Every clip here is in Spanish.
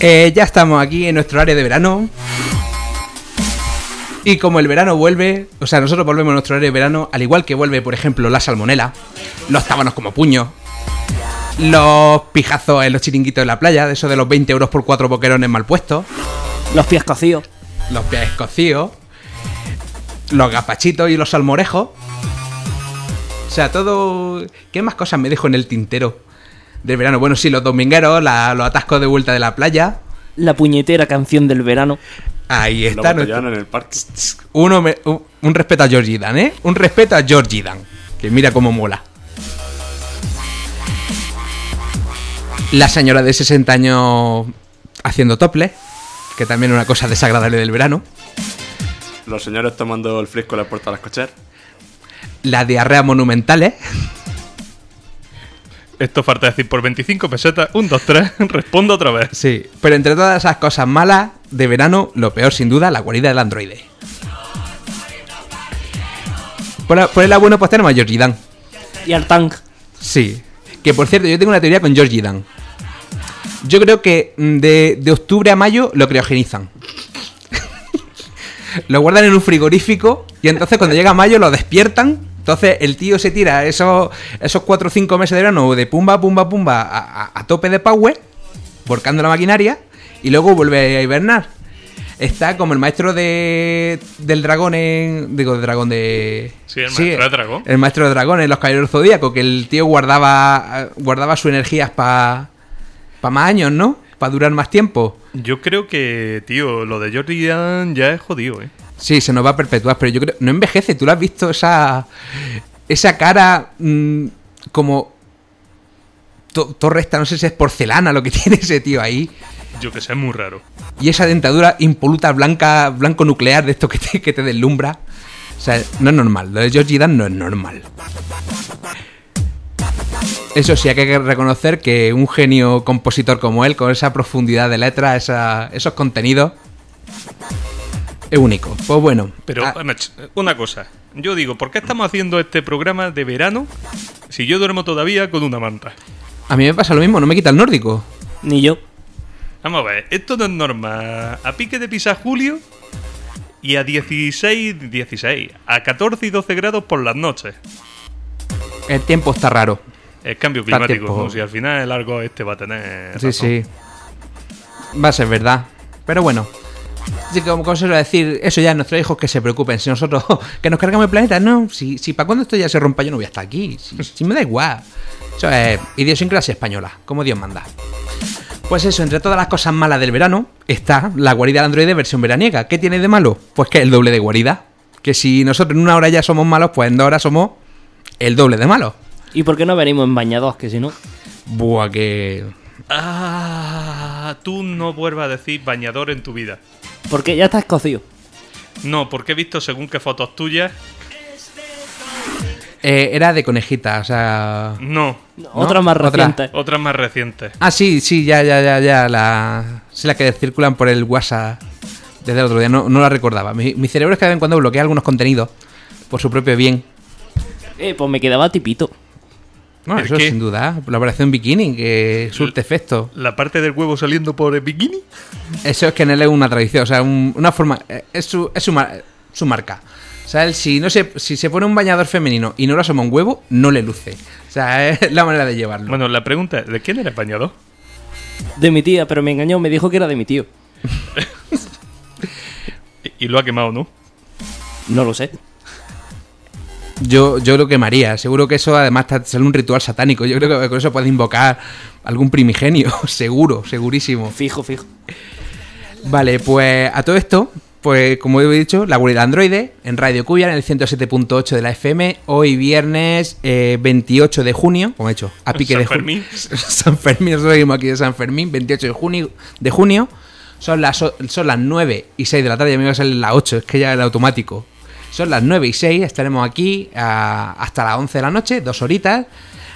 Eh, ya estamos aquí en nuestro área de verano. Y como el verano vuelve, o sea, nosotros volvemos a nuestro área de verano, al igual que vuelve, por ejemplo, la salmonela, los tábanos como puños, los pijazos en los chiringuitos de la playa, de eso de los 20 euros por cuatro boquerones mal puestos, Los pies cocidos. los pies cocidos, los gapachitos y los salmorejos. O sea, todo... ¿Qué más cosas me dejo en el tintero del verano? Bueno, sí, los domingueros, la- los atascos de vuelta de la playa. La puñetera canción del verano. Ahí está. nuestro- en el parque. Uno me- un, un respeto a Georgie Dan, ¿eh? Un respeto a Georgie Dan. Que mira cómo mola. La señora de 60 años haciendo tople. Que también es una cosa desagradable del verano. Los señores tomando el fresco en la puerta de las cocheras. La diarrea monumentales. Esto falta decir por 25 pesetas. 1, 2, 3. Respondo otra vez. Sí. Pero entre todas esas cosas malas de verano, lo peor sin duda, la guarida del androide. Por, por el bueno, pues tenemos a Georgie Dan. Y al tank. Sí. Que por cierto, yo tengo una teoría con Georgie Dan. Yo creo que mm, de, de octubre a mayo lo criogenizan. lo guardan en un frigorífico y entonces cuando llega mayo lo despiertan. Entonces el tío se tira esos, esos 4 o 5 meses de verano de pumba, pumba, pumba a, a- a tope de power, volcando la maquinaria y luego vuelve a hibernar. Está como el maestro de, del dragón en. Digo, del dragón de. Sí, el maestro de dragón. El maestro de dragón en los caballeros zodíacos, que el tío guardaba guardaba sus energías para pa más años, ¿no? Para durar más tiempo. Yo creo que, tío, lo de Jordi ya es jodido, ¿eh? Sí, se nos va a perpetuar, pero yo creo. No envejece, tú lo has visto, esa. Esa cara. mm, como. to- Torresta, no sé si es porcelana lo que tiene ese tío ahí. Yo que sé, es muy raro. Y esa dentadura impoluta, blanca, blanco nuclear de esto que te, que te deslumbra. O sea, no es normal. Lo de Georgie Dan no es normal. Eso sí, hay que reconocer que un genio compositor como él, con esa profundidad de letra, esa- esos contenidos, es único. Pues bueno. Pero, ah, una cosa. Yo digo, ¿por qué estamos haciendo este programa de verano si yo duermo todavía con una manta? a mí me pasa lo mismo, no me quita el nórdico. Ni yo. Vamos a ver, esto no es normal. A pique de pisa julio y a 16, 16, a 14 y 12 grados por las noches. El tiempo está raro. El cambio climático, como si al final el algo este va a tener. Sí, sí. Va a ser verdad. Pero bueno. Así que como a decir, eso ya nuestros hijos que se preocupen. Si nosotros, que nos cargamos el planeta, no. Si, si para cuando esto ya se rompa, yo no voy a estar aquí. Si, si me da igual. Eso es idiosincrasia española, como Dios manda. Pues eso, entre todas las cosas malas del verano, está la guarida del androide versión veraniega. ¿Qué tiene de malo? Pues que es el doble de guarida. Que si nosotros en una hora ya somos malos, pues en dos horas somos el doble de malos. ¿Y por qué no venimos en bañados? Que si no. Buah, que. Ah, tú no vuelvas a decir bañador en tu vida. Porque ya estás cocido. No, porque he visto según qué fotos tuyas. Eh, era de conejita, o sea. No, Otra más Otra. reciente. otras más recientes. Ah, sí, sí, ya, ya, ya, ya. La, sí, la que circulan por el WhatsApp desde el otro día. No, no la recordaba. Mi, mi cerebro es que de vez en cuando bloquea algunos contenidos por su propio bien. Eh, pues me quedaba tipito. ¿El eso qué? sin duda. La operación bikini, que surte efecto. La parte del huevo saliendo por el bikini. Eso es que en él es una tradición, o sea, un- una forma. eh, Es su, es su, mar- su marca. O sea, él si, no se, si se pone un bañador femenino y no lo asoma un huevo, no le luce. O sea, es la manera de llevarlo. Bueno, la pregunta es: ¿de quién eres bañador? De mi tía, pero me engañó, me dijo que era de mi tío. Y, y lo ha quemado, ¿no? No lo sé. Yo, yo lo quemaría. Seguro que eso además te sale un ritual satánico. Yo creo que con eso puedes invocar algún primigenio. Seguro, segurísimo. Fijo, fijo. Vale, pues a todo esto, pues como he dicho, la guarida androide en Radio Cuya en el 107.8 de la FM. Hoy viernes eh, 28 de junio, como he dicho, a pique San de ju- Fermín. San Fermín, nosotros seguimos aquí de San Fermín, 28 de junio. De junio son, las, o- son las 9 y 6 de la tarde, ya me iba a salir las 8, es que ya era automático. Son las 9 y 6, estaremos aquí hasta las 11 de la noche, dos horitas.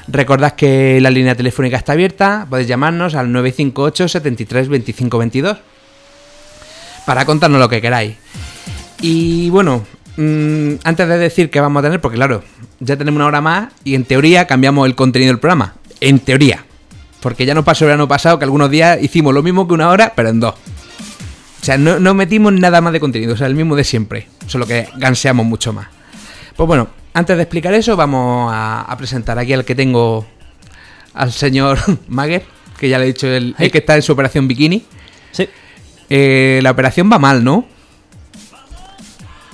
Recordad que la línea telefónica está abierta, podéis llamarnos al 958 73 25 22 para contarnos lo que queráis. Y bueno, mm, antes de decir que vamos a tener, porque claro, ya tenemos una hora más y en teoría cambiamos el contenido del programa. En teoría. Porque ya nos pasó el verano pasado que algunos días hicimos lo mismo que una hora, pero en dos. O sea, no, no metimos nada más de contenido, o sea, el mismo de siempre. Solo que ganseamos mucho más. Pues bueno, antes de explicar eso, vamos a, a presentar aquí al que tengo, al señor Mager, que ya le he dicho, el, el que está en su operación bikini. Sí. Eh, la operación va mal, ¿no?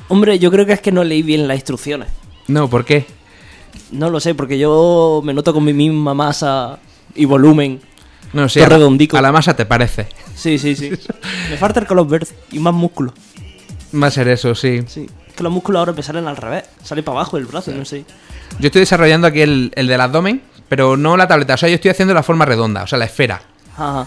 Hombre, yo creo que es que no leí bien las instrucciones. No, ¿por qué? No lo sé, porque yo me noto con mi misma masa y volumen. No sé, Todo a la, redondico. a la masa te parece. Sí, sí, sí. me falta el color verde y más músculo. Va a ser eso, sí. Sí. Es que los músculos ahora me salen al revés. Sale para abajo el brazo, no sé. Yo estoy desarrollando aquí el, el del abdomen, pero no la tableta. O sea, yo estoy haciendo la forma redonda, o sea, la esfera. Ajá.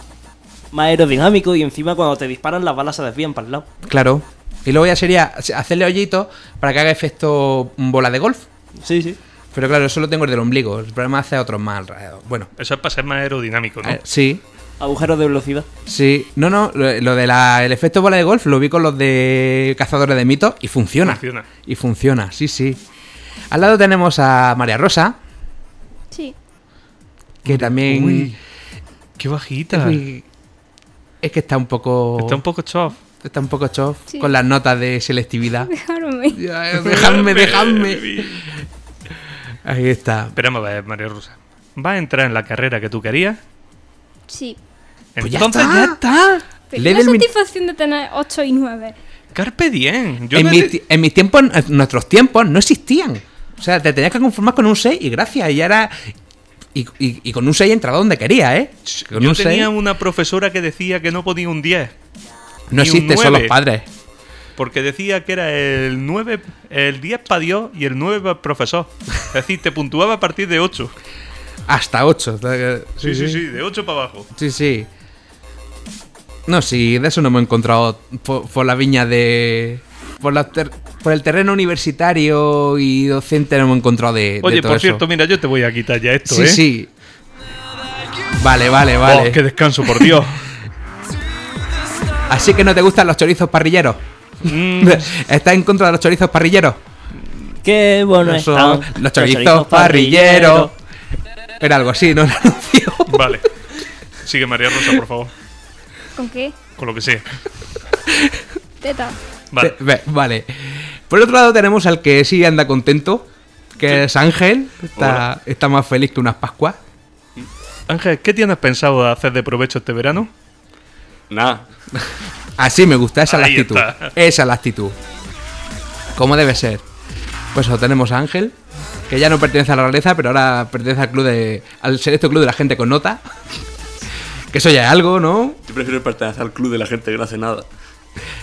Más aerodinámico y encima cuando te disparan las balas se desvían para el lado. Claro. Y luego ya sería hacerle hoyito para que haga efecto bola de golf. Sí, sí. Pero claro, eso lo tengo el del ombligo. El problema hace otros más alrededor. Bueno, Eso es para ser más aerodinámico, ¿no? eh, sí, Agujeros de velocidad. sí. No, no, lo, lo de la- el efecto bola de golf lo vi con los de cazadores de mitos y funciona. Funciona. Y funciona, sí, sí. Al lado tenemos a María Rosa, Sí. que también... Uy, qué bajita. Uy, Es que está un poco. Está un poco chof. está un poco chof Sí. con las notas de selectividad. Dejarme. Ya, dejadme, dejadme. Ahí está. Esperamos a ver, María Rosa. ¿Vas a entrar en la carrera que tú querías? Sí. Pues ya Entonces está. ya está. Pero Lee la satisfacción de tener 8 y 9. Carpe diem. Yo En, ti- en mis tiempos, en nuestros tiempos, no existían. O sea, te tenías que conformar con un 6 y gracias. Y ahora. Y, y- y con un 6 entraba donde quería, ¿eh? Con Yo un tenía 6 una profesora que decía que no ponía un 10. no ni un existe, son los padres. Porque decía que era el 9, el 10 para Dios y el 9 para profesor. Es decir, te puntuaba a partir de 8. Hasta 8. Sí, sí, sí, de 8 para abajo. Sí, sí. No, sí, de eso no hemos encontrado por, por la viña de. Por, la ter- por el terreno universitario y docente no hemos encontrado de. de Oye, todo por eso. cierto, mira, yo te voy a quitar ya esto, Sí, ¿eh? sí. Vale, vale, Oh, vale. qué descanso, por Dios. Así que no te gustan los chorizos parrilleros. Mm, ¿Estás en contra de los chorizos parrilleros? Qué bueno están los chorizos parrilleros. Era algo así, ¿no? Vale. Sigue María Rosa, por favor. ¿Con qué? Con lo que sea. Teta. Vale. Vale. Por otro lado tenemos al que sí anda contento, que es Ángel. Está, está más feliz que unas pascuas. Ángel, ¿qué tienes pensado hacer de provecho este verano? Nada. Así me gusta, esa es la actitud. está. Esa es la actitud. Como debe ser. Pues eso, tenemos a Ángel, que ya no pertenece a la realeza, pero ahora pertenece al club de. al selecto club de la gente con nota. Que eso ya es algo, ¿no? Yo prefiero pertenecer al club de la gente que no hace nada.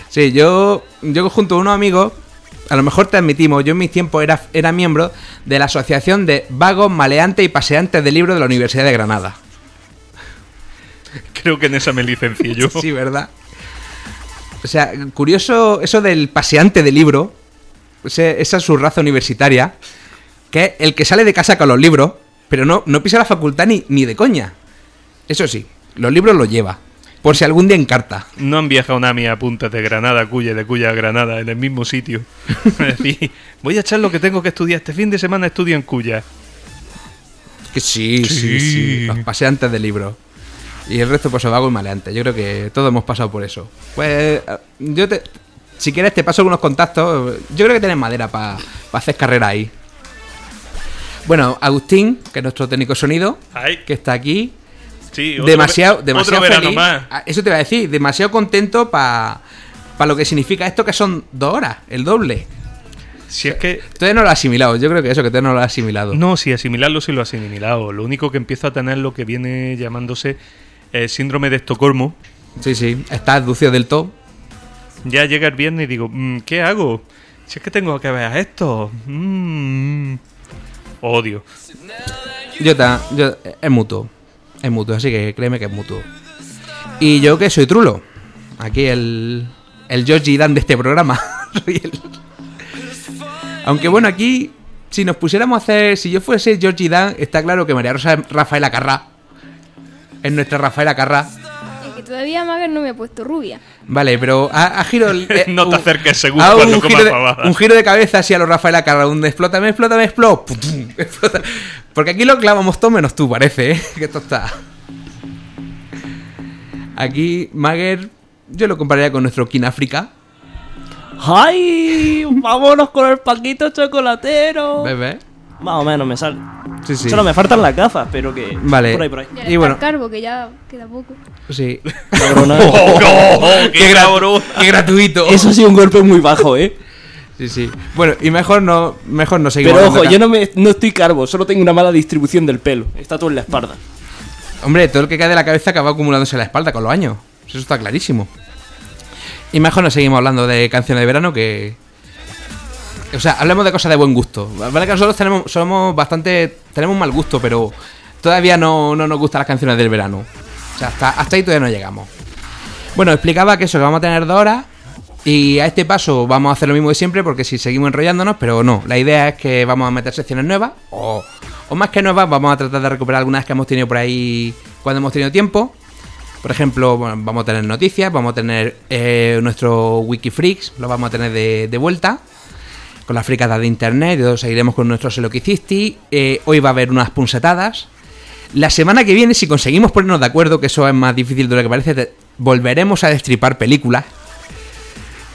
Sí, yo, yo junto a unos amigos, a lo mejor te admitimos, yo en mis tiempos era, era miembro de la Asociación de Vagos, Maleantes y Paseantes de Libros de la Universidad de Granada. Creo que en esa me licencié yo. Sí, ¿verdad? O sea, curioso eso del paseante de libro, ese- esa es su raza universitaria, que es el que sale de casa con los libros, pero no, no pisa la facultad ni, ni de coña. Eso sí, los libros los lleva, por si algún día encarta. No han viajado nada a puntas de Granada, Cuya, y de Cuya a Granada, en el mismo sitio. Es decir, voy a echar lo que tengo que estudiar. Este fin de semana estudio en Cuya. Que sí, sí, sí, Sí. los paseantes de libros. Y el resto, pues, vago y maleante. Yo creo que todos hemos pasado por eso. Pues, eh, yo te. Si quieres, te paso algunos contactos. Yo creo que tienes madera para hacer carrera ahí. Bueno, Agustín, que es nuestro técnico de sonido, Ay. que está aquí. Sí, otro demasiado, demasiado otro feliz. más. Ah, Eso te iba a decir, demasiado contento para lo que significa esto que son dos horas, el doble. Si es que. Todavía no lo he asimilado, yo creo que eso, que todavía no lo he asimilado. No, si asimilarlo sí lo he asimilado. Lo único que empiezo a tener lo que viene llamándose eh, síndrome de Estocolmo. Sí, sí, está aducido del todo. Ya llega el viernes y digo, mm, ¿qué hago? Si es que tengo que ver esto. Mm. Odio. Yo, ta- yo es mutuo. Es mutuo, así que créeme que es mutuo. Y yo que soy trulo. Aquí el. El Georgie Dan de este programa. Aunque bueno, aquí. Si nos pusiéramos a hacer. Si yo fuese Georgie Dan, está claro que María Rosa es Rafaela Es nuestra Rafaela Carrá. Es que todavía Mager no me ha puesto rubia. Vale, pero ha, ha giro el. eh, No te acerques ha cuando un comas giro, de, un giro de cabeza así a los Rafaela Carrá. Un explótame, explótame, putum, explota. Porque aquí lo clavamos todo menos tú, parece, ¿eh? Que esto está. Aquí, Mager, yo lo compararía con nuestro King África. ¡Ay! ¡Vámonos con el paquito chocolatero! Bebé. Más o menos me sale. Sí, sí. Solo me faltan las gafas, pero que. Vale. Por ahí, por ahí. Y y bueno. carbo, que ya queda poco. Sí. Cabrona. ¡Oh, no! ¡Qué gra-! ¡Qué gratuito! Eso ha sido un golpe muy bajo, ¿eh? Sí, sí. Bueno, y mejor no, mejor no seguimos. Pero ojo, yo no, me, no estoy calvo, solo tengo una mala distribución del pelo. Está todo en la espalda. Hombre, todo el que cae de la cabeza acaba acumulándose en la espalda con los años. Eso está clarísimo. Y mejor no seguimos hablando de canciones de verano que. O sea, hablemos de cosas de buen gusto. Vale que nosotros tenemos, somos bastante. Tenemos mal gusto, pero todavía no, no nos gustan las canciones del verano. O sea, hasta, hasta ahí todavía no llegamos. Bueno, explicaba que eso, que vamos a tener dos horas. Y a este paso vamos a hacer lo mismo de siempre, porque si seguimos enrollándonos, pero no. La idea es que vamos a meter secciones nuevas, o, o más que nuevas, vamos a tratar de recuperar algunas que hemos tenido por ahí cuando hemos tenido tiempo. Por ejemplo, vamos a tener noticias, vamos a tener eh, nuestro Wikifreaks, lo vamos a tener de vuelta. Con las fricadas de internet, y seguiremos con nuestro Se lo que hiciste. Eh, hoy va a haber unas punsetadas. La semana que viene, si conseguimos ponernos de acuerdo, que eso es más difícil de lo que parece, te- volveremos a destripar películas.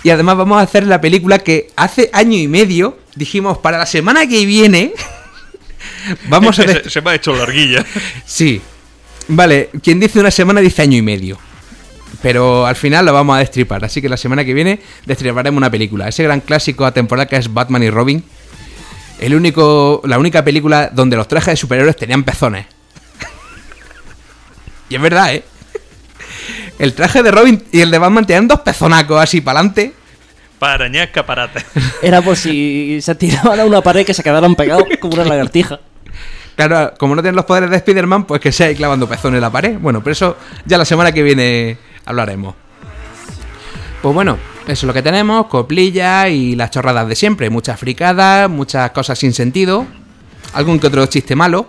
Y además vamos a hacer la película que hace año y medio dijimos para la semana que viene. vamos a se, se me ha hecho larguilla. Sí. Vale, quien dice una semana dice año y medio. Pero al final lo vamos a destripar. Así que la semana que viene destriparemos una película. Ese gran clásico atemporal que es Batman y Robin. El único, la única película donde los trajes de superhéroes tenían pezones. y es verdad, ¿eh? El traje de Robin y el de Batman tenían dos pezonacos así para adelante. Para arañar escaparate. Era por si se tiraban a una pared que se quedaran pegados como una lagartija. Claro, como no tienen los poderes de Spider-Man, pues que sea ahí clavando pezón en la pared. Bueno, pero eso ya la semana que viene hablaremos. Pues bueno, eso es lo que tenemos, coplilla y las chorradas de siempre. Muchas fricadas, muchas cosas sin sentido, algún que otro chiste malo.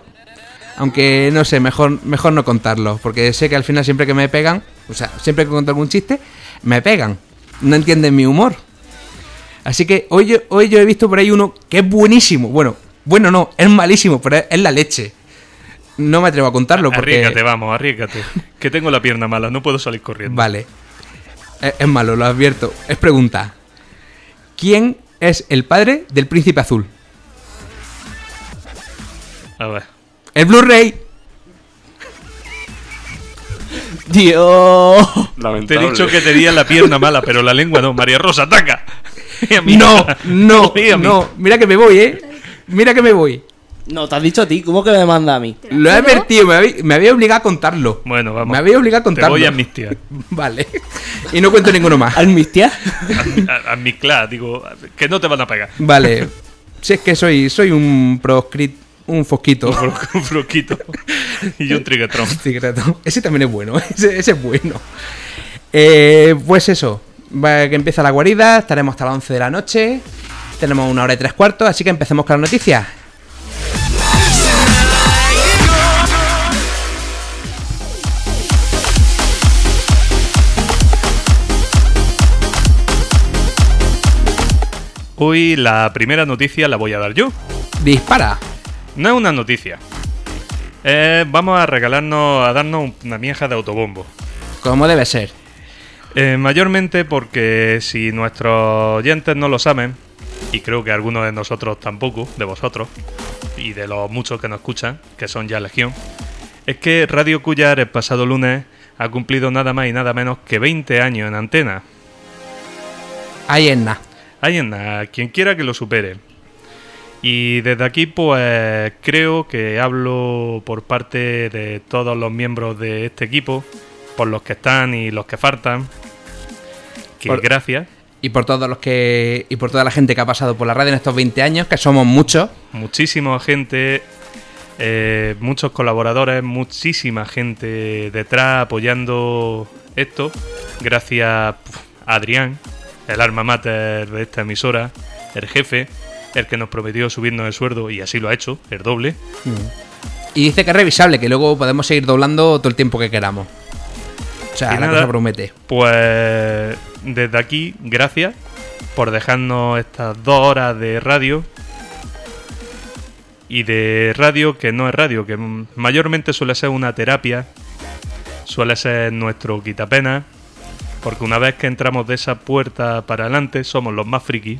Aunque no sé, mejor, mejor no contarlo, porque sé que al final siempre que me pegan, o sea, siempre que cuento algún chiste, me pegan. No entienden mi humor. Así que hoy hoy yo he visto por ahí uno que es buenísimo. Bueno, bueno no, es malísimo, pero es la leche. No me atrevo a contarlo porque... Arriesgate, vamos, arriesgate. Que tengo la pierna mala, no puedo salir corriendo. Vale. Es, es malo, lo advierto. Es pregunta. ¿Quién es el padre del príncipe azul? A ver. El Blu-ray. Dios. Te he dicho que tenía la pierna mala, pero la lengua no. María Rosa, ataca. No, no, no. Mira que me voy, ¿eh? Mira que me voy. No, te has dicho a ti, ¿cómo que me manda a mí? Lo he ¿Pero? advertido, me había, me había obligado a contarlo. Bueno, vamos. Me había obligado a Te contarlo. voy a amnistiar. Vale. Y no cuento ninguno más. ¿Amnistía? A, a mi clase, digo, que no te van a pegar. Vale. Si es que soy, soy un proscrit, un fosquito. Un froquito. Y un triguetrón. Secreto. Ese también es bueno, ese, ese es bueno. Eh, pues eso, va, que empieza la guarida, estaremos hasta las 11 de la noche, tenemos una hora y tres cuartos, así que empecemos con las noticias. Hoy la primera noticia la voy a dar yo. Dispara. No es una noticia. Eh, vamos a regalarnos, a darnos una mieja de autobombo. Como debe ser. Eh, mayormente porque si nuestros oyentes no lo saben, y creo que algunos de nosotros tampoco, de vosotros, y de los muchos que nos escuchan, que son ya legión, Es que Radio Cuyar el pasado lunes ha cumplido nada más y nada menos que 20 años en antena. Ahí es nada. Ahí en nada, quien quiera que lo supere. Y desde aquí, pues creo que hablo por parte de todos los miembros de este equipo, por los que están y los que faltan. Que Por- gracias, Y por todos los que. Y por toda la gente que ha pasado por la radio en estos 20 años, que somos muchos. muchísima gente, eh, muchos colaboradores, muchísima gente detrás apoyando esto. Gracias a Adrián, el alma mater de esta emisora, el jefe, el que nos prometió subirnos el sueldo y así lo ha hecho, el doble. Y dice que es revisable, que luego podemos seguir doblando todo el tiempo que queramos. O sea, Y la nada. cosa promete. Pues desde aquí, gracias por dejarnos estas dos horas de radio. Y de radio que no es radio, que mayormente suele ser una terapia, suele ser nuestro quitapena, porque una vez que entramos de esa puerta para adelante somos los más frikis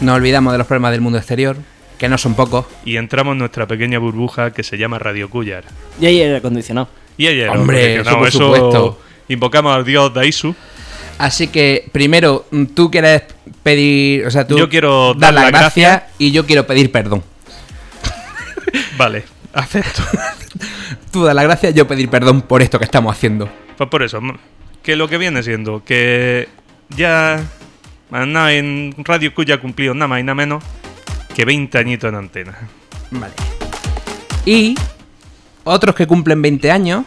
No olvidamos de los problemas del mundo exterior, que no son pocos. y entramos en nuestra pequeña burbuja que se llama Radio Cuyar. Y ahí el acondicionado. Y ayer, Hombre, eso por supuesto. invocamos al dios Daisu. Así que, primero, mm, tú quieres pedir. O sea, tú. Yo quiero dar dar las las gracias gracias. y yo quiero pedir perdón. Vale, acepto. Tú das las gracias, yo pedir perdón por esto que estamos haciendo. Pues por eso, que lo que viene siendo, que ya nada, en Radio Cuya ha cumplido nada más y nada menos que 20 añitos en antena. Vale. Y otros que cumplen 20 años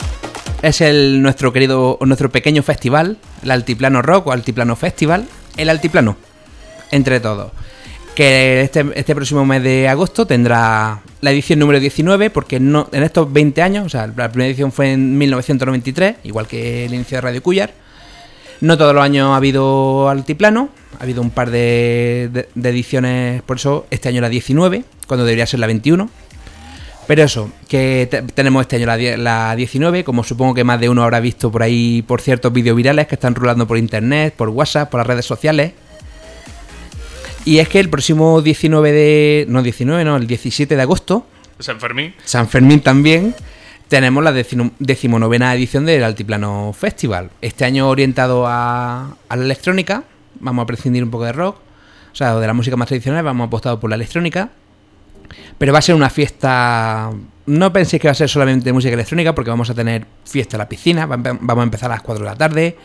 es el nuestro querido, nuestro pequeño festival, el Altiplano Rock o Altiplano Festival, el Altiplano, entre todos. Que este, este próximo mes de agosto tendrá la edición número 19, porque no, en estos 20 años, o sea, la primera edición fue en 1993, igual que el inicio de Radio Cuyar. No todos los años ha habido altiplano, ha habido un par de, de- ediciones, por eso este año la 19, cuando debería ser la 21. Pero eso, que te- tenemos este año la, la 19, como supongo que más de uno habrá visto por ahí por ciertos vídeos virales que están rulando por internet, por WhatsApp, por las redes sociales. Y es que el próximo 19 de... No, 19, no, el 17 de agosto, San Fermín. San Fermín también, tenemos la decimo- decimonovena edición del Altiplano Festival. Este año orientado a, a la electrónica, vamos a prescindir un poco de rock, o sea, de la música más tradicional, vamos apostado por la electrónica. Pero va a ser una fiesta... No penséis que va a ser solamente música electrónica, porque vamos a tener fiesta en la piscina, a vamos a empezar a las 4 de la tarde.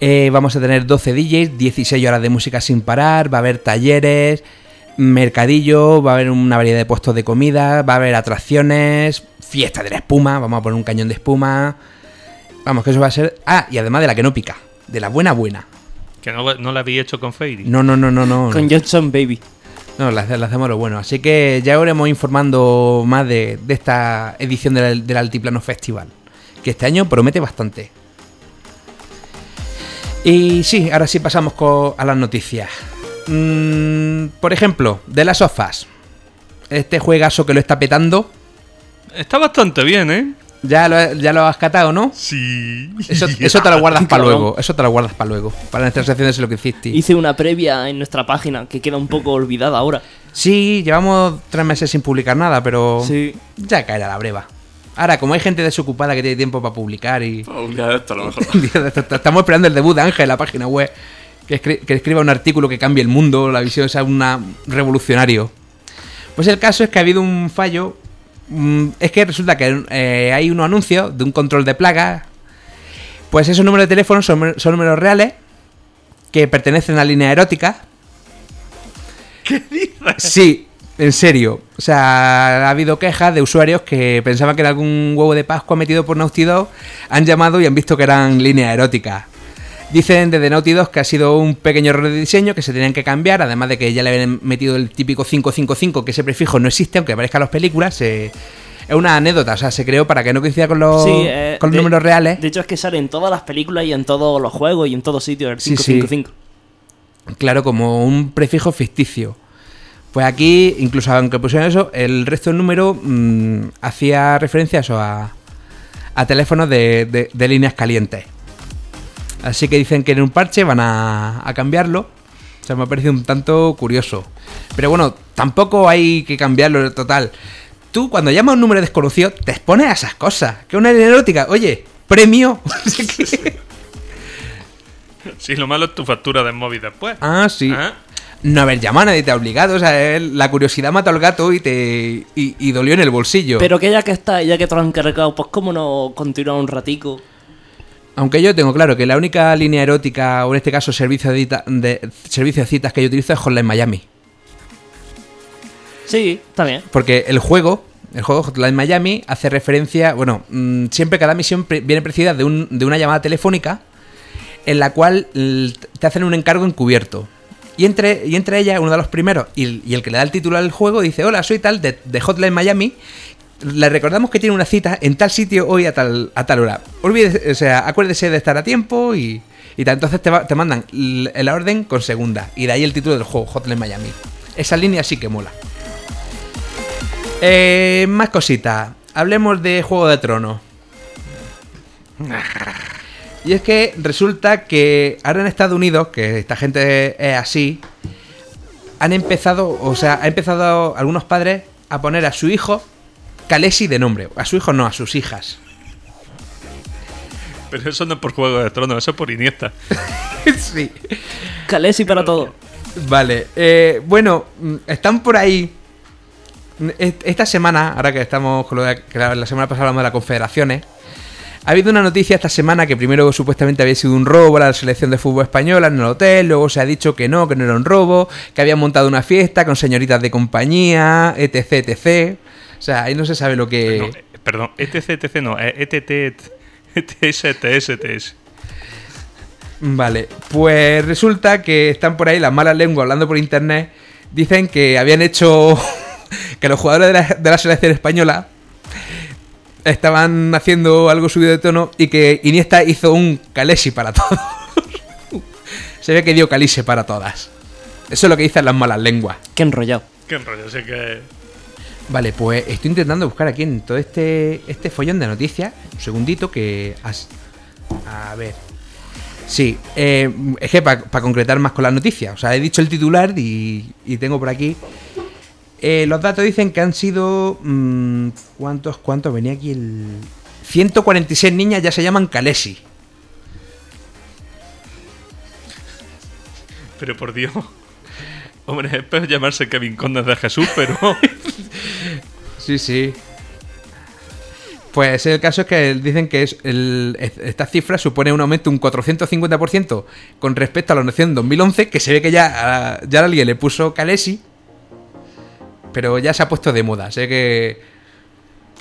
Eh, vamos a tener 12 DJs, 16 horas de música sin parar, va a haber talleres, mercadillo, va a haber una variedad de puestos de comida, va a haber atracciones, fiesta de la espuma, vamos a poner un cañón de espuma. Vamos, que eso va a ser... Ah, y además de la que no pica, de la buena buena. Que no, no la había hecho con Fairy. No, no, no, no, no. Con Johnson Baby. No, hace- le hacemos lo bueno. Así que ya iremos informando más de, de esta edición del, del Altiplano Festival. Que este año promete bastante. Y sí, ahora sí pasamos a las noticias. Mm, por ejemplo, de las sofás. Este juegazo que lo está petando. Está bastante bien, ¿eh? Ya lo, ya lo has catado, ¿no? Sí. Eso, eso te lo guardas para luego. Eso te lo guardas para luego. Para nuestras secciones de lo que hiciste. Hice una previa en nuestra página que queda un poco olvidada ahora. Sí, llevamos tres meses sin publicar nada, pero Sí. ya caerá la breva. Ahora, como hay gente desocupada que tiene tiempo para publicar y... Un día de esto a lo mejor. Un día de esto, Estamos esperando el debut de Ángel en la página web. Que, escri- que escriba un artículo que cambie el mundo, la visión sea una revolucionario. Pues el caso es que ha habido un fallo. mm, Es que resulta que eh, hay unos anuncios de un control de plagas. Pues esos números de teléfono son, son números reales que pertenecen a línea erótica. ¿Qué dices? Sí, en serio. O sea, ha habido quejas de usuarios que pensaban que era algún huevo de Pascua metido por Naughty Dog, han llamado y han visto que eran líneas eróticas. Dicen desde Naughty Dog que ha sido un pequeño error de diseño que se tenían que cambiar, además de que ya le habían metido el típico 555, que ese prefijo no existe, aunque aparezca en las películas. se- Es una anécdota, o sea, se creó para que no coincida con los, Sí, eh, con los de- números reales. De hecho, es que sale en todas las películas y en todos los juegos y en todos sitios el Sí, sí. 555. Claro, como un prefijo ficticio. Pues aquí, incluso aunque pusieron eso, el resto del número mm, hacía referencia a eso, a, a teléfonos de, de- de líneas calientes. Así que dicen que en un parche van a, a cambiarlo. O sea, me ha parecido un tanto curioso. Pero bueno, tampoco hay que cambiarlo total. tú cuando llamas a un número desconocido te expones a esas cosas. Que una línea erótica, oye, premio. Sí, lo malo es tu factura de móvil después. ah, sí. Ah, No haber llamado, nadie te ha obligado. O sea, él- la curiosidad mató al gato y te y, y dolió en el bolsillo. Pero que ya que está, ya que te lo han cargado, pues cómo no continuar un ratico. Aunque yo tengo claro que la única línea erótica, o en este caso servicio de, cita- de, servicio de citas que yo utilizo es Hotline Miami. Sí, bien. Porque el juego, el juego Hotline Miami, hace referencia, bueno, mm, siempre cada misión viene precedida de, un- de una llamada telefónica en la cual te hacen un encargo encubierto. Y entre, y entre uno de los primeros, y el, que le da el título al juego, dice, hola, soy tal de, de Hotline Miami. Le recordamos que tiene una cita en tal sitio hoy a tal, a tal hora. Olvídese, o sea, acuérdese de estar a tiempo y, y tal. Entonces te, te mandan la orden con segunda. Y de ahí el título del juego, Hotline Miami. Esa línea sí que mola. Eh, más cositas. Hablemos de Juego de Tronos. Y es que resulta que ahora en Estados Unidos, que esta gente es así, han empezado, o sea, ha empezado algunos padres a poner a su hijo Kalesi de nombre. A su hijo no, a sus hijas. pero eso no es por Juego de Tronos, eso es por Iniesta. sí. Calesi para todo. Vale, eh, bueno, mm, están por ahí. Est- Esta semana, ahora que estamos con lo de que la semana pasada hablamos de las confederaciones, ha habido una noticia esta semana que primero supuestamente había sido un robo a la selección de fútbol española en el hotel, luego se ha dicho que no, que no era un robo, que habían montado una fiesta con señoritas de compañía, etc, etc. O sea, ahí no se sabe lo que... No, eh, perdón, ETC, ETC no, ETT, ETS, ETS, ETS. Vale, pues resulta que están por ahí las malas lenguas hablando por internet. Dicen que habían hecho. que los jugadores de la, de la selección española estaban haciendo algo subido de tono y que Iniesta hizo un Kalesi para todos. Se ve que dio Calise para todas. Eso es lo que dicen las malas lenguas. Qué enrollado. Qué enrollo, así que... Vale, pues estoy intentando buscar aquí en todo este, este follón de noticias. Un segundito que... has- A ver. Sí, eh, es que para concretar más con las noticias. O sea, he dicho el titular y, y tengo por aquí... Eh, los datos dicen que han sido... mm, ¿Cuántos? ¿Cuántos? Venía aquí el... 146 niñas ya se llaman Kalesi. Pero por Dios. Hombre, es peor llamarse Kevin Condes de Jesús, pero... Sí, sí. Pues el caso es que dicen que es el- es- esta cifra supone un aumento un 450% con respecto a la noción 2011, que se ve que ya, ya alguien le puso Kalesi, pero ya se ha puesto de moda. Sé que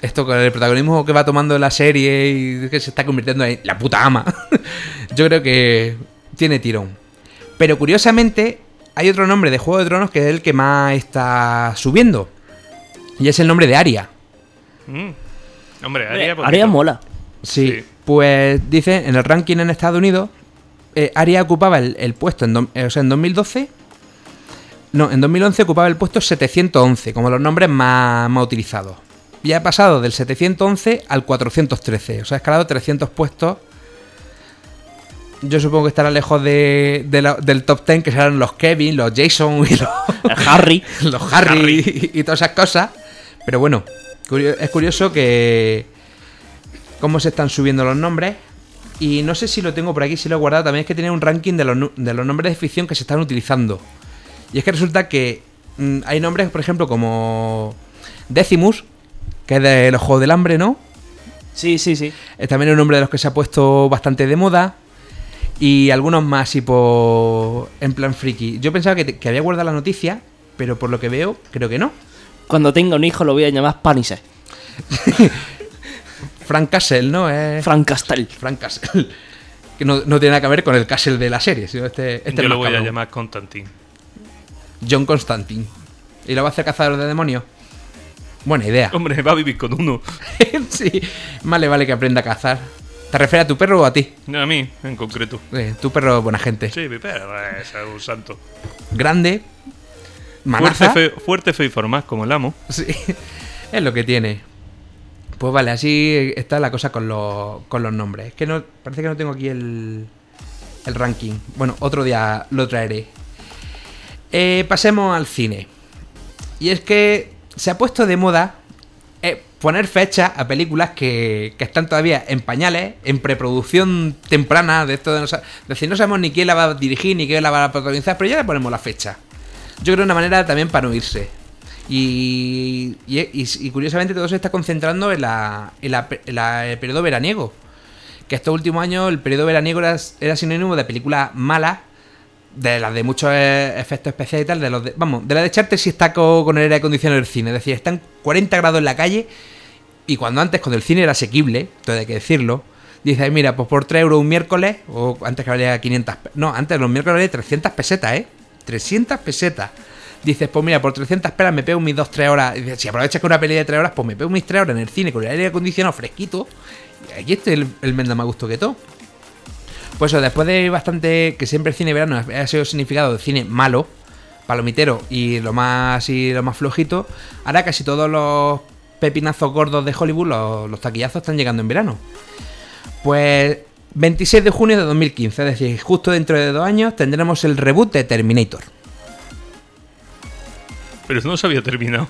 esto con el protagonismo que va tomando la serie y que se está convirtiendo en la puta ama, yo creo que tiene tirón. Pero curiosamente, hay otro nombre de Juego de Tronos que es el que más está subiendo. Y es el nombre de Aria. Mm. Hombre, Aria... Aria mola. Sí, Sí. pues dice en el ranking en Estados Unidos, eh, Aria ocupaba el, el puesto en, do- eh, o sea, en 2012. No, en 2011 ocupaba el puesto 711, como los nombres más, más utilizados. Y ha pasado del 711 al 413, o sea, ha escalado 300 puestos. Yo supongo que estará lejos de, de la- del top 10, que serán los Kevin, los Jason y los, Harry. los Harry, Y, y todas esas cosas. Pero bueno, es curioso que. cómo se están subiendo los nombres. Y no sé si lo tengo por aquí, si lo he guardado. También es que tiene un ranking de los, de los nombres de ficción que se están utilizando. Y es que resulta que mm, hay nombres, por ejemplo, como Decimus, que es de los Juegos del Hambre, ¿no? Sí, sí, sí. Es también un nombre de los que se ha puesto bastante de moda. Y algunos más, tipo. en plan friki. Yo pensaba que, te- que había guardado la noticia, pero por lo que veo, creo que no. Cuando tenga un hijo lo voy a llamar Panises. Frank Castle, ¿no? Es Frank Castel. Frank Castle. Que no, no tiene nada que ver con el Castle de la serie, sino este, este Yo es lo voy a llamar Constantin. John Constantine. ¿Y lo va a hacer cazador de demonios? Buena idea. Hombre, va a vivir con uno. sí. Vale, vale que aprenda a cazar. ¿Te refieres a tu perro o a ti? No, a mí, en concreto. Eh, tu perro es buena gente. Sí, mi perro es un santo. Grande. Fuerte, Manaza. feo, fuerte, feo y formal, como el amo. Sí, es lo que tiene. Pues vale, así está la cosa con los, con los nombres. Es que no, parece que no tengo aquí el, el ranking. Bueno, otro día lo traeré. Eh, pasemos al cine. Y es que se ha puesto de moda poner fecha a películas que, que están todavía en pañales, en preproducción temprana, de esto de no, es decir, no sabemos ni quién la va a dirigir ni quién la va a protagonizar, pero ya le ponemos la fecha. Yo creo una manera también para no irse. Y, curiosamente todo se está concentrando en, la, en, la- la- el periodo veraniego. Que estos últimos años el periodo veraniego era, era sinónimo de películas malas, de las de muchos eh, efectos especiales y tal, de los de, vamos, de la de echarte si está co- con el aire acondicionado del cine. Es decir, están 40 grados en la calle y cuando antes, cuando el cine era asequible, todo hay que decirlo, dices, mira, pues por 3 euros un miércoles, o antes que valía 500, pe- no, antes los miércoles valía 300 pesetas, ¿eh? 300 pesetas. Dices, pues mira, por 300 pelas me pego mis 2-3 horas. Dices, si aprovechas que una pelea de 3 horas, pues me pego mis 3 horas en el cine con el aire acondicionado fresquito. Y aquí este es el, el menda más gusto que todo. Pues eso, después de bastante. que siempre el cine verano ha sido significado de cine malo, palomitero y lo más y lo más flojito, ahora casi todos los pepinazos gordos de Hollywood, los, los taquillazos, están llegando en verano. Pues 26 de junio de 2015, es decir, justo dentro de dos años tendremos el reboot de Terminator. Pero no se había terminado.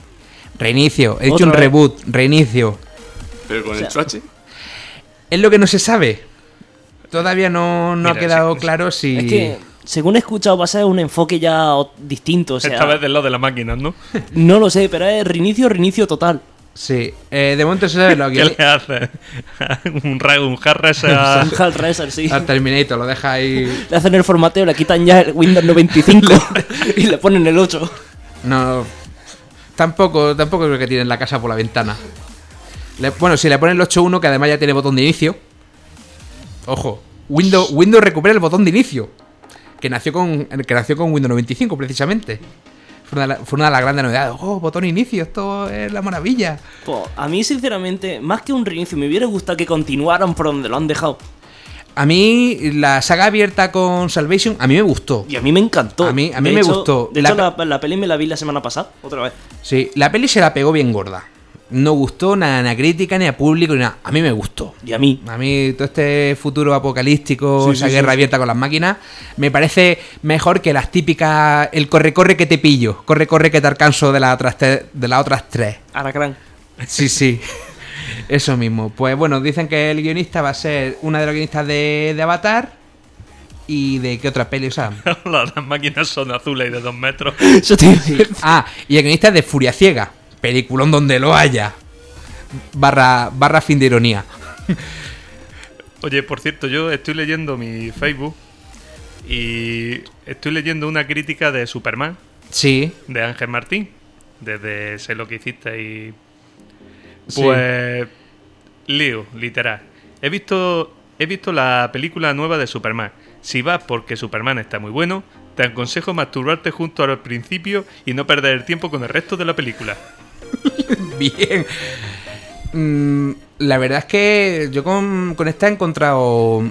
Reinicio, he dicho Otra un vez. reboot, reinicio. Pero con O sea, el chuache. Es lo que no se sabe. Todavía no, no ha quedado sí, claro si... Es que, según he escuchado, va a ser un enfoque ya distinto. O sea, Esta vez del lado de las máquinas, ¿no? no lo sé, pero es reinicio, reinicio total. Sí, eh, de momento se sabe lo ¿Qué que... le hace? un, un hard reset a- Un Hal Racer, sí. Al Terminator, lo deja ahí... Le hacen el formateo, le quitan ya el Windows 95 y le ponen el 8. No, tampoco, tampoco creo que tienen la casa por la ventana. Le- bueno, si le ponen el 8.1, que además ya tiene botón de inicio. Ojo, Windows, Windows recupera el botón de inicio. Que nació con, que nació con Windows 95, precisamente. Fue una, fue una de las grandes novedades. Oh, botón inicio, esto es la maravilla. Pues, a mí, sinceramente, más que un reinicio, me hubiera gustado que continuaran por donde lo han dejado. A mí, la saga abierta con Salvation, a mí me gustó. Y a mí me encantó. A mí- a mí De me hecho- gustó. De La hecho, la, la peli me la vi la semana pasada, otra vez. Sí, la peli se la pegó bien gorda. No gustó nada, ni a crítica, ni a público, ni nada. A mí me gustó. Y a mí. A mí todo este futuro apocalíptico, Sí, esa sí, guerra sí, abierta con las máquinas, me parece mejor que las típicas, el corre corre que te pillo, corre corre que te alcanzo de las otras, te- de las otras tres. Aracrán. Sí, sí. Eso mismo. Pues bueno, dicen que el guionista va a ser una de los guionistas de, de Avatar y de qué otra peli, o sea. las, máquinas son azules y de dos metros. Eso te iba a decir. Ah, y el guionista es de Furia Ciega, peliculón donde lo haya. Barra, barra fin de ironía. Oye, por cierto, yo estoy leyendo mi Facebook y estoy leyendo una crítica de Superman Sí. de Ángel Martín. Desde sé lo que hiciste y. Sí. Pues. Lío, literal. He visto. He visto la película nueva de Superman. Si vas porque Superman está muy bueno, te aconsejo masturbarte junto al principio y no perder el tiempo con el resto de la película. Bien. Mm, la verdad es que yo con, esta he encontrado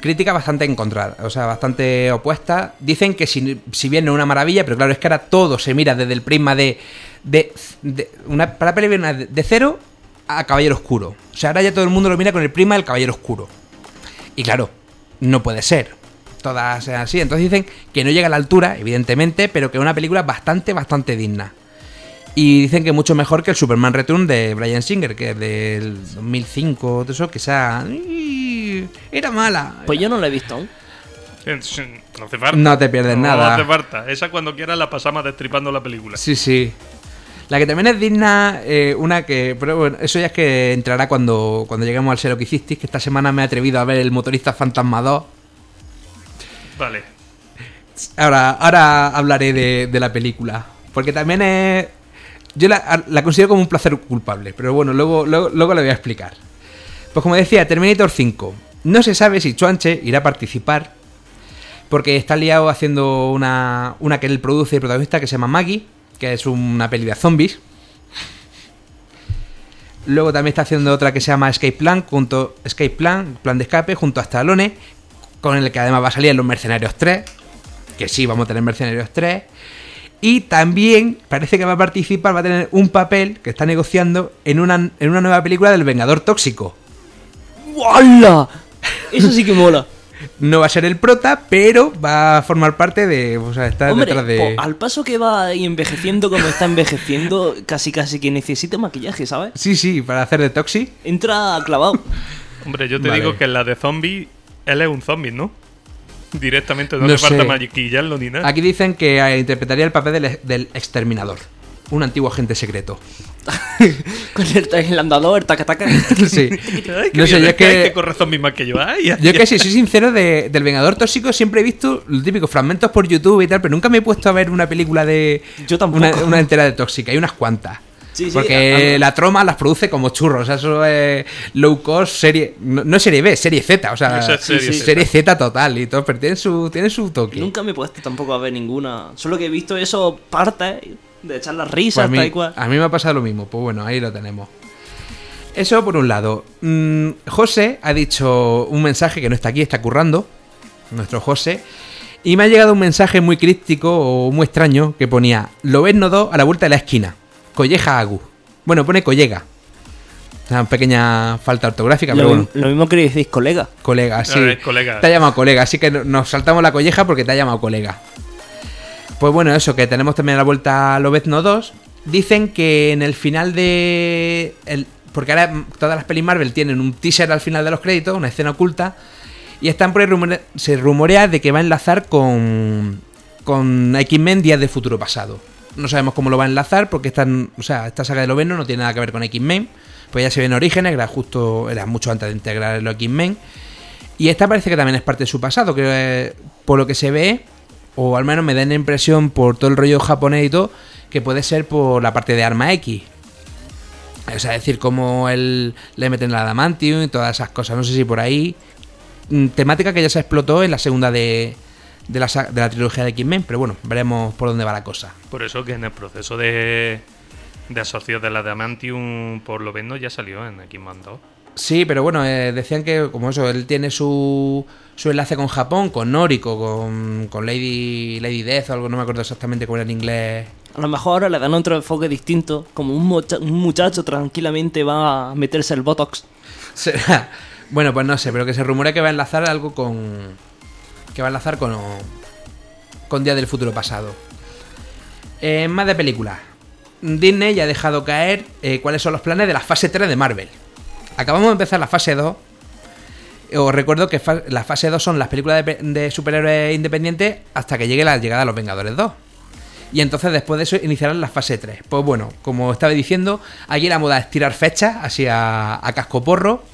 crítica bastante encontrada, o sea, bastante opuesta. Dicen que si, si una maravilla, pero claro, es que ahora todo se mira desde el prisma de. de, una, para peli de, de cero a Caballero Oscuro. O sea, ahora ya todo el mundo lo mira con el prisma del Caballero Oscuro. Y claro, no puede ser. Todas así. Entonces dicen que no llega a la altura, evidentemente, pero que es una película bastante, bastante digna. Y dicen que mucho mejor que el Superman Return de Brian Singer, que es del 2005, todo eso, que sea... ¡Ih! Era mala. Pues yo no la he visto aún. No hace falta. No te pierdes No nada. hace falta. Esa cuando quieras la pasamos destripando la película. Sí, sí. La que también es digna, eh, una que... Pero bueno, eso ya es que entrará cuando, cuando lleguemos al Ser lo que hicisteis, que esta semana me he atrevido a ver El Motorista Fantasma 2. Vale. Ahora, ahora hablaré de, de la película. Porque también es. Yo la, la considero como un placer culpable. Pero bueno, luego, luego, luego le voy a explicar. Pues como decía, Terminator 5. No se sabe si Chuanche irá a participar. Porque está liado haciendo una, una que él produce y protagonista que se llama Maggie. Que es una peli de zombies. Luego también está haciendo otra que se llama Escape Plan, junto, Escape Plan, Plan de Escape, junto a Stallone, con el que además va a salir en Los Mercenarios 3, que sí, vamos a tener Mercenarios 3. Y también parece que va a participar, va a tener un papel que está negociando en una, en una nueva película del Vengador Tóxico. ¡Wala! Eso sí que mola. no va a ser el prota, pero va a formar parte de. O sea, está Hombre, detrás de. po, al paso que va envejeciendo como está envejeciendo, casi casi que necesita maquillaje, ¿sabes? Sí, sí, para hacer de Toxi. Entra clavado. Hombre, yo te Vale. digo que en la de zombie, él es un zombie, ¿no? Directamente, no, No hace falta maquillarlo ni nada. Aquí dicen que eh, interpretaría el papel del, del exterminador. Un antiguo agente secreto. Con el, el andador, el taca-taca. sí. Ay, No sé, yo es que yo. Ay, ay, Yo que si soy sincero, de- del Vengador Tóxico siempre he visto los típicos fragmentos por YouTube y tal, pero nunca me he puesto a ver una película de. Yo tampoco. Una, una entera de Tóxica, hay unas cuantas. Sí, sí, Porque a- la troma las produce como churros, o sea, eso es low cost, serie. No, no es serie B, es serie Z, o sea, es serie Sí, sí. serie Z total y todo, pero tiene su, tiene su toque. Nunca me he puesto tampoco a ver ninguna. Solo que he visto eso partes de echar las Pues risas, a, mí, tal y cual. a mí me ha pasado lo mismo, pues bueno, ahí lo tenemos. Eso por un lado. Mm, José ha dicho un mensaje que no está aquí, está currando, nuestro José, y me ha llegado un mensaje muy críptico o muy extraño que ponía, lo ves nodo a la vuelta de la esquina, colleja agu. Bueno, pone collega. Una pequeña falta ortográfica, Lo, pero bueno. lo mismo que decís, colega. Colega, sí. colega. Te ha llamado colega, así que no- nos saltamos la colleja porque te ha llamado colega. Pues bueno, eso, que tenemos también a la vuelta a Lobezno 2. Dicen que en el final de. el- porque ahora todas las pelis Marvel tienen un teaser al final de los créditos, una escena oculta. Y están por ahí rumore- se rumorea de que va a enlazar con. con X-Men Días de Futuro Pasado. No sabemos cómo lo va a enlazar porque están, o sea, esta saga de Lobezno no tiene nada que ver con X-Men. Pues ya se ve en Orígenes, era justo, era mucho antes de integrar los X-Men. Y esta parece que también es parte de su pasado, que eh, por lo que se ve, o al menos me da la impresión por todo el rollo japonés y todo, que puede ser por la parte de Arma X. O sea, es decir, cómo él le meten la Adamantium y todas esas cosas. No sé si por ahí. mm, Temática que ya se explotó en la segunda de, de, la, de la trilogía de X-Men, pero bueno, veremos por dónde va la cosa. Por eso que en el proceso de, de de la Adamantium por lo menos ya salió en X-Man 2. Sí, pero bueno, eh, decían que como eso, él tiene su, su enlace con Japón, con Noriko, con, con Lady, Lady Death o algo, no me acuerdo exactamente cómo era en inglés. A lo mejor ahora le dan otro enfoque distinto. Como un, mocha- un muchacho tranquilamente va a meterse el botox. Será- Bueno, pues no sé, pero que se rumorea que va a enlazar algo con. Que va a enlazar con. Con Día del Futuro Pasado. Eh, más de películas. Disney ya ha dejado caer eh, cuáles son los planes de la fase 3 de Marvel. Acabamos de empezar la fase 2. Os recuerdo que fa- la fase 2 son las películas de, pe- de superhéroes independientes hasta que llegue la llegada de los Vengadores 2. Y entonces después de eso iniciarán la fase 3. Pues bueno, como estaba diciendo, aquí la moda es tirar fechas, así a, a casco porro,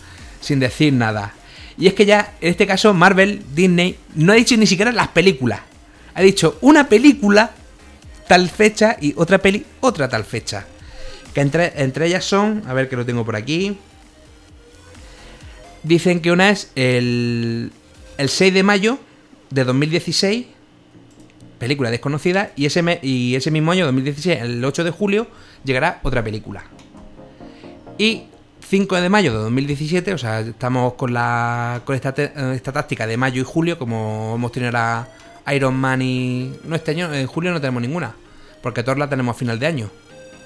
sin decir nada. Y es que ya, en este caso, Marvel, Disney, no ha dicho ni siquiera las películas. Ha dicho una película tal fecha y otra peli otra tal fecha. Que entre, entre ellas son, a ver que lo tengo por aquí. Dicen que una es el, el 6 de mayo de 2016 película desconocida y ese, y ese mismo año, 2016, el 8 de julio, llegará otra película. Y 5 de mayo de 2017, o sea, estamos con la con eh, esta táctica de mayo y julio, como hemos tenido la Iron Man y... No, este año, en julio no tenemos ninguna, porque Thor la tenemos a final de año.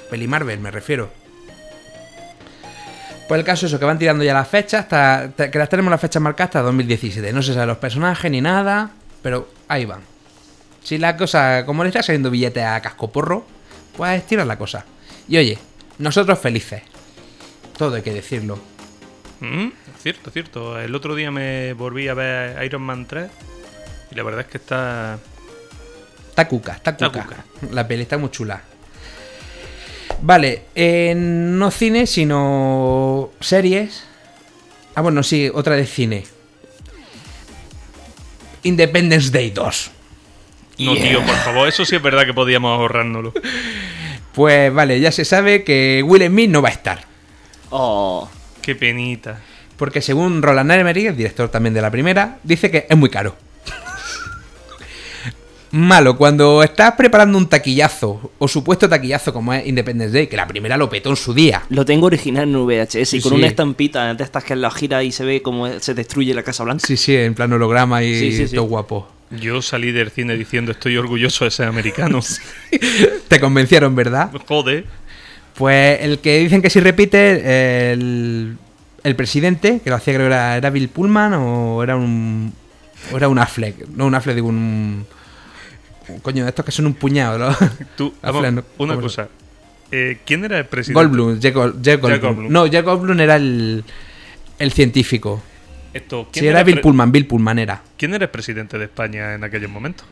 Peli Marvel, me refiero. Pues el caso es eso, que van tirando ya las fechas, hasta, que las tenemos las fechas marcadas hasta 2017. No se sabe los personajes ni nada, pero ahí van. Si la cosa, como le está saliendo billete a casco porro, pues tira la cosa. Y oye, nosotros felices. Todo hay que decirlo. Mm, cierto, cierto. El otro día me volví a ver Iron Man 3 y la verdad es que está... Está cuca, está Está cuca. La peli está muy chula. Vale, eh, no cine, sino series. Ah, bueno, sí, otra de cine. Independence Day 2. No, tío, por favor, eso sí es verdad que podíamos ahorrárnoslo. Pues vale, ya se sabe que Will Smith no va a estar. Oh. Qué penita. Porque según Roland Emmerich, el director también de la primera, dice que es muy caro. Malo, cuando estás preparando un taquillazo, o supuesto taquillazo como es Independence Day, que la primera lo petó en su día. Lo tengo original en VHS y con sí. una estampita de estas que la gira y se ve cómo se destruye la Casa Blanca. Sí, sí, en plan holograma y Sí, sí, sí. todo guapo. Yo salí del cine diciendo estoy orgulloso de ser americano. Te convencieron, ¿verdad? Joder. Pues el que dicen que si repite, el, el presidente, que lo hacía creo que era, era Bill Pullman o era un... O era un Affleck. No, un Affleck, digo un. un Coño, estos que son un puñado. ¿no? Tú, Affleck, no- una ¿cómo cosa. Eh, ¿Quién era el presidente? Goldblum, Jack, Gol- Jack Goldblum. Goldblum. No, Jack Goldblum era el, el científico. Esto, Sí, era Bill pre- Pullman, Bill Pullman era. ¿Quién era el presidente de España en aquellos momentos?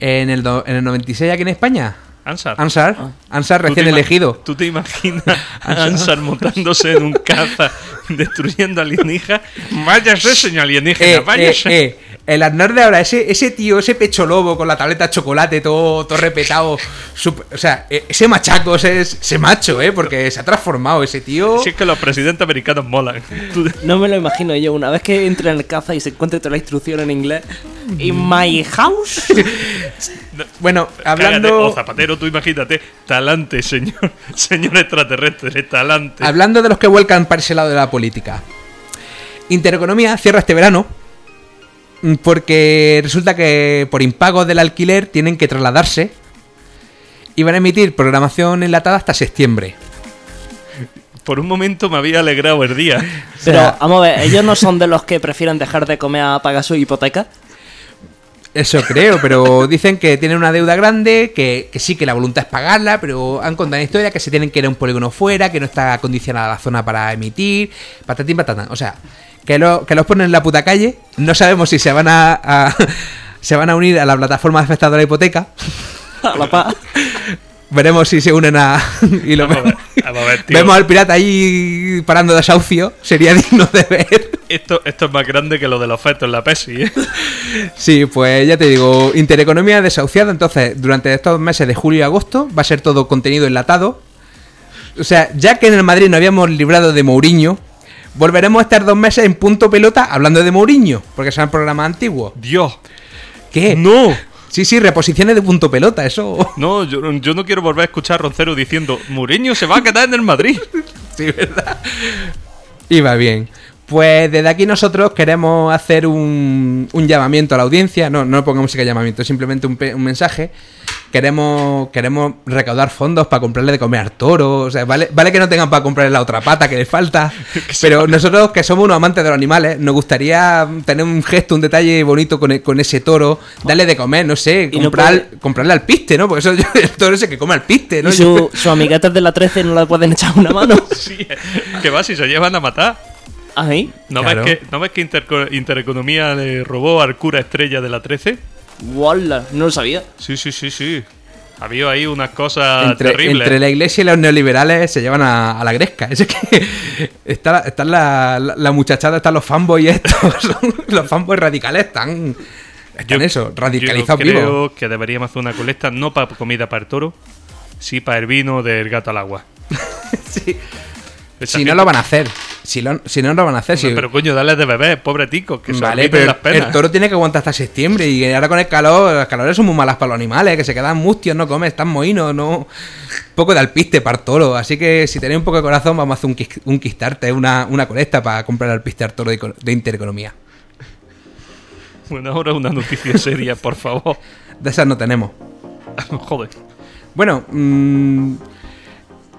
En el, do- en el 96 aquí en España, Ansar. Ansar, Ansar ¿Tú te recién elegido. ¿Tú te imaginas a Ansar montándose en un caza destruyendo alienígenas? Váyase, señor alienígena, Eh, eh, váyase. eh, el Aznar de ahora, ese, ese tío, ese pecho lobo con la tableta de chocolate todo, todo repetado. sup- o sea, eh, ese machaco, ese, ese macho, ¿eh? Porque se ha transformado ese tío. Si es que los presidentes americanos molan. No me lo imagino yo, una vez que entre en el caza y se encuentre toda la instrucción en inglés. In my house. Bueno, Cállate, hablando, oh, Zapatero, tú imagínate. Talante, señor. Señor extraterrestre, talante. hablando de los que vuelcan para ese lado de la política. Intereconomía cierra este verano. Mm, Porque resulta que por impagos del alquiler tienen que trasladarse. Y van a emitir programación enlatada hasta septiembre. Por un momento me había alegrado el día. Pero, sea- vamos a ver, ¿ellos no son de los que prefieren dejar de comer a pagar su hipoteca? Eso creo, pero dicen que tienen una deuda grande, que, que sí que la voluntad es pagarla, pero han contado una historia que se tienen que ir a un polígono fuera, que no está acondicionada la zona para emitir, patatín patatán. O sea, que, lo, que los ponen en la puta calle, no sabemos si se van a, a- se van a unir a la plataforma afectada a la hipoteca, A la paz. veremos si se unen a... y lo Vamos a vemos. ver, vamos a ver, tío. Vemos al pirata ahí parando desahucio, sería digno de ver. Esto, esto es más grande que lo de los fetos en la PESI, ¿eh? Sí, pues ya te digo, Intereconomía desahuciada, entonces durante estos meses de julio y agosto va a ser todo contenido enlatado. O sea, ya que en el Madrid no habíamos librado de Mourinho, volveremos a estar dos meses en punto pelota hablando de Mourinho, porque son programas antiguos. Dios. ¿Qué? No. Sí, sí, reposiciones de punto pelota, eso. No, yo, yo no quiero volver a escuchar a Roncero diciendo Mourinho se va a quedar en el Madrid. Sí, ¿verdad? Iba bien. Pues desde aquí nosotros queremos hacer un, un llamamiento a la audiencia, no, no pongamos que llamamiento, simplemente un mensaje. Queremos, queremos recaudar fondos para comprarle de comer al toro. O sea, vale, vale que no tengan para comprarle la otra pata que les falta. pero nosotros, que somos unos amantes de los animales, nos gustaría tener un gesto, un detalle bonito con, e- con ese toro, darle de comer, no sé, no comprar, puede- comprarle al piste, ¿no? Porque eso yo- el toro ese que come al piste, ¿no? Y su, sus amiguetas de la 13 no le pueden echar una mano. Sí, que va si se llevan a matar. Ahí. ¿No, Claro. ves que, ¿No ves que Interco- Intereconomía le robó al cura estrella de la 13? Walla, no lo sabía. Sí, sí, sí, sí. Había ahí unas cosas entre, terribles. entre la iglesia y los neoliberales se llevan a, a la gresca. Es que está, está la, la, la muchachada, están los fanboys estos. son- los fanboys radicales están. Están eso, radicalizados yo creo que deberíamos hacer una colecta no para comida para el toro, sí para el vino del gato al agua. Sí. Si no lo van a hacer. Si, lo- si no lo van a hacer. si- Pero coño, dale de beber, pobre tico, que se vale, pero las penas. el toro tiene que aguantar hasta septiembre. Y ahora con el calor, las calores son muy malas para los animales, que se quedan mustios, no comen, están mohinos, no. Un poco de alpiste para el toro. Así que si tenéis un poco de corazón, vamos a hacer un, un Kickstarter, una, una colecta para comprar alpiste al toro de, de intereconomía. Bueno, ahora una noticia seria, por favor. De esas no tenemos. Joder. Bueno, mm,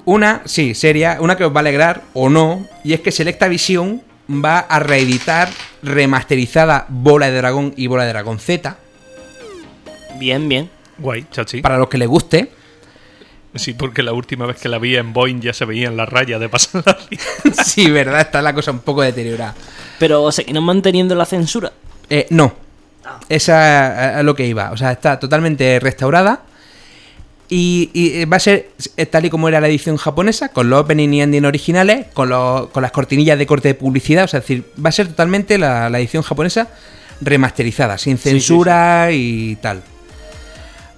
una, sí, seria, una que os va a alegrar o no, y es que Selecta Visión va a reeditar remasterizada Bola de Dragón y Bola de Dragón Z, Bien, bien. Guay, chachi. para los que les guste. Sí, porque la última vez que la vi en Boeing ya se veían las rayas de pasar la línea. sí, verdad, está la cosa un poco deteriorada. Pero seguirán manteniendo la censura. Eh, no, esa es lo que iba, o sea, está totalmente restaurada. Y, y va a ser eh, tal y como era la edición japonesa, con los opening y ending originales, con, los- con las cortinillas de corte de publicidad. O sea, es decir, va a ser totalmente la, la edición japonesa remasterizada, sin censura y tal.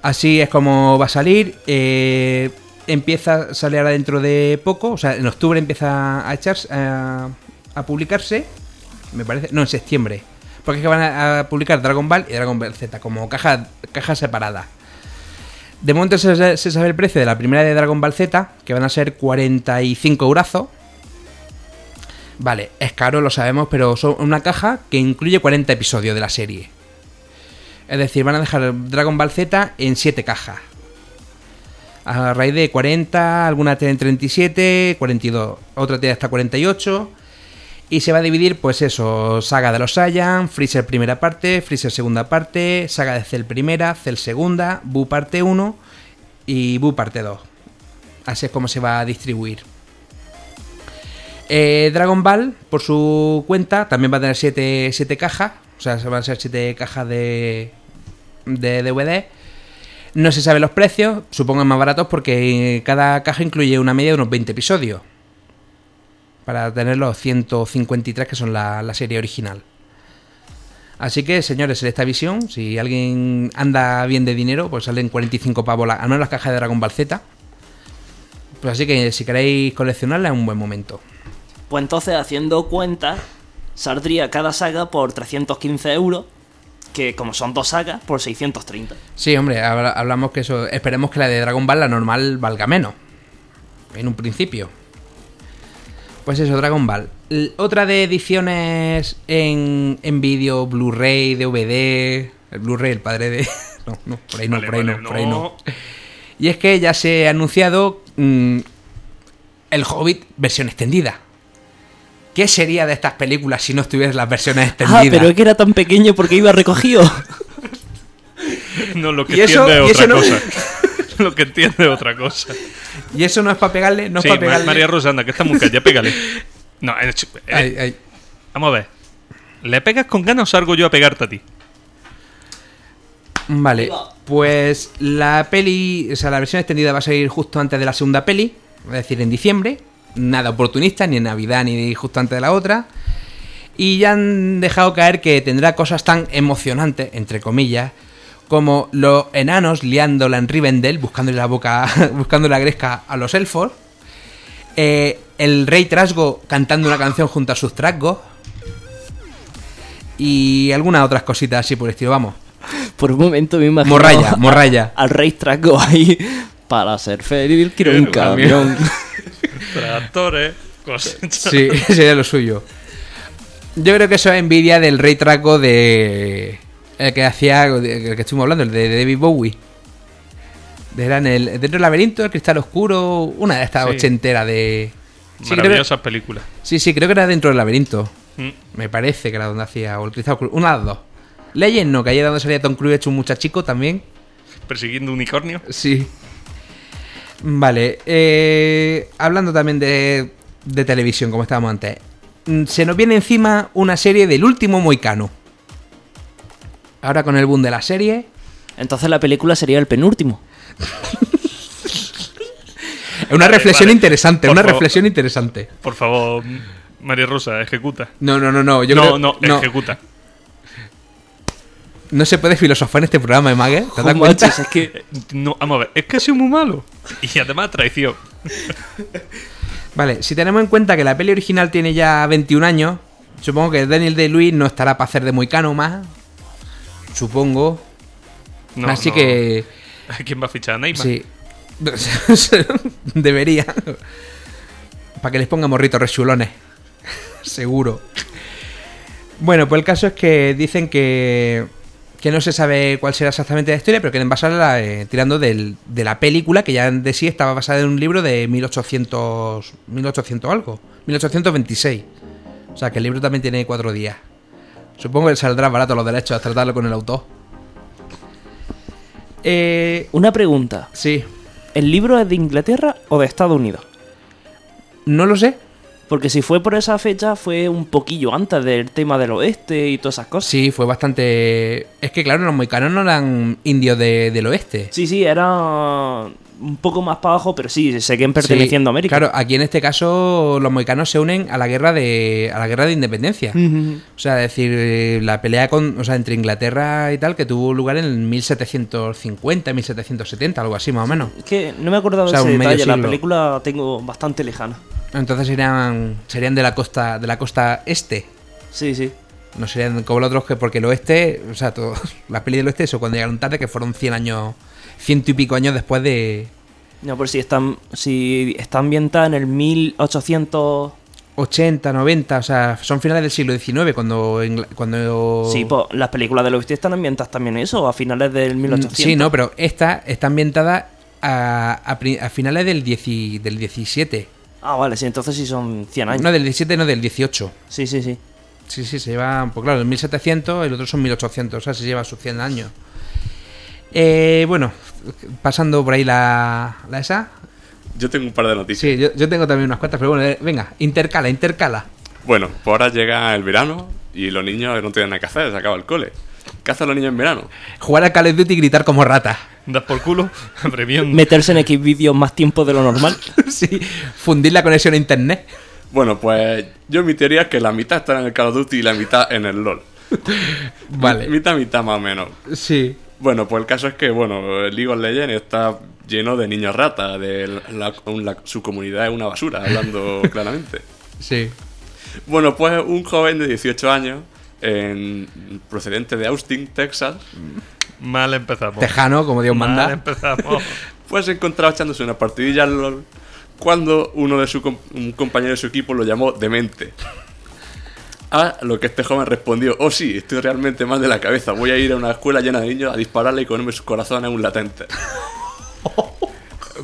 Así es como va a salir. eh, empieza a salir ahora dentro de poco, o sea, en octubre empieza a echarse, a, a publicarse. Me parece, no, en septiembre. Porque es que van a, a publicar Dragon Ball y Dragon Ball Z como caja, caja separada. De momento se, sabe el precio de la primera de Dragon Ball Z, que van a ser 45 eurazos. Vale, es caro, lo sabemos, pero son una caja que incluye 40 episodios de la serie. Es decir, van a dejar Dragon Ball Z en 7 cajas. A raíz de 40, alguna tiene 37, 42, otra tiene hasta 48. Y se va a dividir, pues eso, saga de los Saiyan, Freezer primera parte, Freezer segunda parte, saga de Cell primera, Cell segunda, Buu parte 1 y Buu parte 2. Así es como se va a distribuir. Eh, Dragon Ball, por su cuenta, también va a tener 7 cajas. O sea, se van a ser 7 cajas de, de DVD. No se saben los precios, supongo más baratos porque cada caja incluye una media de unos 20 episodios. Para tener los 153 que son la, la serie original. Así que, señores, en esta visión, si alguien anda bien de dinero, pues salen 45 pavos, al menos las cajas de Dragon Ball Z. Pues así que si queréis coleccionarla es un buen momento. Pues entonces, haciendo cuentas, saldría cada saga por 315 euros, que como son dos sagas, por 630. Sí, hombre, habla- hablamos que eso. Esperemos que la de Dragon Ball, la normal, valga menos. En un principio. Pues eso, Dragon Ball. L- otra de ediciones en, en vídeo, Blu-ray, DVD. El Blu-ray, el padre de. No, no, por ahí no, Vale, por ahí vale, no, por ahí no. Y es que ya se ha anunciado mm, El Hobbit versión extendida. ¿Qué sería de estas películas si no estuvieras las versiones Ah, extendidas? pero es que era tan pequeño porque iba recogido. No, lo que Y eso- entiende y es eso otra no- cosa. lo que entiende es otra cosa. Y eso no es para pegarle, no es sí, para pegarle. María Rosanda, que está muy callada, pégale. No, eh, eh, Ay, ay. vamos a ver. ¿Le pegas con ganas o salgo yo a pegarte a ti? Vale, pues la peli, o sea, la versión extendida va a salir justo antes de la segunda peli, es decir, en diciembre. Nada oportunista, ni en Navidad, ni justo antes de la otra. Y ya han dejado caer que tendrá cosas tan emocionantes, entre comillas, como los enanos liándola en Rivendell, buscándole la boca, buscando la gresca a los elfos. eh, el rey Trasgo cantando una canción junto a sus trasgos. Y algunas otras cositas así por el estilo, vamos. Por un momento me imagino Morralla, a- morralla. al rey Trago ahí. Para ser feliz quiero un Quiero un camión. Tractores, cosechas. Sí, sería lo suyo. Yo creo que eso es envidia del rey traco de. El que hacía. El que estuvimos hablando, el de David Bowie. Era en el, dentro del laberinto, el cristal oscuro. Una de estas Sí. ochenteras de. Sí, que- Maravillosas películas. sí, sí, creo que era dentro del laberinto. Mm. Me parece que era donde hacía. O el cristal oscuro. Una de las dos. Legend no, que ahí era donde salía Tom Cruise hecho un muchachico también. Persiguiendo unicornio. Sí. Vale. eh, hablando también de, de televisión, como estábamos antes. Mm, Se nos viene encima una serie del último Moicano. Ahora con el boom de la serie. Entonces la película sería el penúltimo. Es una Vale, reflexión vale. interesante, Por una favor. reflexión interesante. Por favor, María Rosa, ejecuta. No, no, no, no. Yo no, creo- no, no, ejecuta. no se puede filosofar en este programa, ¿eh, Mague? ¿Te das cuenta? es que No, vamos a ver, es que ha sido muy malo. Y además traición. Vale, si tenemos en cuenta que la peli original tiene ya 21 años, supongo que Daniel Day-Lewis no estará para hacer de Moicano más. Supongo. No, Así no. que. ¿Quién va a fichar a Neymar? Sí. Debería. Para que les ponga morritos rechulones. Seguro. Bueno, pues el caso es que dicen que, que no se sabe cuál será exactamente la historia, pero quieren basarla eh, tirando del- de la película, que ya de sí estaba basada en un libro de 1800, 1800 algo, 1826. O sea, que el libro también tiene cuatro días. Supongo que saldrá barato los derechos a tratarlo con el autor. Eh, una pregunta. sí, ¿El libro es de Inglaterra o de Estados Unidos? no lo sé. Porque si fue por esa fecha fue un poquillo antes del tema del oeste y todas esas cosas. Sí, fue bastante. Es que, claro, los moicanos no eran indios de- del oeste. Sí, sí, era un poco más para abajo, pero sí, seguían perteneciendo Sí, a América. Claro, aquí en este caso los moicanos se unen a la guerra de a la guerra de independencia. O sea, es decir, eh, la pelea con, o sea, entre Inglaterra y tal que tuvo lugar en 1750, 1770, algo así más o menos. Es que no me acuerdo O sea, de ese detalle, la película tengo bastante lejana. Entonces serían serían de la costa de la costa este. Sí, sí. No serían como los otros que porque el oeste, o sea, todo, las pelis del oeste eso cuando llegaron tarde que fueron 100 años, ciento y pico años después de No, por si están, si está ambientada en el 1800... 80, 90, o sea, son finales del siglo XIX cuando cuando Sí, pues las películas del oeste están ambientadas también eso, a finales del 1800. Mm, Sí, no, pero esta está ambientada a, a a finales del, 10 del 17. Ah, vale, sí, entonces sí son 100 años. No del 17, no del 18. Sí, sí, sí. Sí, sí, se lleva, pues claro, el 1700 y el otro son 1800, o sea, se lleva sus 100 años. Eh, bueno, pasando por ahí la, la esa. Yo tengo un par de noticias. Sí, yo, yo tengo también unas cuantas, pero bueno, eh, venga, intercala, intercala. Bueno, pues ahora llega el verano y los niños no tienen nada que hacer, se acaba el cole. ¿Qué hacen los niños en verano? Jugar a Call of Duty y gritar como rata. Das por culo. Meterse en X vídeos más tiempo de lo normal. sí, fundir la conexión a internet. Bueno, pues yo mi teoría es que la mitad está en el Call of Duty y la mitad en el LOL. Vale. Mitad, mitad más o menos. Sí. Bueno, pues el caso es que, bueno, el League of Legends está lleno de niños ratas, de la- la- su comunidad es una basura, hablando claramente. Sí. Bueno, pues un joven de 18 años, en- procedente de Austin, Texas, Mal empezamos. Tejano, como Dios Mal manda. empezamos. pues se encontraba echándose una partidilla al LOL cuando uno de su un compañero de su equipo lo llamó demente. A lo que este joven respondió, oh sí, estoy realmente mal de la cabeza, voy a ir a una escuela llena de niños a dispararle y comerme sus corazones un latente.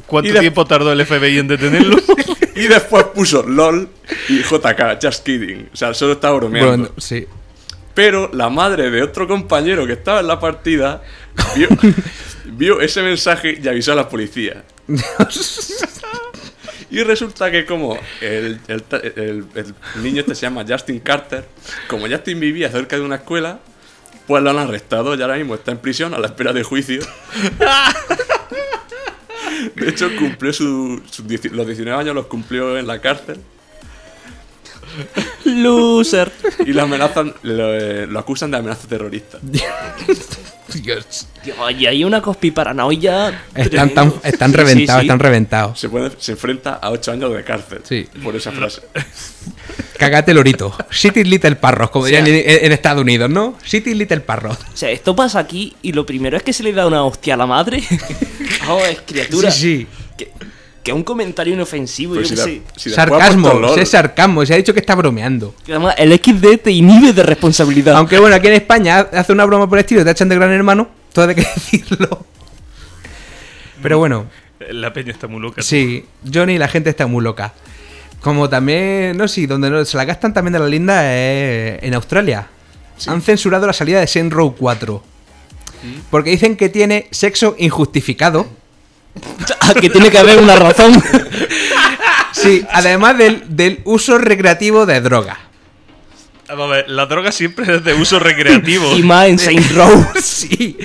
¿Cuánto de- tiempo tardó el FBI en detenerlo? Y después puso LOL y JK, just kidding. O sea, solo estaba bromeando. Bueno, sí. Pero la madre de otro compañero que estaba en la partida vio, vio ese mensaje y avisó a la policía. Y resulta que como el, el ta- el- el niño este se llama Justin Carter, como Justin vivía cerca de una escuela, pues lo han arrestado y ahora mismo está en prisión a la espera de juicio. De hecho, cumplió su, sus dieci- los 19 años los cumplió en la cárcel Loser. y lo amenazan, lo, eh, lo acusan de amenaza terrorista. Dios. Y hay una cospi paranoia. Están, tan- están reventados, sí, sí. están reventados. Se, puede, se enfrenta a 8 años de cárcel Sí. por esa frase. Cagate lorito. City Little Parros, como dirían en, en Estados Unidos, ¿no? City Little Parros. O sea, esto pasa aquí y lo primero es que se le da una hostia a la madre. oh, es criatura. Sí, sí. Que, que un comentario inofensivo, Pues yo si la- si sarcasmo, sí, es sarcasmo. Se ha dicho que está bromeando. Además, el XD te inhibe de responsabilidad. Aunque bueno, aquí en España hace una broma por el estilo y te echan de gran hermano, todo hay que decirlo. Pero bueno, La peña está muy loca. sí, Johnny y la gente está muy loca. Como también, no sé, donde no- se la gastan también de la linda es en Australia. Han censurado la salida de Saint Row 4. Porque dicen que tiene sexo injustificado. Ah, que tiene que haber una razón. Sí, además del, del uso recreativo de droga. Vamos a ver, la droga siempre es de uso recreativo. y más en Saint Row. Sí,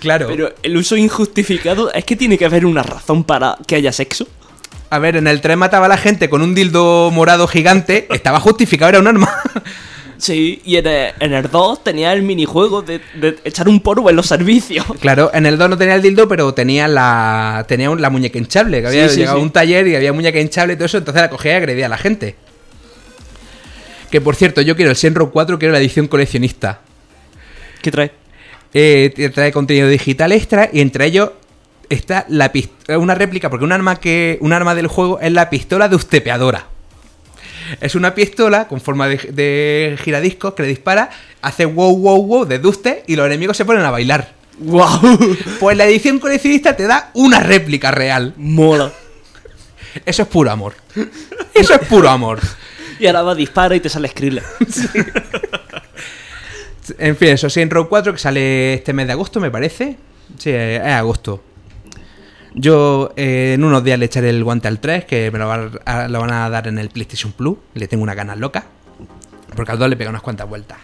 claro. Pero el uso injustificado es que tiene que haber una razón para que haya sexo. A ver, en el 3 mataba a la gente con un dildo morado gigante. Estaba justificado, era un arma. Sí, y en el, en el 2 tenía el minijuego de, de echar un polvo en los servicios. Claro, en el 2 no tenía el dildo, pero tenía la tenía un- la muñeca hinchable. Que había Sí, sí, llegado a un taller y había muñeca hinchable y todo eso. Entonces la cogía y agredía a la gente. Que por cierto, yo quiero el Senro 4, quiero la edición coleccionista. ¿Qué trae? Eh, trae contenido digital extra y entre ellos está la una réplica, porque un arma que un arma del juego es la pistola de ustepeadora. Es una pistola con forma de, de giradiscos que le dispara, hace wow wow wow de duste y los enemigos se ponen a bailar. ¡Wow! Pues la edición coleccionista te da una réplica real. Mola. Eso es puro amor. Eso es puro amor. Y ahora va, dispara y te sale Skrillex. En fin, eso sí, en Row 4 que sale este mes de agosto, me parece. Sí, es agosto. Yo eh, en unos días le echaré el guante al 3, que me lo, va a- lo van a dar en el PlayStation Plus. Le tengo una ganas loca. Porque al 2 le pega unas cuantas vueltas.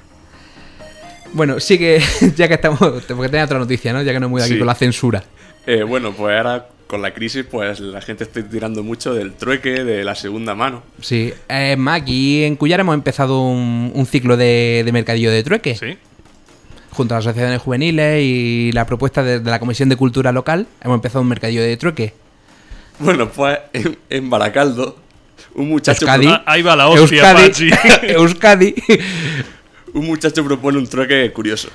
Bueno, sí que, ya que estamos. Porque tenía otra noticia, ¿no? Ya que no ido aquí Sí. con la censura. Eh, bueno, pues ahora con la crisis, pues la gente está tirando mucho del trueque, de la segunda mano. Sí, es más, aquí en Cuyar hemos empezado un, un ciclo de, de mercadillo de trueque. Sí. Junto a las asociaciones juveniles y la propuesta de, de la Comisión de Cultura Local, hemos empezado un mercadillo de trueque. Bueno, pues en, en Baracaldo, un muchacho, Euskadi. Ah, ahí va la hostia, Euskadi. Pachi. Euskadi. un muchacho propone un trueque curioso.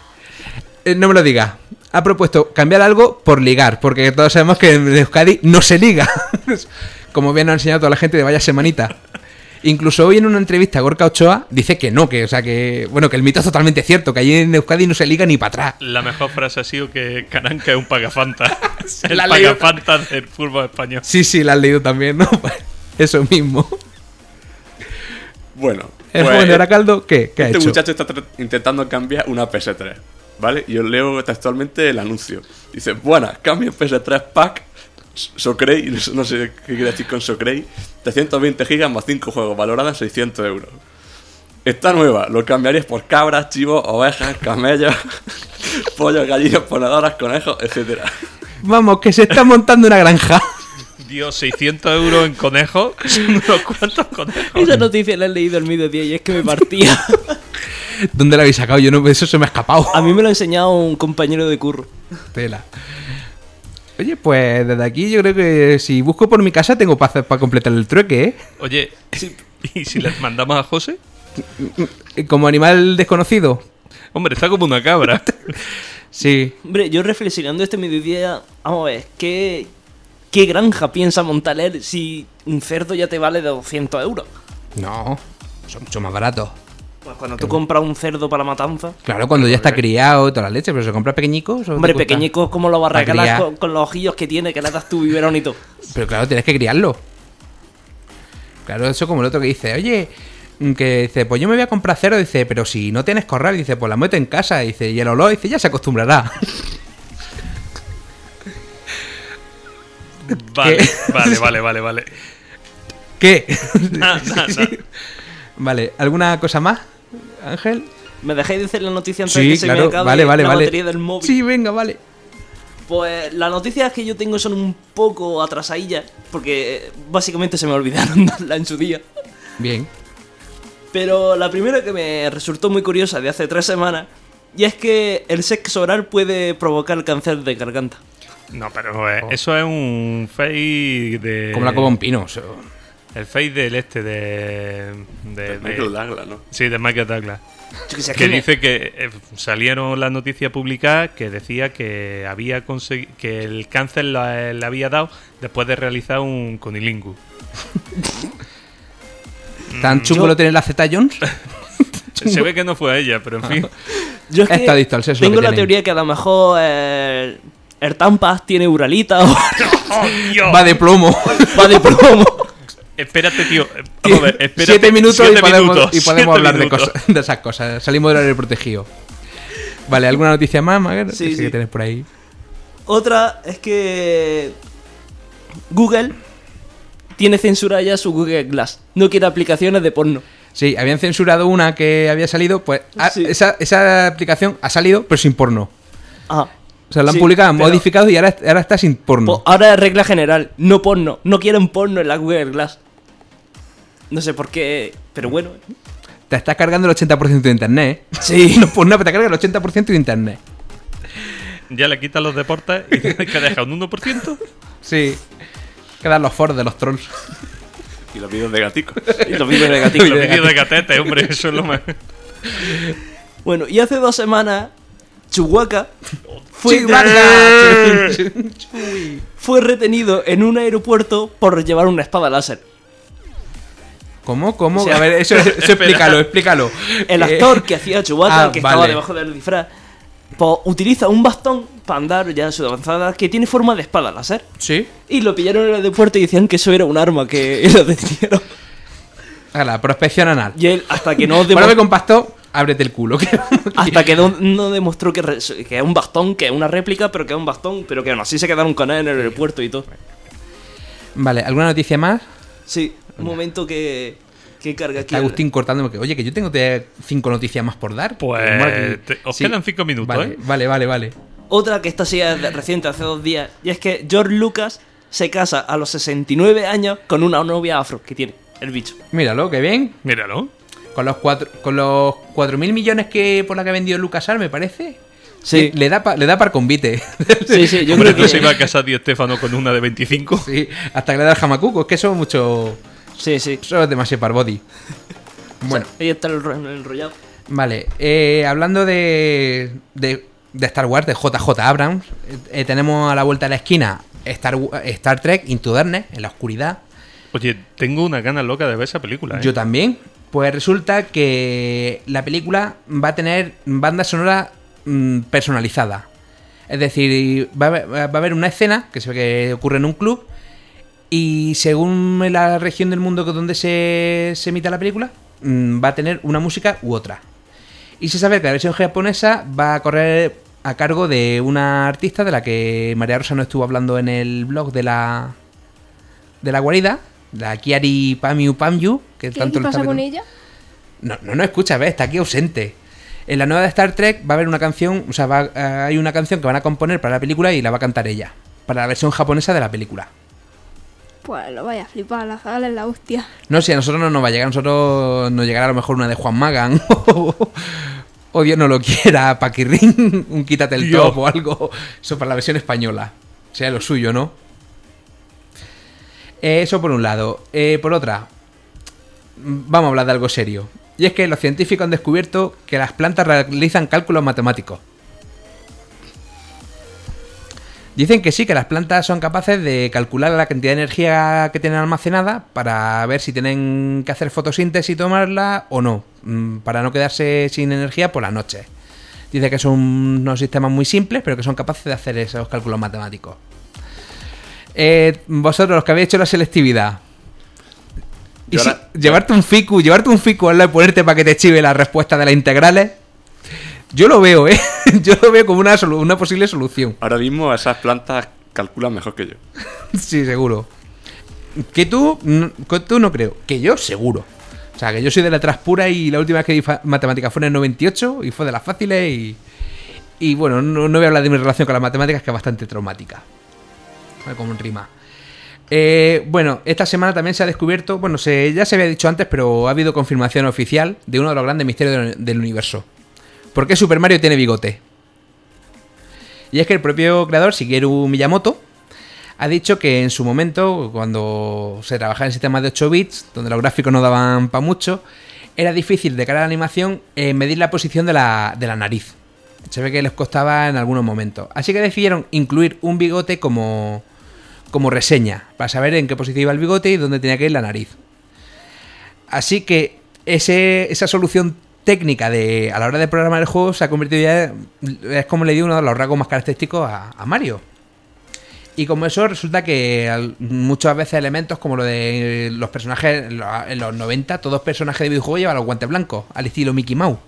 Eh, no me lo diga. Ha propuesto cambiar algo por ligar, porque todos sabemos que en Euskadi no se liga. Como bien nos ha enseñado toda la gente de vaya semanita. Incluso hoy en una entrevista Gorka Ochoa dice que no, que o sea que bueno, que el mito es totalmente cierto, que allí en Euskadi no se liga ni para atrás. La mejor frase ha sido que Caranca es un pagafanta. el la leído. pagafanta del fútbol español. Sí, sí, la has leído también, ¿no? Eso mismo. Bueno, El pues, joven de Aracaldo, ¿qué? ¿Qué ha este hecho? muchacho está intentando cambiar una PS3, ¿vale? Y os leo textualmente el anuncio. Dice, buenas, cambio PS3 Pack Socrey, no sé qué quiere decir con Socrey, 320 gigas más 5 juegos, valorada en 600 euros. Está nueva, lo cambiarías por cabras, chivos, ovejas, camellos, pollos, gallinas, ponedoras, conejos, etcétera. Vamos, que se está montando una granja. Dios, 600 euros en conejos. Unos cuantos conejos. Esa noticia la he leído el mediodía y es que me partía. ¿Dónde la habéis sacado? Yo no, eso se me ha escapado. A mí me lo ha enseñado un compañero de curro. Tela. Oye, pues desde aquí yo creo que si busco por mi casa tengo para completar el trueque, ¿eh? Oye, ¿y si les mandamos a José? Como animal desconocido. Hombre, está como una cabra. Sí. Hombre, yo reflexionando este mediodía, vamos a ver, ¿qué, qué granja piensa montar él si un cerdo ya te vale de 200 euros? No, son mucho más baratos. Pues cuando tú compras un cerdo para la matanza, Claro, cuando ya está criado y toda la leche, pero se compra pequeñicos. ¿o hombre, pequeñico, ¿cómo lo vas a regalar con, con los ojillos que tiene, que le das tu biberón y todo? Pero claro, tienes que criarlo. Claro, eso como el otro que dice, oye, mm, que dice, pues yo me voy a comprar cero, dice, pero si no tienes corral, dice, pues la meto en casa, dice, y el olor, dice, ya se acostumbrará. Vale, ¿Qué? vale, vale, vale, vale. ¿Qué? Vale, ¿alguna cosa más, Ángel? ¿Me dejáis de hacer la noticia antes de Sí, que se me claro, acabe vale, vale, la vale. batería del móvil? Sí, venga, vale. Pues las noticias que yo tengo son un poco atrasadillas, porque eh, básicamente se me olvidaron darla en su día. Bien. Pero la primera que me resultó muy curiosa de hace tres semanas, y es que el sexo oral puede provocar cáncer de garganta. No, pero eh, eso es un fake de. Como la coba un pino. eso. El fake del este de. de, de- Michael Douglas, ¿no? Sí, de Michael Douglas. Que dice que eh, salieron las noticias publicadas que decía que había consegui- que el cáncer la- le había dado después de realizar un conilingus. ¿Tan chungo Yo- lo tiene la Z Jones? Se ve que no fue a ella, pero en fin. yo es que Está sexo tengo que la teoría que a lo mejor eh, el Tampas tiene uralita o ¡Oh, Dios! Va de plomo. va de plomo. Espérate, tío. eh, Vamos a ver, espérate. Siete minutos siete y podemos, minutos, y podemos siete hablar de, cosas, de esas cosas. Salimos del horario protegido. Vale, ¿alguna noticia más, Mager? Sí, sí. que tienes por ahí. Otra es que Google tiene censurada ya su Google Glass. No quiere aplicaciones de porno. Sí, habían censurado una que había salido, pues ah, esa, esa aplicación ha salido, pero sin porno. Ah. O sea, la han Sí, publicado, han pero- modificado y ahora, ahora está sin porno. Ahora es regla general, no porno. No quieren porno en la Google Glass. No sé por qué, pero bueno. Te estás cargando el 80% de internet. ¿eh? Sí. No, pues no, pero te carga el 80% de internet. Ya le quitan los deportes y que deja un 1%. Sí. Quedan los foros de los trolls. Y los vídeos de gaticos. Y los vídeos negativos. Los vídeos de catete, hombre, eso es lo más. Bueno, y hace dos semanas, Chihuahua fue, fue retenido en un aeropuerto por llevar una espada láser. ¿Cómo? ¿Cómo? O sea- A ver, eso, eso explícalo, explícalo. El Eh, actor que hacía Chewbacca, ah, que estaba debajo del disfraz, pues, utiliza un bastón para andar ya en su avanzada que tiene forma de espada láser. Sí. Y lo pillaron en el aeropuerto y decían que eso era un arma, que lo detenieron. A la prospección anal. Y él, hasta que no, Para demo- me compacto, ábrete el culo. que- hasta que no, no demostró que, re- que es un bastón, que es una réplica, pero que es un bastón, pero que aún así se quedaron con él en el aeropuerto y todo. Vale, ¿alguna noticia más? Sí, momento que, que carga aquí. Agustín cortándome que, oye, que yo tengo te- cinco noticias más por dar. Pues, Que que- te- os quedan cinco minutos, vale, ¿eh? Vale, vale, vale. Otra que esta sí es reciente, hace dos días, y es que George Lucas se casa a los 69 años con una novia afro que tiene, el bicho. Míralo, que bien. Míralo. Con los cuatro, con los cuatro mil millones que por la que ha vendido LucasArts, me parece. Sí. Le da, pa- le da para convite. Sí, sí, yo Hombre, creo no se que... iba a casar Di Stefano con una de 25. sí, hasta que le da el jamacuco. Es que eso es mucho. Sí, sí. Eso es demasiado para body. Bueno, Ahí está el, ro- el enrollado. vale. eh, hablando de, de, de Star Wars, de JJ Abrams, eh, tenemos a la vuelta de la esquina Star, Star Trek Into Darkness, en la oscuridad. Oye, tengo una gana loca de ver esa película. ¿eh? Yo también. Pues resulta que la película va a tener banda sonora mm, personalizada. Es decir, va a, haber, va a haber una escena que se ve que ocurre en un club Y según la región del mundo donde se, se emita la película, mm, va a tener una música u otra. Y se sabe que la versión japonesa va a correr a cargo de una artista de la que María Rosa no estuvo hablando en el blog de la de la guarida, la Kiari Pamiu Pamyu, que ¿Qué, tanto pasa con ella? no, no, no escucha, ves, está aquí ausente. En la nueva de Star Trek va a haber una canción, o sea, va- eh, hay una canción que van a componer para la película y la va a cantar ella, para la versión japonesa de la película. Pues lo vaya a flipar, la zagal es la hostia. No, si a nosotros no nos va a llegar, a nosotros nos llegará a lo mejor una de Juan Magan, o, Dios no lo quiera, Paquirrín, un quítate el Dios. top o algo. Eso para la versión española, sea lo suyo, ¿no? Eh, Eso por un lado. Eh, por otra, vamos a hablar de algo serio. Y es que los científicos han descubierto que las plantas realizan cálculos matemáticos. Dicen que sí, que las plantas son capaces de calcular la cantidad de energía que tienen almacenada para ver si tienen que hacer fotosíntesis y tomarla o no, mm, para no quedarse sin energía por la noche. Dice que son unos sistemas muy simples, pero que son capaces de hacer esos cálculos matemáticos. Eh, vosotros, los que habéis hecho la selectividad, y si- llevarte un ficu, llevarte un ficu al lado y ponerte para que te chive la respuesta de las integrales, yo lo veo, ¿eh? Yo lo veo como una, posible solución. Ahora mismo esas plantas calculan mejor que yo. Sí, seguro. Que tú, que tú no creo. Que yo, seguro. O sea, que yo soy de letras puras y la última vez que di matemáticas fue en el 98 y fue de las fáciles y... Y bueno, no, no voy a hablar de mi relación con las matemáticas que es bastante traumática. Ver cómo rima. Eh, bueno, esta semana también se ha descubierto, bueno, se, ya se había dicho antes, pero ha habido confirmación oficial de uno de los grandes misterios del, del universo. ¿Por qué Super Mario tiene bigote? Y es que el propio creador, Shigeru Miyamoto, ha dicho que en su momento, cuando se trabajaba en sistemas de 8 bits, donde los gráficos no daban para mucho, era difícil de cara a la animación eh, medir la posición de la, de la nariz. Se ve que les costaba en algunos momentos. Así que decidieron incluir un bigote como, como reseña, para saber en qué posición iba el bigote y dónde tenía que ir la nariz. Así que ese, esa solución técnica de a la hora de programar el juego se ha convertido ya, es como le dio uno de los rasgos más característicos a, Mario. Y como eso resulta que muchas veces elementos como lo de los personajes en los, en los 90, todos personajes de videojuego llevan los guantes blancos, al estilo Mickey Mouse.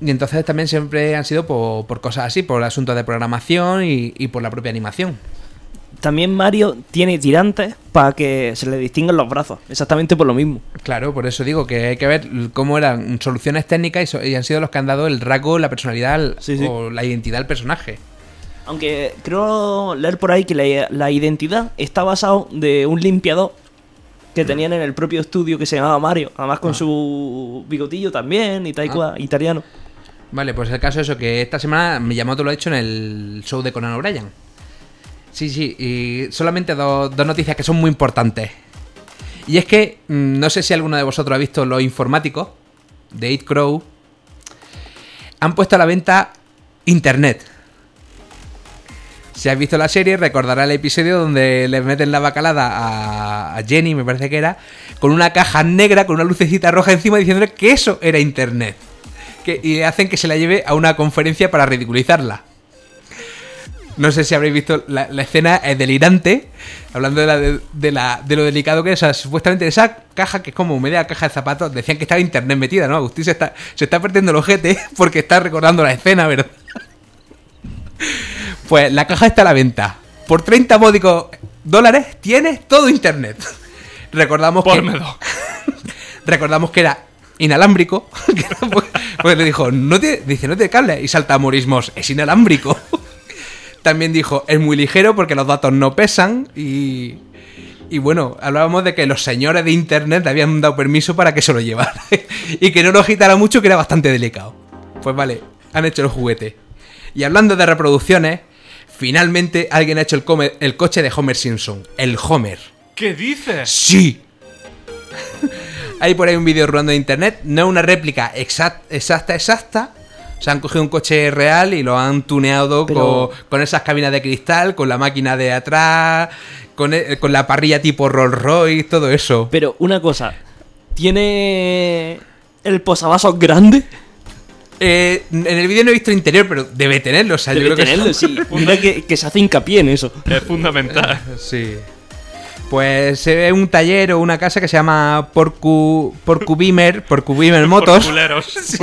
Y entonces también siempre han sido por, cosas así, por asuntos de programación y por la propia animación. También Mario tiene tirantes para que se le distingan los brazos. Exactamente por lo mismo. Claro, por eso digo que hay que ver cómo eran soluciones técnicas y, so- y han sido los que han dado el rasgo, la personalidad al- Sí, sí. o la identidad del personaje. Aunque creo leer por ahí que la, la identidad está basado de un limpiador que tenían en el propio estudio que se llamaba Mario. Además con su bigotillo también y y Ah. italiano. Vale, pues el caso es eso, que esta semana Miyamoto lo ha hecho en el show de Conan O'Brien. Sí, sí, y solamente dos, dos noticias que son muy importantes. Y es que, mm, no sé si alguno de vosotros ha visto los informáticos de 8 Crow. Han puesto a la venta Internet. Si has visto la serie, recordará el episodio donde le meten la bacalada a, Jenny, me parece que era, con una caja negra con una lucecita roja encima diciéndole que eso era Internet. Que, y hacen que se la lleve a una conferencia para ridiculizarla. No sé si habréis visto la, la escena es delirante, hablando de, la, de, de la- de lo delicado que es. O sea, supuestamente esa caja, que es como media caja de zapatos, decían que estaba internet metida, ¿no? Agustín se está, se está perdiendo el ojete porque está recordando la escena, ¿verdad? Pues la caja está a la venta. Por 30 módicos dólares tienes todo internet. Recordamos que... Recordamos que era inalámbrico. pues, pues le dijo, no te, dice, no tiene cable. Y salta Morismos, es inalámbrico. También dijo, es muy ligero porque los datos no pesan. Y, y bueno, hablábamos de que los señores de internet le habían dado permiso para que se lo llevara. y que no lo agitara mucho, que era bastante delicado. Pues vale, han hecho el juguete. Y hablando de reproducciones, finalmente alguien ha hecho el, come- el coche de Homer Simpson. El Homer. ¿Qué dices? ¡Sí! Hay por ahí un vídeo rodando en internet, no una réplica exact- exacta, exacta. Se han cogido un coche real y lo han tuneado Pero- con, con esas cabinas de cristal, con la máquina de atrás, con, e- con la parrilla tipo Rolls Royce, todo eso. Pero una cosa, ¿tiene el posavasos grande? Eh, en el vídeo no he visto el interior, pero debe tenerlo. O sea, yo Debe creo que tenerlo, son- sí. Mira que, que se hace hincapié en eso. Es fundamental. Sí. Pues es un taller o una casa que se llama Porcu, Porcubimer, Porcubimer Motos. Por culeros. Sí.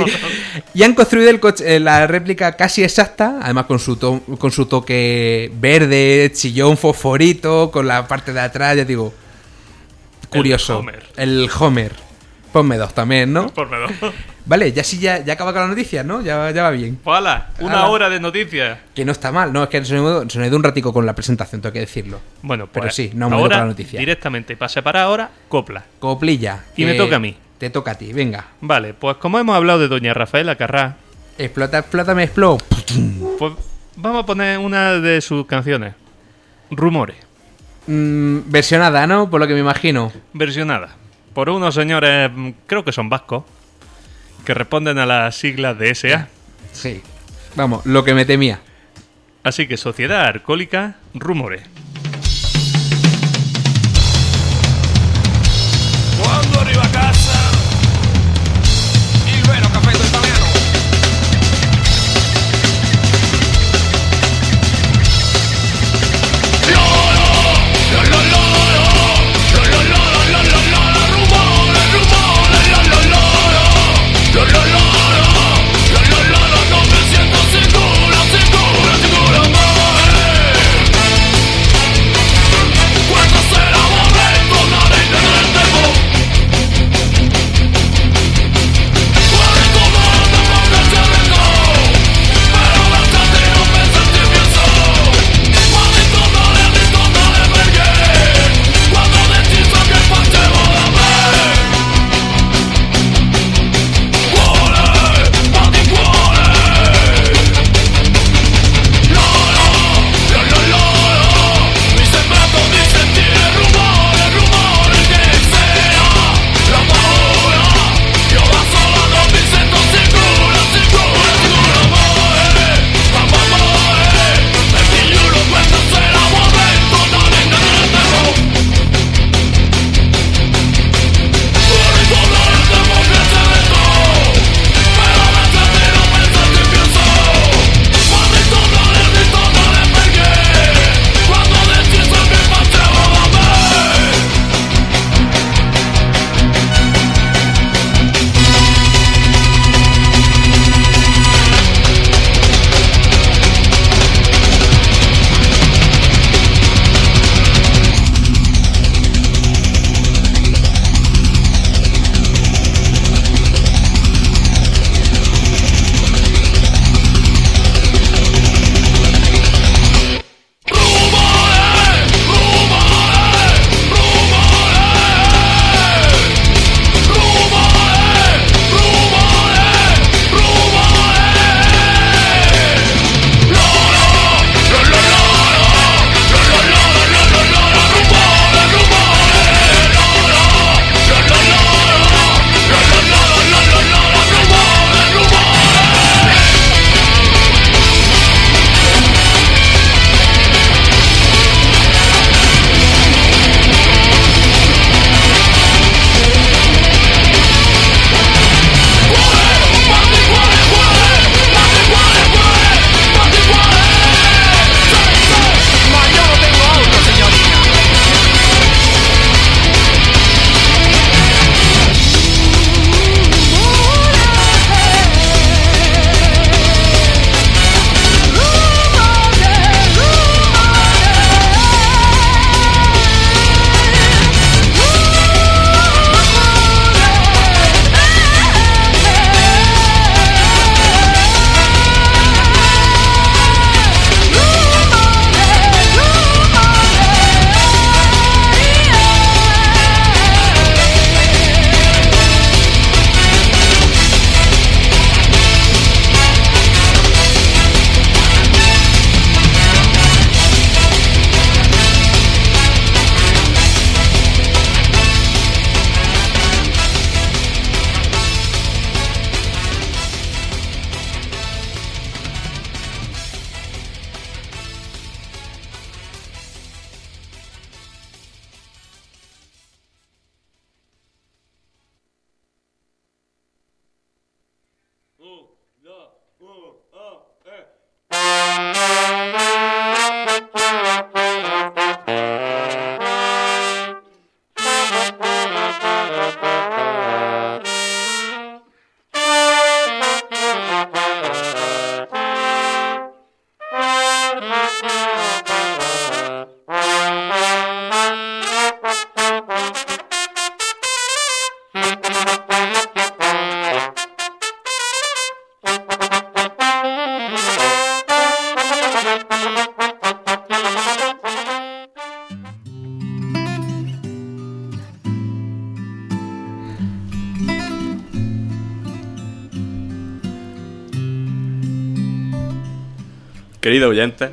Y han construido el coche, eh, la réplica casi exacta, además con su, to- con su toque verde, chillón, fosforito, con la parte de atrás, ya digo, curioso. Homer. El Homer. Ponme dos también, ¿no? Por menos. Vale, ya sí, ya, ya acaba con la noticia, ¿no? Ya, ya va bien. Pues ala, una Ala. hora de noticias. Que no está mal, no, es que se nos, se nos ha ido un ratico con la presentación, tengo que decirlo. Bueno, pues Pero sí, no hemos ido ahora, con la noticia. directamente, para separar ahora, copla. Coplilla. Y me toca a mí. Te toca a ti, venga. Vale, pues como hemos hablado de Doña Rafaela Carrá, Explota, explota, me explode. pues vamos a poner una de sus canciones. Rumores. Mm, versionada, ¿no? Por lo que me imagino. versionada por unos señores, mm, creo que son vascos, que responden a las siglas de SA. Sí. Vamos, lo que me temía. Así que Sociedad Alcohólica Rumores. Cuando querido oyente,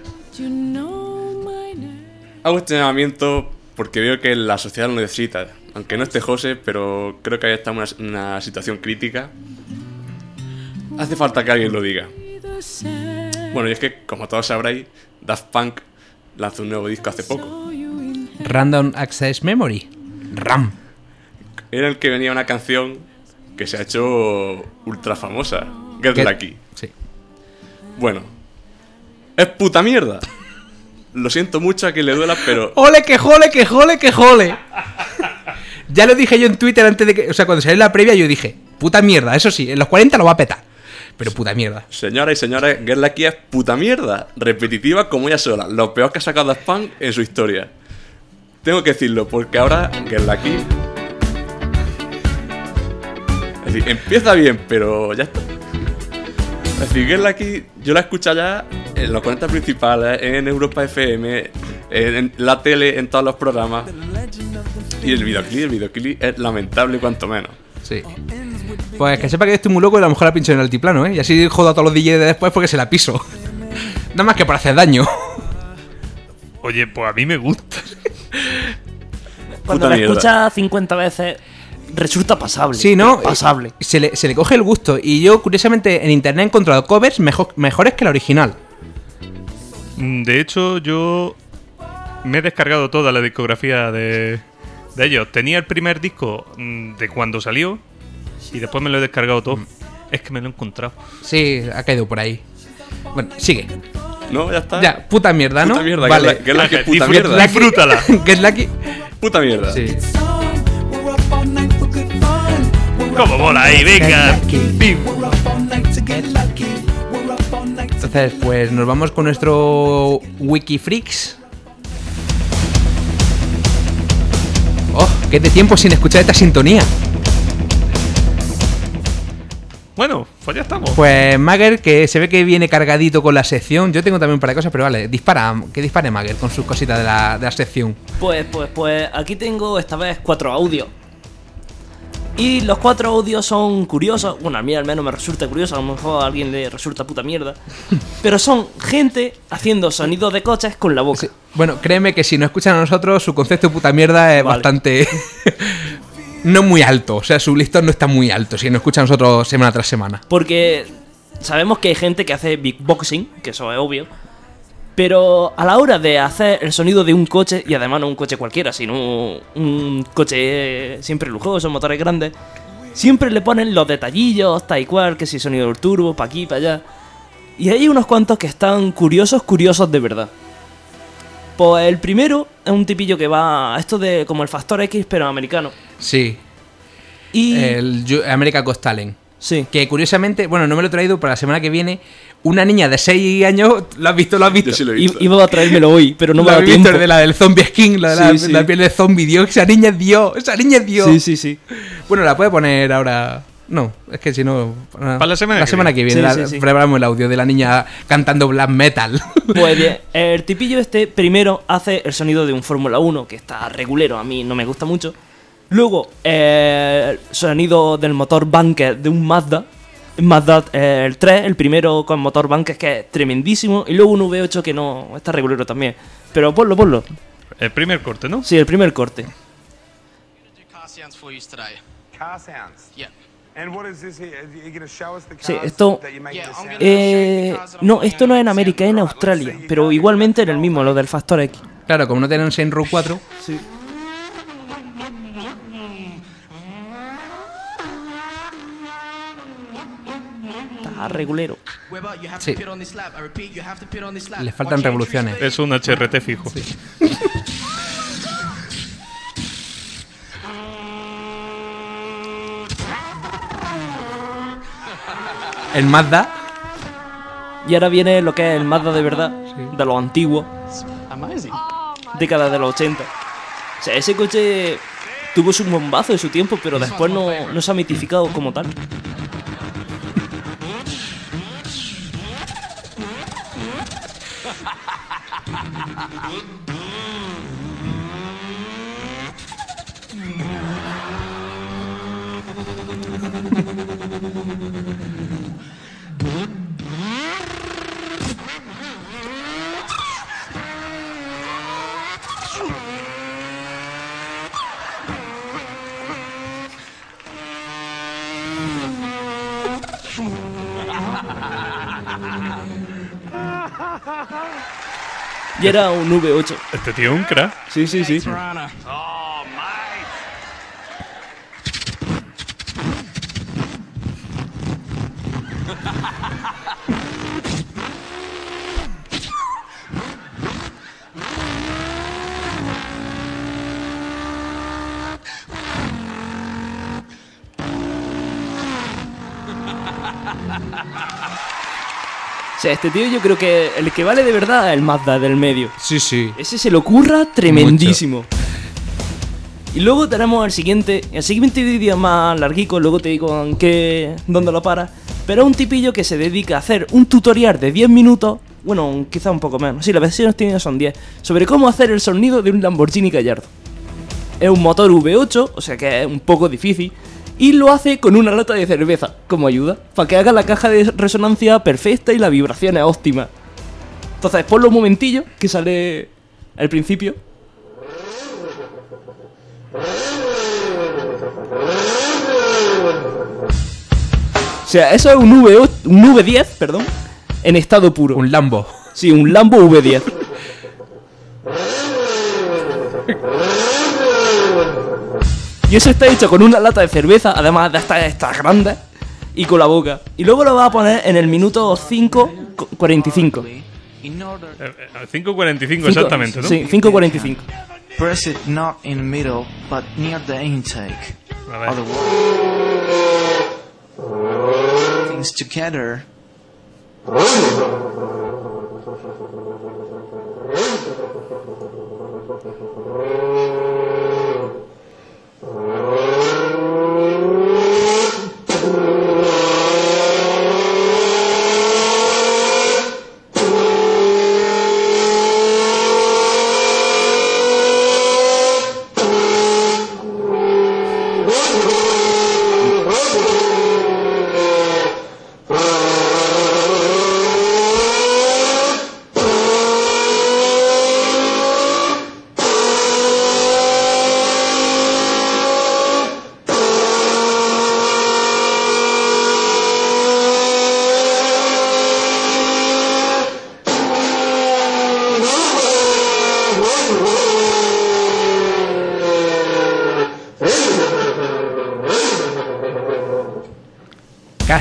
hago este llamamiento porque veo que la sociedad lo necesita. Aunque no esté José, pero creo que ahí estamos en una, una situación crítica. Hace falta que alguien lo diga. Bueno, y es que, como todos sabréis, Daft Punk lanzó un nuevo disco hace poco. Random Access Memory. RAM. Era el que venía una canción que se ha hecho ultra famosa. Get Get- Lucky. Sí. Bueno, es puta mierda. Lo siento mucho a quien le duela, pero ¡Ole, que jole, que jole, que jole! ya lo dije yo en Twitter antes de que. O sea, cuando salió la previa, yo dije, puta mierda, eso sí, en los 40 lo va a petar. Pero puta mierda. señoras y señores, Get Lucky es puta mierda. Repetitiva como ella sola. Lo peor que ha sacado Daft Punk en su historia. Tengo que decirlo, porque ahora Get Lucky. Es decir, empieza bien, pero ya está. Get Lucky, yo la escucho ya en los 40 principales, en Europa FM, en, en la tele, en todos los programas. Y el videoclip, el videoclip es lamentable cuanto menos. Sí. Pues que sepa que estoy muy loco y a lo mejor la pincho en el altiplano, ¿eh? Y así jodo a todos los DJs de después porque se la piso. Nada más que para hacer daño. Oye, pues a mí me gusta. Cuando Puta la mierda. escuchas 50 veces, resulta pasable. Sí, ¿no? Pasable. Se le, se le coge el gusto. Y yo, curiosamente, en internet he encontrado covers mejo- mejores que la original. Mm, De hecho, yo me he descargado toda la discografía de, de ellos. Tenía el primer disco mm, de cuando salió y después me lo he descargado todo. Es que me lo he encontrado. Sí, ha caído por ahí. Bueno, sigue. ¿No? Ya está. Ya, puta mierda, ¿no? Puta mierda, vale. Get Lucky es puta mierda. Disfrútala. Get Lucky. Puta mierda. Sí. ¿Cómo mola ahí? Venga. Entonces, pues nos vamos con nuestro Wikifreaks. Oh, qué de tiempo sin escuchar esta sintonía. Bueno, pues ya estamos. Pues Mager, que se ve que viene cargadito con la sección. Yo tengo también un par de cosas, pero vale, dispara, que dispare Mager con sus cositas de la, de la sección. Pues, pues, pues aquí tengo esta vez cuatro audios. Y los cuatro audios son curiosos. Bueno, a mí al menos me resulta curioso. A lo mejor a alguien le resulta puta mierda. Pero son gente haciendo sonidos de coches con la boca. Sí. Bueno, créeme que si no escuchan a nosotros, su concepto de puta mierda es Vale. bastante. no muy alto. O sea, su listón no está muy alto si no escuchan a nosotros semana tras semana. Porque sabemos que hay gente que hace beatboxing, que eso es obvio. Pero a la hora de hacer el sonido de un coche, y además no un coche cualquiera, sino un coche siempre lujoso, motores grandes, siempre le ponen los detallillos, tal y cual, que si sonido del turbo, pa' aquí, pa' allá. Y hay unos cuantos que están curiosos, curiosos de verdad. Pues el primero es un tipillo que va a esto de como el Factor X, pero americano. Sí. Y. El America Ghost Talent. sí. Que curiosamente, bueno, no me lo he traído para la semana que viene. Una niña de 6 años, ¿lo has visto? ¿Lo has visto? Yo sí lo he I- visto. Iba a traérmelo hoy, pero no me ¿Lo da has visto? tiempo. El de la del zombie skin, la de la, Sí, sí. la piel de zombie, Dios, esa niña es Dios, esa niña es Dios. Sí, sí, sí. Bueno, la puede poner ahora. No, es que si no. Para la semana la que semana que viene. Sí, la- sí, sí. preparamos el audio de la niña cantando black metal. Pues bien, el tipillo este primero hace el sonido de un Fórmula 1, que está regulero, a mí no me gusta mucho. Luego, eh, el sonido del motor Banker de un Mazda. Mazda eh, el 3, el primero con motor Banker, que es tremendísimo. Y luego un V8 que no está regulero también. Pero ponlo, ponlo. El primer corte, ¿no? Sí, el primer corte. car sounds for you today. Car sounds. Yeah. And what is this here? Are you going to show us the cars Sí, esto- Eh, no, esto no es en América, es en Australia. Pero igualmente en el mismo, lo del Factor X. claro, como no tienen Saint Row 4. Sí. Está regulero. Weber, you have Sí. to pit on this lap. I repeat, you have to pit this lap. Le faltan revoluciones. Es un HRT fijo. El Mazda. Y ahora viene lo que es el Mazda de verdad, de los antiguos, décadas de los 80. O sea, ese coche tuvo su bombazo de su tiempo, pero después no, no se ha mitificado como tal. Y era un V8. Este tío es un crack. Sí, sí, sí. Piranha. O sea, este tío yo creo que el que vale de verdad es el Mazda del medio. Sí, sí. Ese se lo curra tremendísimo. Y luego tenemos el siguiente. El siguiente vídeo es más larguico, luego te digo en qué, dónde lo para. Pero es un tipillo que se dedica a hacer un tutorial de 10 minutos. Bueno, quizá un poco menos. Sí, las versiones tienen son 10. Sobre cómo hacer el sonido de un Lamborghini Gallardo. Es un motor V8, o sea que es un poco difícil. Y lo hace con una lata de cerveza, como ayuda. Para que haga la caja de resonancia perfecta y la vibración es óptima. Entonces, ponlo un momentillo, que sale al principio. O sea, eso es un, v un V10, perdón, en estado puro. Un Lambo. Sí, un Lambo V10. Y eso está hecho con una lata de cerveza, además de estas estas grandes, y con la boca. Y luego lo va a poner en el minuto 5.45. In order, Eh, eh, 5.45 exactamente, ¿no? Sí, 5.45. press it not in the middle, but near the intake. A ver. Otherwise, things together.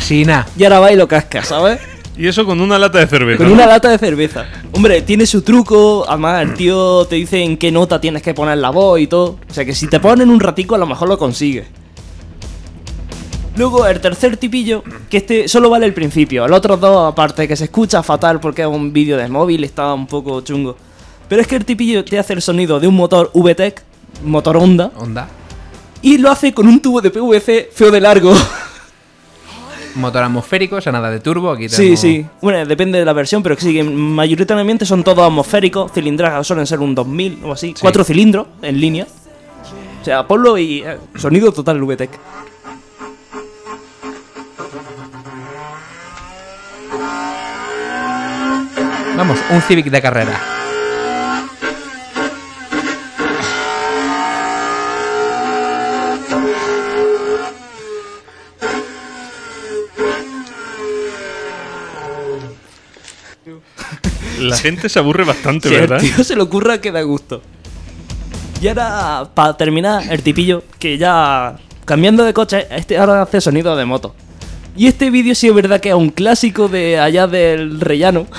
Casi nada. Y ahora va y lo casca, ¿sabes? Y eso con una lata de cerveza. Con ¿no? una lata de cerveza. Hombre, tiene su truco. Además, el tío te dice en qué nota tienes que poner la voz y todo. O sea que si te ponen un ratico, a lo mejor lo consigues. Luego, el tercer tipillo, que este solo vale el principio. El otro dos, aparte, que se escucha fatal porque es un vídeo de móvil, está un poco chungo. Pero es que el tipillo te hace el sonido de un motor VTEC, motor Honda, Onda. y lo hace con un tubo de PVC feo de largo. Motor atmosférico, o sea, nada de turbo. Aquí Sí, tenemos- sí. Bueno, depende de la versión, pero que sí, que mayoritariamente son todos atmosféricos. Cilindradas suelen ser un 2000 o así. Cuatro cilindros en línea. O sea, ponlo y eh, sonido total VTEC. Vamos, un Civic de carrera. La gente se aburre bastante, Si ¿verdad? el tío se le ocurra que da gusto. Y ahora, para terminar, el tipillo, que ya cambiando de coche, este ahora hace sonido de moto. Y este vídeo sí es verdad que es un clásico de allá del rellano.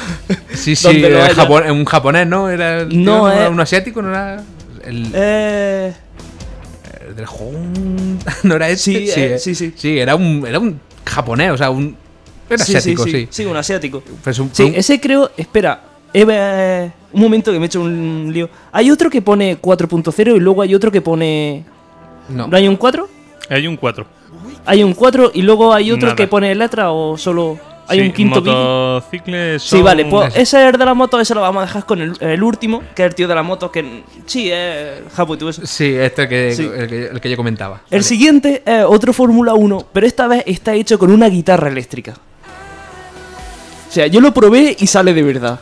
Sí, sí, era un japonés, ¿no? Era el No, era eh. un asiático, no era el, Eh, el del Hong- no era este. Sí, eh, eh. sí, sí. Sí, era un era un japonés, o sea, un era sí, sí, asiático, sí. sí, sí, un asiático. Pues un- Sí, un- ese creo. Espera, eh, un momento que me he hecho un lío. Hay otro que pone 4.0 y luego hay otro que pone. no. ¿No hay un 4? Hay un 4. Hay un 4 y luego hay otro Nada. que pone letra o solo. Hay Sí, un quinto motocicles Sí, son- vale, pues ese es el de la moto, ese lo vamos a dejar con el, el último, que es el tío de la moto, que sí, es Japo y todo eso. Sí, este que, Sí. El, que, el que yo comentaba. El Vale. siguiente es otro Fórmula 1, pero esta vez está hecho con una guitarra eléctrica. O sea, yo lo probé y sale de verdad.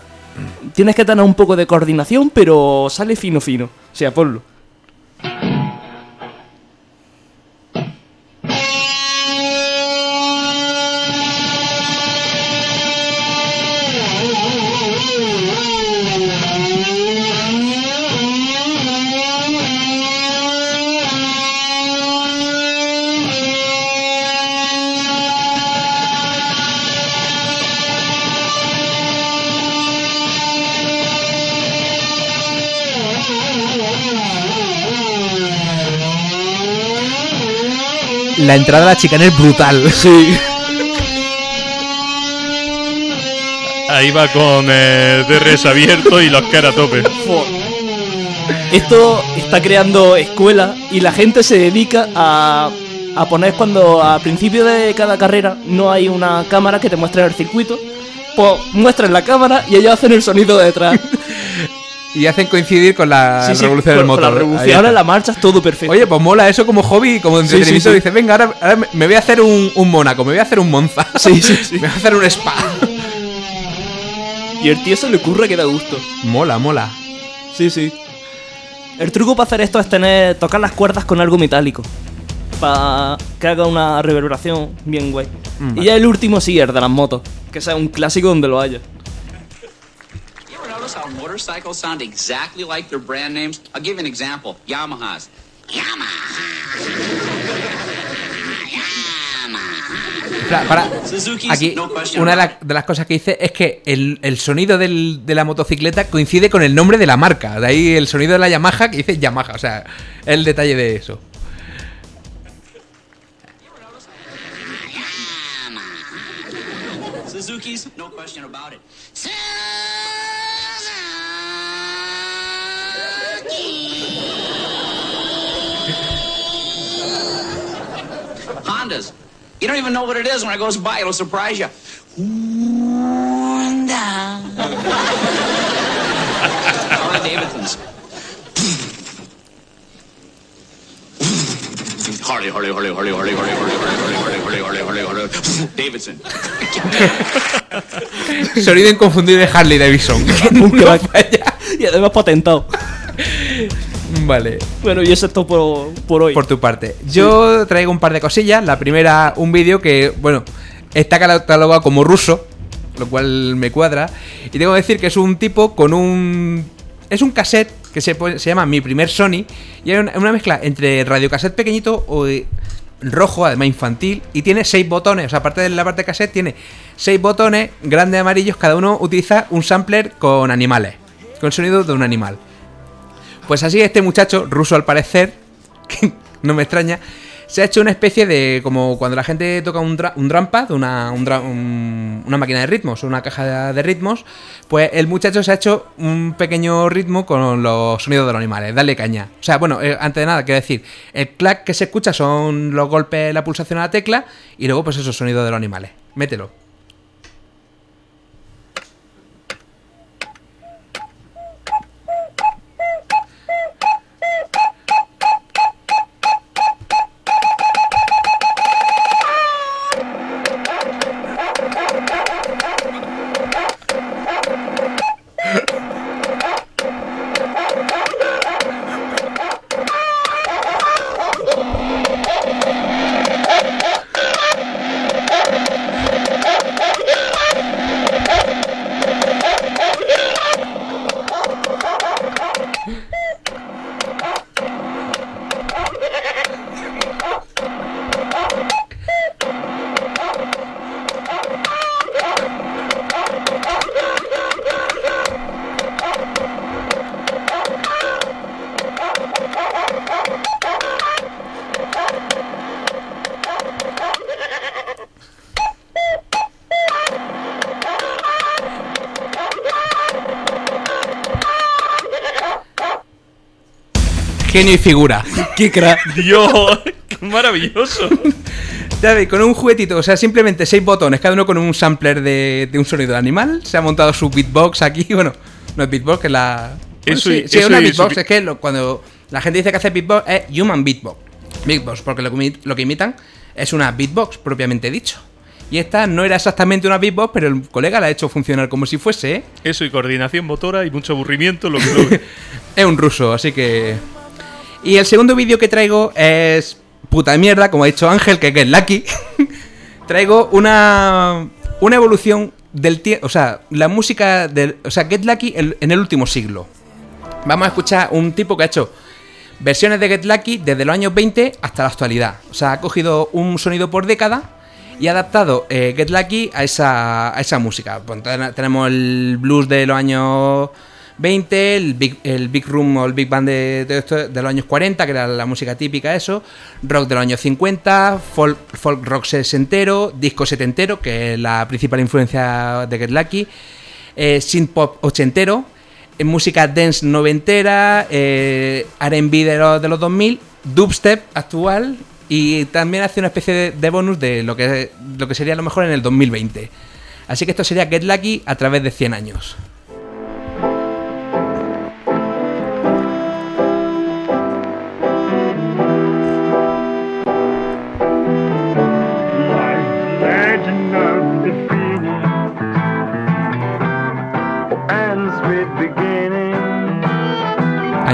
Tienes que tener un poco de coordinación, pero sale fino fino. O sea, ponlo. La entrada a la chicana es brutal. Sí. Ahí va con eh, DRS abierto y los cara a tope. Esto está creando escuela y la gente se dedica a, a poner cuando a principio de cada carrera no hay una cámara que te muestre el circuito. Pues muestran la cámara y ellos hacen el sonido de detrás. Y hacen coincidir con la Sí, sí, revolución del motor. la revolución. Ahí Ahora la marcha es todo perfecto. Oye, pues mola eso como hobby, como entretenimiento. sí, venga, ahora, ahora me- me voy a hacer un, un Mónaco, me voy a hacer un Monza. Sí, sí, sí. me voy a hacer un Spa. Y el tío se le ocurre que da gusto. mola, mola. Sí, sí. El truco para hacer esto es tener tocar las cuerdas con algo metálico. Para que haga una reverberación bien guay. Mm, Y ya el último sí, el de las motos. Que sea un clásico donde lo haya. Notice how motorcycles sound exactly like their brand names? I'll give you an example. Yamahas. Espera, para. Suzuki's, Aquí, no question una de, about la- de las cosas que dice es que el, el sonido del- de la motocicleta coincide con el nombre de la marca. De ahí el sonido de la Yamaha que dice Yamaha. O sea, el detalle de eso. Hondas. You don't even know what it is when it goes by. It'll surprise you. Honda. Harley Davidson's. Harley, Harley, Harley, Harley, Harley, Harley, Harley, Harley, Harley, Harley, Harley, Harley, Harley, Harley, Davidson. Sonido inconfundible de Harley Davidson. Un crack. y además patentado. vale. Bueno, y eso es todo por, por hoy. Por tu parte. Yo traigo un par de cosillas. La primera, un vídeo que, bueno, está catalogado como ruso, lo cual me cuadra. Y tengo que decir que es un tipo con un. Es un cassette que se, se llama Mi primer Sony. Y es una, mezcla entre radiocassette pequeñito o rojo, además infantil. Y tiene seis botones. O sea, aparte de la parte de cassette, tiene seis botones grandes amarillos. Cada uno utiliza un sampler con animales. Con el sonido de un animal. Pues así este muchacho, ruso al parecer, que no me extraña, se ha hecho una especie de. como cuando la gente toca un, dra- un una, una máquina de ritmos, una caja de ritmos, pues el muchacho se ha hecho un pequeño ritmo con los sonidos de los animales. Dale caña. O sea, bueno, eh, antes de nada, quiero decir, el clac que se escucha son los golpes, la pulsación a la tecla, y luego, pues esos sonidos de los animales. Mételo. Genio y figura. ¡Qué crack! Dios, qué maravilloso. Ya veis, con un juguetito, o sea, simplemente seis botones, cada uno con un sampler de, de un sonido de animal. Se ha montado su beatbox aquí. Bueno, no es beatbox, es la. Bueno, Eso sí, y- sí, es una beatbox. Es que lo- cuando la gente dice que hace beatbox es human beatbox. Beatbox, porque lo que, imi- lo que imitan es una beatbox propiamente dicho. Y esta no era exactamente una beatbox, pero el colega la ha hecho funcionar como si fuese, ¿eh? Eso y coordinación motora y mucho aburrimiento, lo que Es un ruso, así que. Y el segundo vídeo que traigo es. Puta mierda, como ha dicho Ángel, que es Lucky. traigo una. Una evolución del tiempo. O sea, la música del. O sea, Get Lucky en el último siglo. Vamos a escuchar un tipo que ha hecho versiones de Get Lucky desde los años 20 hasta la actualidad. O sea, ha cogido un sonido por década y ha adaptado eh, Get Lucky a esa, a esa música. Pues, ten- tenemos el blues de los años 20, el Big, el Big Room o el Big Band de, de, los años 40, que era la música típica, eso, rock de los años 50, folk, rock sesentero, disco setentero, que es la principal influencia de Get Lucky, eh, synth pop ochentero, eh, música dance noventera, eh, R&B de los, de los 2000, dubstep actual y también hace una especie de bonus de lo que, lo que sería lo mejor en el 2020. Así que esto sería Get Lucky a través de 100 años.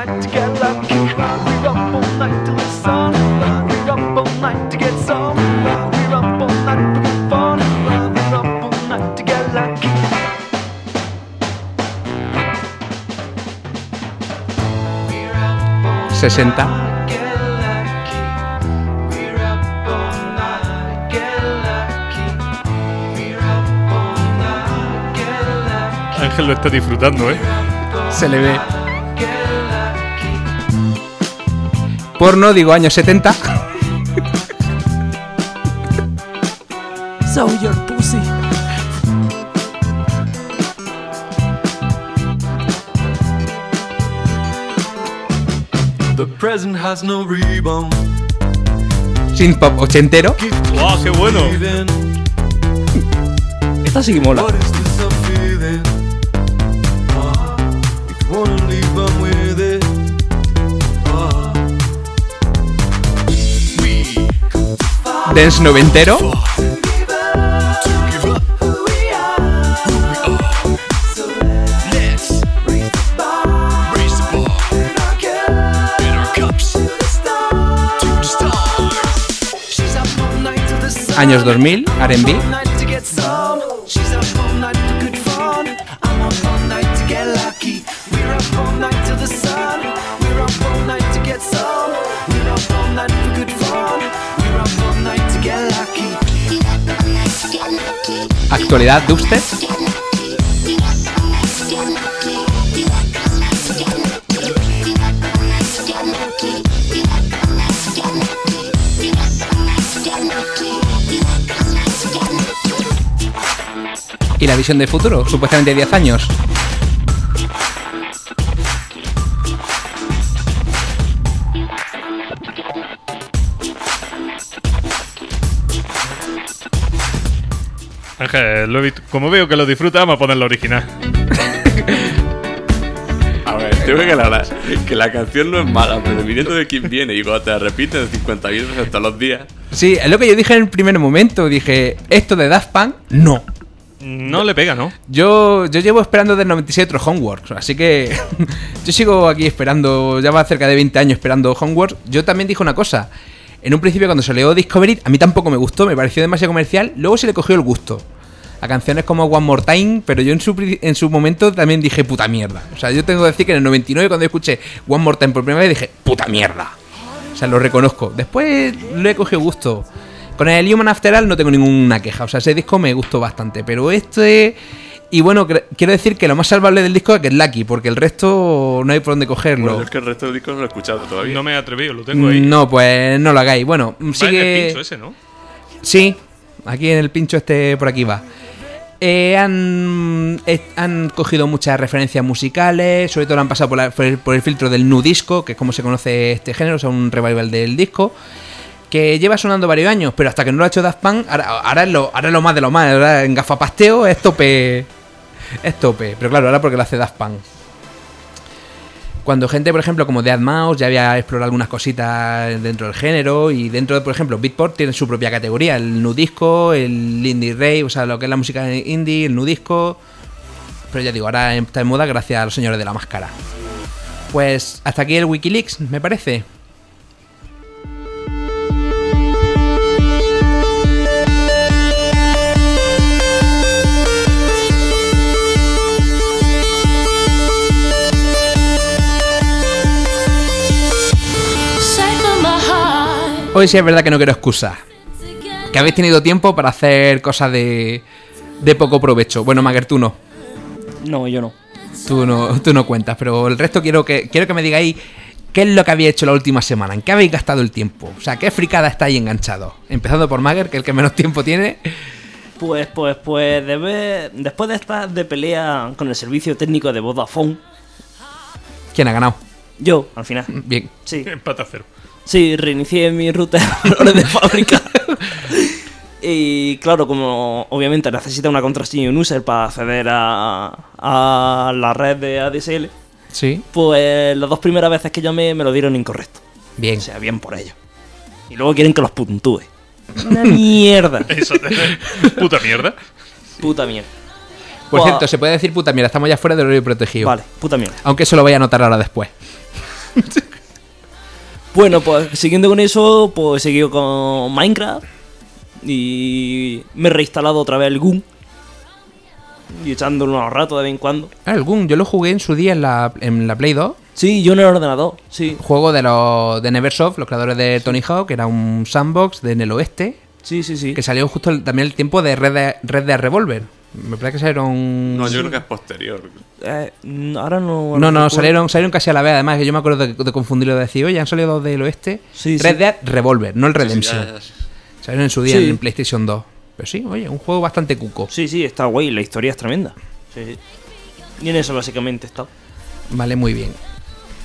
The the 40, años 50, sesenta, Ángel lo está disfrutando, ¿eh? se le ve. Porno, digo años 70, So your pussy. The present has no rebound. synth pop ochentero, ¡Wow, qué bueno! Esta sí que mola. Dance noventero, años 2000, R&B, actualidad dubstep, y la visión de futuro, supuestamente 10 años. Ángel, lo he visto- como veo que lo disfruta, vamos a poner la original. A ver, tengo que aclarar que la canción no es mala, pero viniendo de quien viene y cuando te la repiten 50.000 veces todos los días, Sí, es lo que yo dije en el primer momento. Dije, esto de Daft Punk, no. No le pega, ¿no? Yo, yo llevo esperando desde el 97 otro Homework, así que yo sigo aquí esperando, ya va cerca de 20 años esperando Homework. Yo también dije una cosa, en un principio cuando salió Discovery, a mí tampoco me gustó, me pareció demasiado comercial, luego se le cogió el gusto. A canciones como One More Time, pero yo en su, en su momento también dije puta mierda. O sea, yo tengo que decir que en el 99 cuando escuché One More Time por primera vez dije puta mierda. O sea, lo reconozco. Después le he cogido gusto. Con el Human After All no tengo ninguna queja. O sea, ese disco me gustó bastante. Pero este. Y bueno, quiero decir que lo más salvable del disco es que es Lucky, porque el resto no hay por dónde cogerlo. bueno, es que el resto del disco no lo he escuchado todavía. No me he atrevido, lo tengo ahí. No, pues no lo hagáis. Bueno, Va en sigue. el pincho ese, ¿no? Sí, aquí en el pincho este por aquí va. Eh, han, eh, han cogido muchas referencias musicales, sobre todo lo han pasado por, el, por el filtro del nu disco, que es como se conoce este género, o sea, un revival del disco, que lleva sonando varios años, pero hasta que no lo ha hecho Daft Punk, ahora, ahora, es, lo, ahora es lo más de lo más, ahora en gafapasteo es tope, es tope, pero claro, ahora porque lo hace Daft Punk. Cuando gente, por ejemplo, como Dead Mouse ya había explorado algunas cositas dentro del género y dentro de, por ejemplo, Beatport tiene su propia categoría, el nudisco, el indie rave, o sea, lo que es la música indie, el nudisco. Pero ya digo, ahora está en moda gracias a los señores de la máscara. Pues hasta aquí el Wikileaks, me parece. Hoy sí es verdad que no quiero excusas. Que habéis tenido tiempo para hacer cosas de, de poco provecho. Bueno, Mager, tú no. No, yo no. Tú no, tú no cuentas, pero el resto quiero que, quiero que me digáis qué es lo que habéis hecho la última semana, en qué habéis gastado el tiempo. O sea, qué fricada estáis enganchados. Empezando por Mager, que es el que menos tiempo tiene. Pues, pues, pues, debe- después de estar de pelea con el servicio técnico de Vodafone, ¿Quién ha ganado? yo, al final. Bien. Sí. Empate a cero. Sí, reinicié mi ruta de valores de fábrica. y claro, como obviamente necesita una contraseña y un user para acceder a, a la red de ADSL, Sí. pues las dos primeras veces que llamé me lo dieron incorrecto. Bien. O sea, bien por ello. Y luego quieren que los puntúe. Una mierda. Eso te- Puta mierda. Puta mierda. Por Buah. cierto, se puede decir puta mierda, estamos ya fuera del horario protegido. Vale, puta mierda. Aunque eso lo voy a anotar ahora después. Bueno, pues siguiendo con eso, pues he seguido con Minecraft. Y me he reinstalado otra vez el Goon. Y echándolo unos ratos de vez en cuando. Ah, el Goon, yo lo jugué en su día en la, en la Play 2. Sí, yo en el ordenador, sí. Juego de los de Neversoft, los creadores de Tony Hawk, que era un sandbox de en el oeste. Sí, sí, sí. Que salió justo el- también el tiempo de Red de, Red Dead Revolver. Me parece que salieron. No, yo creo que es posterior. Eh, ahora no. No, no, salieron, salieron casi a la vez. Además, que yo me acuerdo de, de confundirlo de decir, oye, han salido dos del oeste. Sí, Red sí. Dead Revolver, no el Sí, sí, Redemption. ya- ya- Salieron en su día Sí. en PlayStation 2. Pero sí, oye, un juego bastante cuco. Sí, sí, está guay. La historia es tremenda. Sí, sí. Y en eso básicamente está. Vale, muy bien.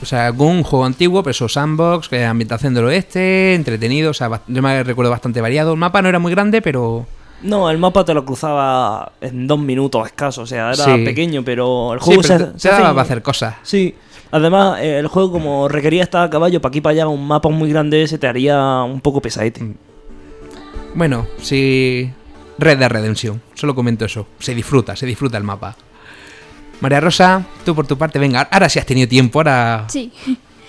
O sea, un juego antiguo, pero eso, sandbox, que ambientación del oeste, entretenido. O sea, yo me recuerdo bastante variado. El mapa no era muy grande, pero. No, el mapa te lo cruzaba en dos minutos escaso. O sea, era Sí. pequeño, pero el Sí, juego pero se, te- se te daba hace- para hacer cosas. Sí. Además, eh, el juego, como requería estar a caballo para aquí y para allá, un mapa muy grande, se te haría un poco pesadete. Mm. Bueno, sí. Red Dead Redemption. Solo comento eso. Se disfruta, se disfruta el mapa. María Rosa, tú por tu parte, venga, ahora sí has tenido tiempo, ahora Sí.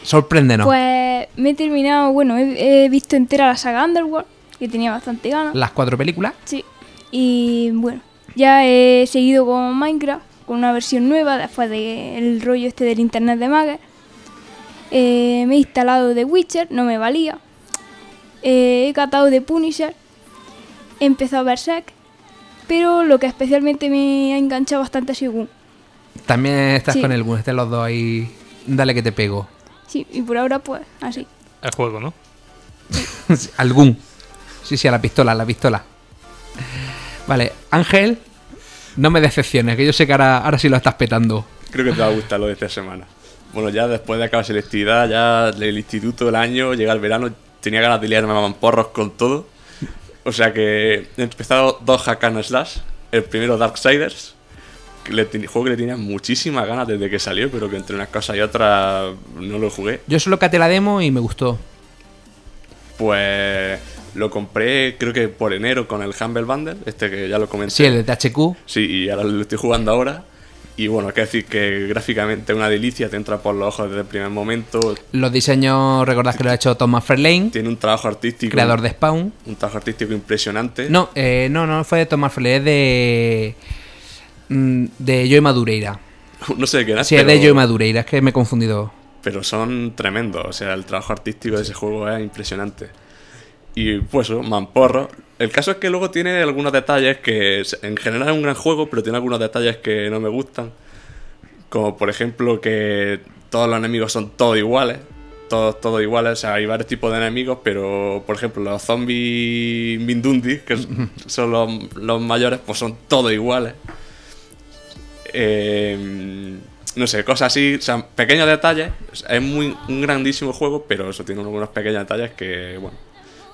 sorpréndenos. Pues me he terminado, bueno, he, he visto entera la saga Underworld, que tenía bastante ganas. Las cuatro películas. Sí. Y bueno, ya he seguido con Minecraft, con una versión nueva, después del rollo este del internet de Mager. Eh, me he instalado The Witcher, no me valía. Eh, he catado The Punisher. He empezado Berserk. Pero lo que especialmente me ha enganchado bastante ha sido Gun. También estás Sí. con el Gun, estén los dos ahí. Dale que te pego. Sí, y por ahora pues así. El juego, ¿no? Al Gun. Sí, sí, a la pistola, a la pistola. Vale, Ángel, no me decepciones, que yo sé que ahora, ahora sí lo estás petando. Creo que te va a gustar lo de esta semana. Bueno, ya después de acabar selectividad, ya el instituto, el año, llega el verano, tenía ganas de liarme a mamporros con todo. O sea que he empezado dos hack and slash. El primero Darksiders, que le juego que le tenía muchísimas ganas desde que salió, pero que entre unas cosas y otras no lo jugué. Yo solo caté la demo y me gustó. Pues lo compré creo que por enero con el Humble Bundle, este que ya lo comenté. Sí, el de THQ. Sí, y ahora lo estoy jugando ahora. Y bueno, hay que decir que gráficamente es una delicia, te entra por los ojos desde el primer momento. Los diseños, recordad que lo ha hecho Thomas Fairlane, Tiene un trabajo artístico. creador de Spawn. Un trabajo artístico impresionante. No, eh, no, no fue de Thomas Fairlane, es de. mm, de Joey Madureira. no sé de qué es, Sí, es pero, de Joey Madureira, es que me he confundido. pero son tremendos. O sea, el trabajo artístico de ese juego es impresionante. Y pues eso, mamporro. El caso es que luego tiene algunos detalles que en general es un gran juego, pero tiene algunos detalles que no me gustan. Como por ejemplo que todos los enemigos son todos iguales. Todos, todos iguales. O sea, hay varios tipos de enemigos, pero por ejemplo los zombies Mindundi, que son los, los mayores, pues son todos iguales. Eh, no sé, cosas así, o sea, pequeños detalles. Es muy, un grandísimo juego, pero eso tiene algunos pequeños detalles que, bueno,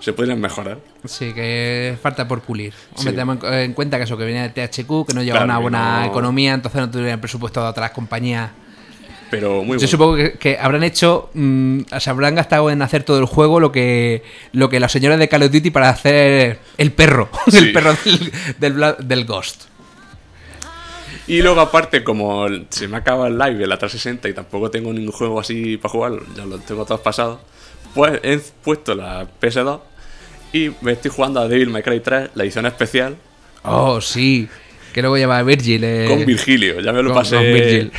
se podrían mejorar. Sí, que falta por pulir. Hombre, Sí. tenemos en- en cuenta que eso, que venía de THQ, que no llevaba Claro, una buena no- economía, entonces no tuvieron presupuesto de otras compañías. Pero muy Yo bueno. supongo que, que habrán hecho, mm, se habrán gastado en hacer todo el juego lo que lo que los señores de Call of Duty para hacer el perro, el perro del, del, del Ghost. Y luego, aparte, como se me acaba el live en la 360 y tampoco tengo ningún juego así para jugar, ya los tengo todos pasados, pues he puesto la PS2 y me estoy jugando a Devil May Cry 3, la edición especial, Oh, sí. Que luego lleva a Virgil. eh, con Virgilio. Ya me lo con- pasé. con Virgil.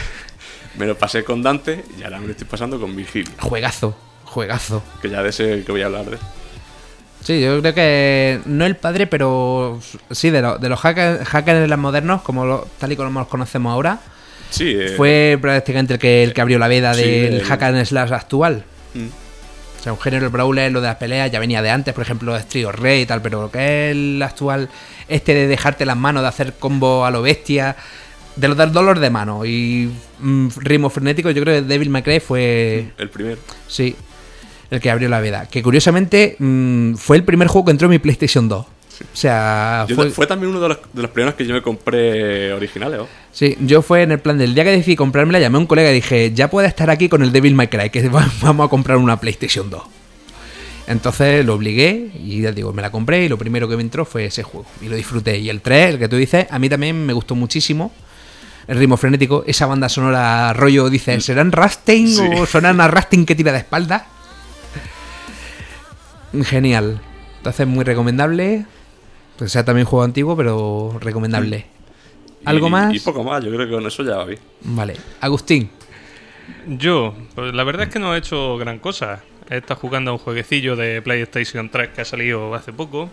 Me lo pasé con Dante y ahora me lo estoy pasando con Virgilio. Juegazo, juegazo. Que ya de ese que voy a hablar de. Sí, yo creo que no el padre, pero sí, de, lo- de los hackers, hackers modernos, como lo- tal y como los conocemos ahora, Sí, eh, fue prácticamente el que, el que abrió la veda Sí, del el- hack and slash actual. Mm. O sea, un género el brawler, lo de las peleas ya venía de antes, por ejemplo, Street of Rage y tal, pero lo que es el actual, este de dejarte las manos, de hacer combo a lo bestia, de lo del dolor de mano y mm, ritmo frenético, yo creo que Devil May Cry fue, el primero. sí, el que abrió la veda. Que curiosamente mm, fue el primer juego que entró en mi PlayStation 2. O sea, Yo- fue, fue, también uno de los, de los primeros que yo me compré originales. ¿oh? Sí, yo fue en el plan del día que decidí comprármela, llamé a un colega y dije, ya puede estar aquí con el Devil May Cry, que va- vamos a comprar una PlayStation 2. Entonces lo obligué y ya digo, me la compré y lo primero que me entró fue ese juego. Y lo disfruté. Y el 3, el que tú dices, a mí también me gustó muchísimo. El ritmo frenético, esa banda sonora rollo, dices, ¿serán Rastain Sí. o sonarán a Rastain que tira de espalda? Genial. Entonces muy recomendable. Pues sea también juego antiguo, pero recomendable. ¿Algo Y- más? Y poco más, yo creo que con eso ya va bien. Vale. Agustín. Yo, pues la verdad es que no he hecho gran cosa. He estado jugando a un jueguecillo de PlayStation 3 que ha salido hace poco.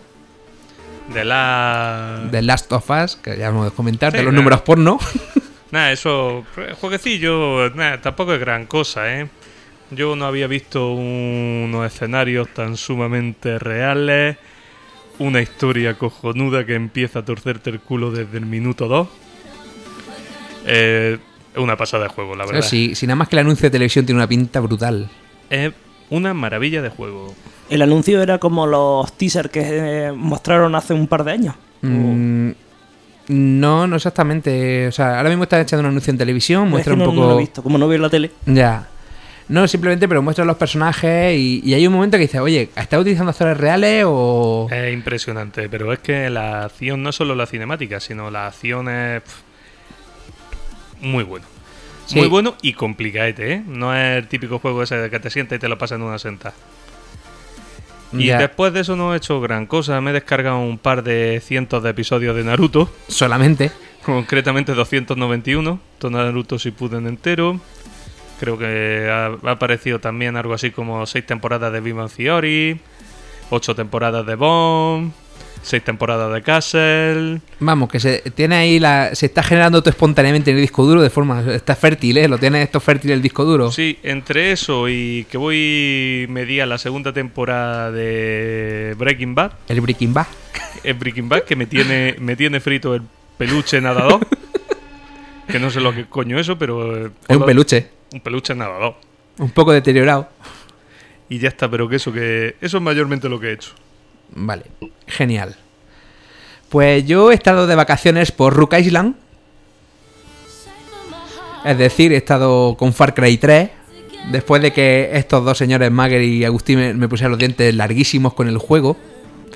De la. The Last of Us, que ya hemos de comentar, Sí, de los nada. números porno. Nada, eso. Jueguecillo, nada, tampoco es gran cosa, ¿eh? Yo no había visto unos escenarios tan sumamente reales. Una historia cojonuda que empieza a torcerte el culo desde el minuto 2. Eh, es una pasada de juego, la verdad. si, si nada más que el anuncio de televisión tiene una pinta brutal. Es una maravilla de juego. El anuncio era como los teasers que eh, mostraron hace un par de años. Mm, no, no exactamente. O sea, ahora mismo está echando un anuncio en televisión, Es que muestra no, un no poco. lo he visto, como no veo la tele. Ya. No, simplemente, pero muestra los personajes y, y hay un momento que dice, oye, ¿estás utilizando actores reales o...? Es impresionante, pero es que la acción, no solo la cinemática, sino la acción es muy bueno. Sí. Muy bueno y complicadete, ¿eh? No es el típico juego ese de que te sientas y te lo pasas en una senta. Y Ya. después de eso no he hecho gran cosa. Me he descargado un par de cientos de episodios de Naruto. Solamente. Concretamente 291. Todo Naruto Shippuden entero. Creo que ha, ha aparecido también algo así como seis temporadas de Vivan Theory. Ocho temporadas de Bomb. Seis temporadas de Castle. Vamos, que se tiene ahí la... Se está generando todo espontáneamente en el disco duro de forma... Está fértil, ¿eh? Lo tiene esto fértil el disco duro. Sí, entre eso y que voy media la segunda temporada de Breaking Bad. El Breaking Bad. Es Breaking Bad que me tiene, me tiene frito el peluche nadador. que no sé lo que coño eso, pero... eh, Es un peluche. Un peluche nadador. Un poco deteriorado. Y ya está, pero que eso que eso es mayormente lo que he hecho. Vale, genial. Pues yo he estado de vacaciones por Rook Island. Es decir, he estado con Far Cry 3. Después de que estos dos señores, Mager y Agustín, me, me pusieron los dientes larguísimos con el juego.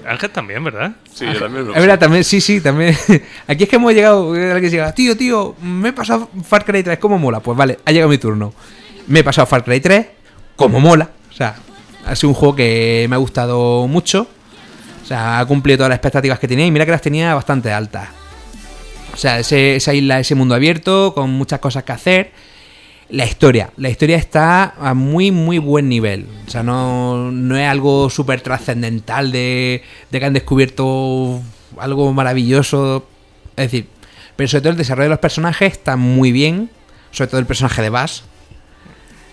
Ángel también, ¿verdad? Sí, yo también lo Es verdad, también, sí, sí, también. Aquí es que hemos llegado. Alguien llega, tío, tío, me he pasado Far Cry 3, ¿cómo mola? Pues vale, ha llegado mi turno. Me he pasado Far Cry 3, como mola. O sea, ha sido un juego que me ha gustado mucho. O sea, ha cumplido todas las expectativas que tenía y mira que las tenía bastante altas. O sea, ese- esa isla, ese mundo abierto, con muchas cosas que hacer. La historia. La historia está a muy, muy buen nivel. O sea, no, no es algo súper trascendental de, de que han descubierto algo maravilloso. Es decir, pero sobre todo el desarrollo de los personajes está muy bien. Sobre todo el personaje de Bass.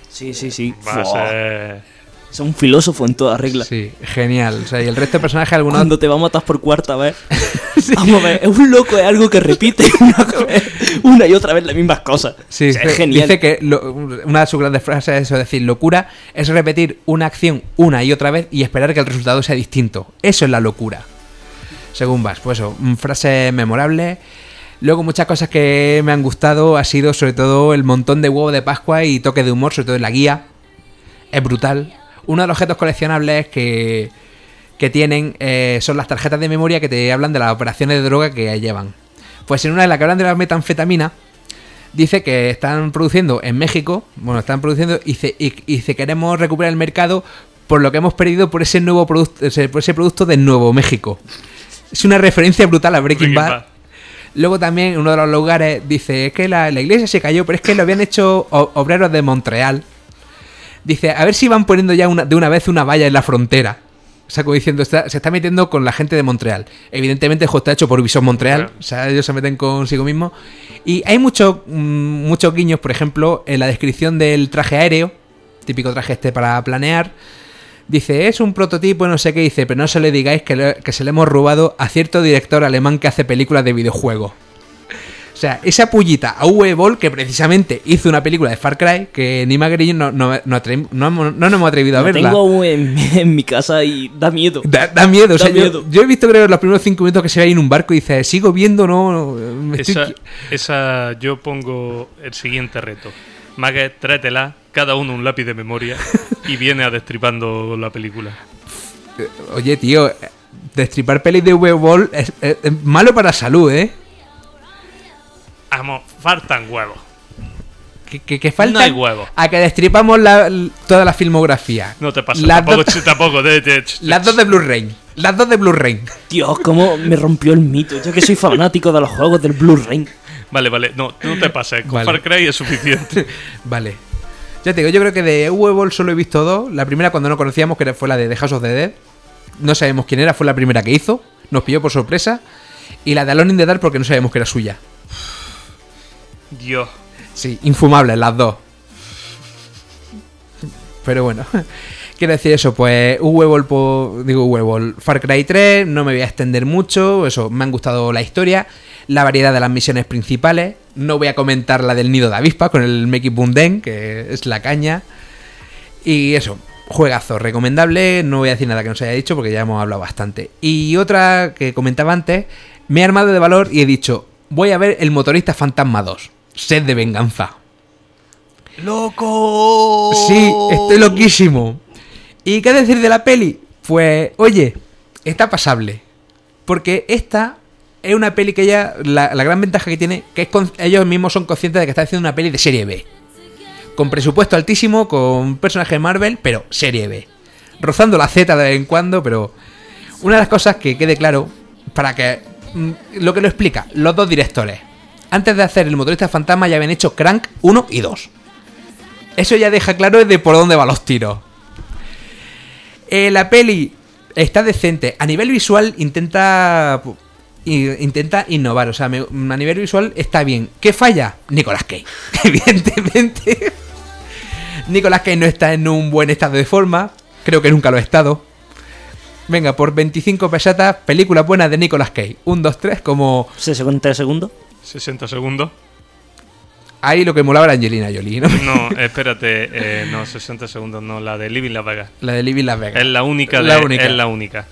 Sí, sí, sí. Va a Fua. Ser... Es un filósofo en toda regla. Sí, genial. O sea, y el resto de personajes, algunos. Cuando te va a matar por cuarta vez. Vamos a ver, es un loco, es algo que repite una, vez- una y otra vez las mismas cosas. Sí, O sea, es genial. dice que lo- una de sus grandes frases es eso, decir, locura es repetir una acción una y otra vez y esperar que el resultado sea distinto. Eso es la locura. Según Vas, pues eso, mm, frase memorable. Luego muchas cosas que me han gustado ha sido sobre todo el montón de huevo de Pascua y toque de humor, sobre todo en la guía. Es brutal. Uno de los objetos coleccionables que, que tienen eh, son las tarjetas de memoria que te hablan de las operaciones de droga que llevan. Pues en una de las que hablan de la metanfetamina, dice que están produciendo en México, bueno, están produciendo y dice, y, y queremos recuperar el mercado por lo que hemos perdido por ese nuevo producto, por ese producto de Nuevo México. Es una referencia brutal a Breaking, Breaking Bad. Bad. Luego también en uno de los lugares dice, es que la, la iglesia se cayó, pero es que lo habían hecho obreros de Montreal. Dice, a ver si van poniendo ya una- de una vez una valla en la frontera. O sea, como diciendo, está- se está metiendo con la gente de Montreal. Evidentemente el juego está hecho por Ubisoft Montreal. Claro. O sea, ellos se meten consigo mismos. Y hay muchos mm, muchos guiños, por ejemplo, en la descripción del traje aéreo. Típico traje este para planear. Dice, es un prototipo, no sé qué dice, pero no se le digáis que, le- que se le hemos robado a cierto director alemán que hace películas de videojuegos. O sea, esa pullita a Uwe Boll, que precisamente hizo una película de Far Cry, que ni Magri y yo no, no, no, no nos hemos atrevido a verla. tengo aún en, en mi casa y da miedo. Da, da miedo, o Da sea, yo- miedo. Yo, he visto creo los primeros cinco minutos que se ve ahí en un barco y dice, sigo viendo, no, me Esa, esa yo pongo el siguiente reto. Mague, tráetela, cada uno un lápiz de memoria y viene a destripando la película. Oye, tío, destripar pelis de Boll es, es- es malo para la salud, ¿eh? Vamos, faltan huevos. Que, que, que falta No hay huevo. a que destripamos la- toda la filmografía. No te pasa, Las tampoco, dos- tampoco. de- de- Las dos de Blu-ray. Las dos de Blu-ray. Dios, cómo me rompió el mito. Yo que soy fanático de los juegos del Blu-ray. Vale, vale, no, no te pases. Con Vale. Far Cry es suficiente. Vale. Ya te digo, yo creo que de Boll solo he visto dos. La primera cuando no conocíamos, que fue la de The House of the Dead. No sabemos quién era, fue la primera que hizo. Nos pilló por sorpresa. Y la de Alone in the Dark porque no sabíamos que era suya. Dios. Sí, infumables las dos. Pero bueno, quiero decir eso, pues Boll, po- digo Boll, Far Cry 3, no me voy a extender mucho, eso, me han gustado la historia, la variedad de las misiones principales, no voy a comentar la del nido de avispa con el Make It Bunden, que es la caña, y eso, juegazo, recomendable, no voy a decir nada que no se haya dicho porque ya hemos hablado bastante. Y otra que comentaba antes, me he armado de valor y he dicho, voy a ver El motorista fantasma 2, sed de venganza. ¡Loco! Sí, estoy loquísimo. ¿Y qué decir de la peli? Pues, oye, está pasable. Porque esta es una peli que ya. La, la gran ventaja que tiene, que es con- ellos mismos son conscientes de que están haciendo una peli de serie B. Con presupuesto altísimo, con personaje de Marvel, pero serie B. Rozando la Z de vez en cuando, pero. Una de las cosas que quede claro, para que. mm, Lo que lo explica, los dos directores. Antes de hacer El motorista fantasma ya habían hecho Crank 1 y 2. Eso ya deja claro de por dónde van los tiros. Eh, la peli está decente. A nivel visual intenta intenta innovar. O sea, a nivel visual está bien. ¿Qué falla? Nicolas Cage. Evidentemente. Nicolas Cage no está en un buen estado de forma. Creo que nunca lo ha estado. Venga, por 25 pesetas, película buena de Nicolas Cage. 1, 2, 3, como... ¿Se según 3 segundos? 60 segundos. Ahí lo que molaba era Angelina Jolie, ¿no? No, espérate, eh, no, 60 segundos, no, la de Living Las Vegas. La de Living Las Vegas. Es la única, de, La única. es la única.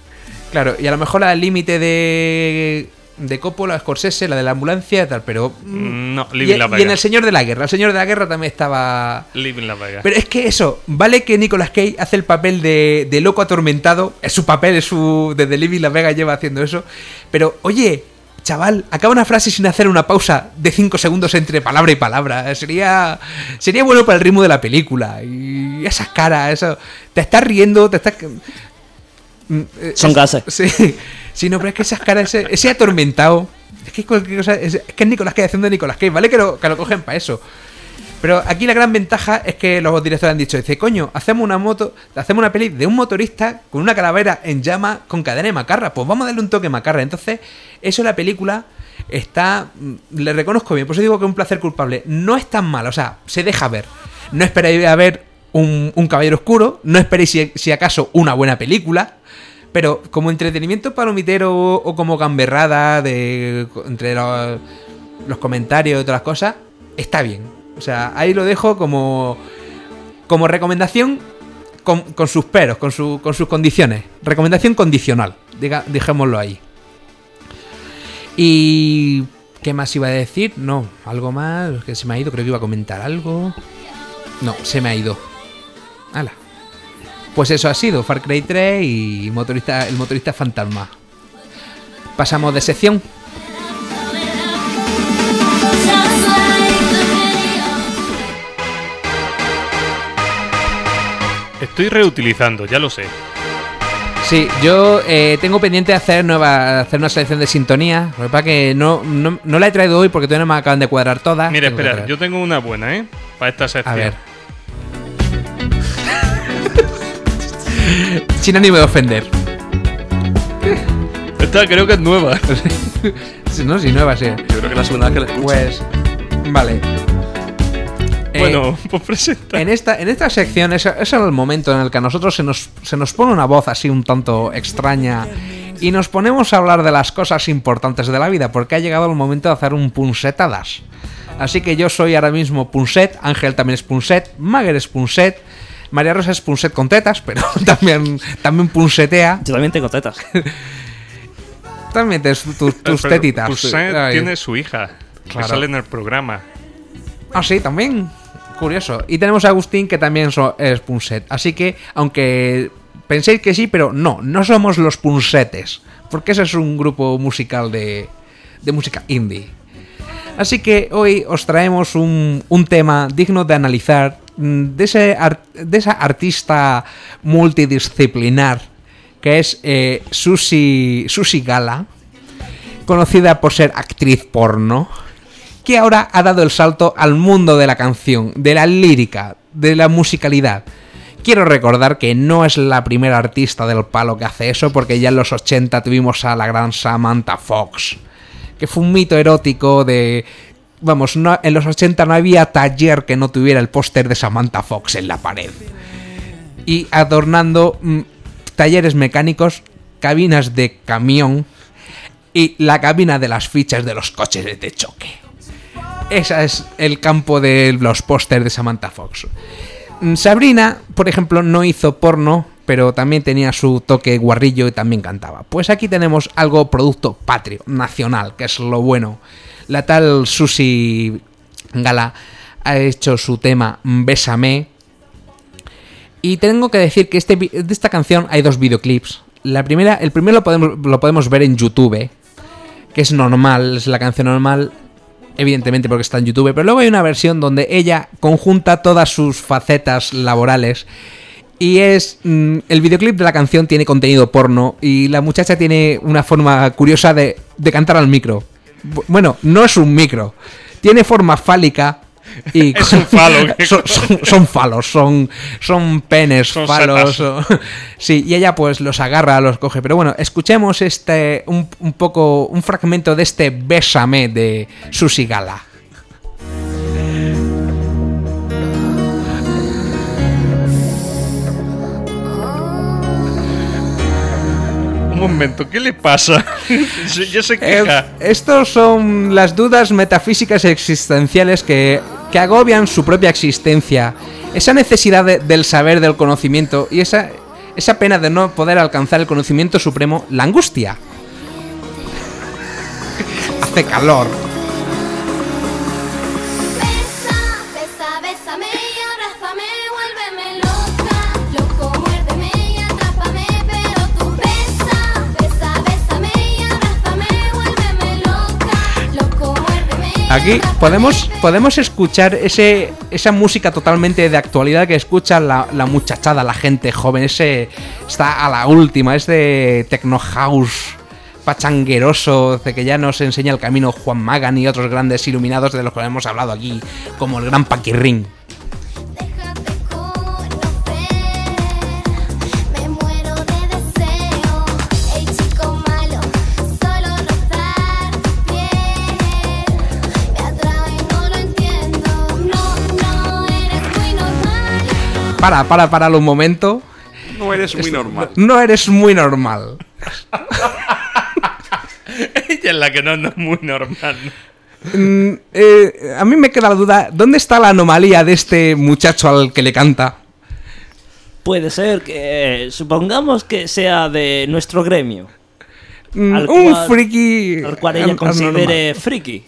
Claro, y a lo mejor la límite de. de Coppola, Scorsese, la de la ambulancia y tal, pero. Mm, No, y, Living Las y en. El Señor de la Guerra. El Señor de la Guerra también estaba. Living Las Vegas. Pero es que eso, vale que Nicolas Cage hace el papel de, de loco atormentado. Es su papel, es su. Desde Living Las Vegas lleva haciendo eso. Pero, oye, chaval, acaba una frase sin hacer una pausa de 5 segundos entre palabra y palabra. Sería. Sería bueno para el ritmo de la película. Y esas caras, eso. Te estás riendo, te estás. Mm, eh, Son es- gases. Sí, sí, no, pero es que esas caras, ese, ese atormentado. Es que cualquier cosa. Es, es que es Nicolas Cage haciendo Nicolas Cage, ¿vale? Que lo, que lo cogen para eso. Pero aquí la gran ventaja es que los directores han dicho, dice, coño, hacemos una moto, hacemos una peli de un motorista con una calavera en llama con cadena de macarra. Pues vamos a darle un toque macarra. Entonces, eso la película está. mm, Le reconozco bien, por eso digo que es un placer culpable. No es tan mala, o sea, se deja ver. No esperéis a ver un, un caballero oscuro, no esperéis si, acaso una buena película. Pero como entretenimiento palomitero o como gamberrada de entre los, los comentarios y otras cosas, está bien. O sea, ahí lo dejo como como recomendación con, con sus peros, con, su- con sus condiciones. Recomendación condicional, diga, dejémoslo ahí. Y... ¿Qué más iba a decir? No, algo más, que se me ha ido, creo que iba a comentar algo. No, se me ha ido. Hala. Pues eso ha sido Far Cry 3 y motorista, el motorista fantasma. Pasamos de sección. Estoy reutilizando, ya lo sé. Sí, yo eh, tengo pendiente de hacer nueva, hacer una selección de sintonía. Lo que pasa que no, no, no la he traído hoy porque todavía no me acaban de cuadrar todas. Mira, Tengo espera, yo tengo una buena, ¿eh? Para esta sección. A ver. Sin ánimo de ofender. Esta creo que es nueva. No, si nueva, sí. Yo creo que la segunda vez que la escucho. Pues. Vale. Eh, bueno, pues presenta. En esta, en esta sección es, es el momento en el que a nosotros se nos, se nos pone una voz así un tanto extraña y nos ponemos a hablar de las cosas importantes de la vida porque ha llegado el momento de hacer un punsetadas. Así que yo soy ahora mismo punset, Ángel también es punset, Mager es punset, María Rosa es punset con tetas, pero también, también punsetea. Yo también tengo tetas. También tienes tus, tus Pero tetitas. Ay. tiene su hija, Claro. que sale en el programa. Ah, sí, también. Curioso. Y tenemos a Agustín, que también es punset. Así que, aunque penséis que sí, pero no, no somos los punsetes. Porque ese es un grupo musical de, de música indie. Así que hoy os traemos un, un tema digno de analizar mm, de, ese de esa artista multidisciplinar que es eh, Susi, Susi Gala, conocida por ser actriz porno que ahora ha dado el salto al mundo de la canción, de la lírica, de la musicalidad. Quiero recordar que no es la primera artista del palo que hace eso, porque ya en los 80 tuvimos a la gran Samantha Fox, que fue un mito erótico de... Vamos, en los 80 no había taller que no tuviera el póster de Samantha Fox en la pared. Y adornando mm, talleres mecánicos, cabinas de camión y la cabina de las fichas de los coches de choque. Ese es el campo de los pósters de Samantha Fox. Mm, Sabrina, por ejemplo, no hizo porno, pero también tenía su toque guarrillo y también cantaba. Pues aquí tenemos algo producto patrio, nacional, que es lo bueno. La tal Susi Gala ha hecho su tema Bésame. Y tengo que decir que este, de esta canción hay dos videoclips. La primera, el primero lo podemos ver en YouTube, que es normal, es la canción normal, evidentemente porque está en YouTube, pero luego hay una versión donde ella conjunta todas sus facetas laborales y es mm, el videoclip de la canción tiene contenido porno y la muchacha tiene una forma curiosa de, de cantar al micro. Bu- Bueno, no es un micro, tiene forma fálica. Y Es un falo. son, son- son falos, son, son penes, Son falos. sí, y ella pues los agarra, los coge. Pero bueno, escuchemos este un, un poco, un fragmento de este Bésame de Susi Gala. Un momento, ¿qué le pasa? ya se Eh, queja. estos son las dudas metafísicas existenciales que, que agobian su propia existencia. Esa necesidad de- del saber, del conocimiento y esa, esa pena de no poder alcanzar el conocimiento supremo, la angustia. Hace calor. Aquí podemos, podemos escuchar ese, esa música totalmente de actualidad que escucha la, muchachada, la gente joven. Ese está a la última, es de Techno House pachangueroso, de que ya nos enseña el camino Juan Magan y otros grandes iluminados de los que hemos hablado aquí, como el gran Paquirrín. Para, para, para un momento. No eres muy normal. No eres muy normal. Ella es la que no, no es muy normal. Mm, eh, a mí me queda la duda, ¿dónde está la anomalía de este muchacho al que le canta? Puede ser que. Supongamos que sea de nuestro gremio. Mm, Al un cual- friki. Al cual ella considere friki.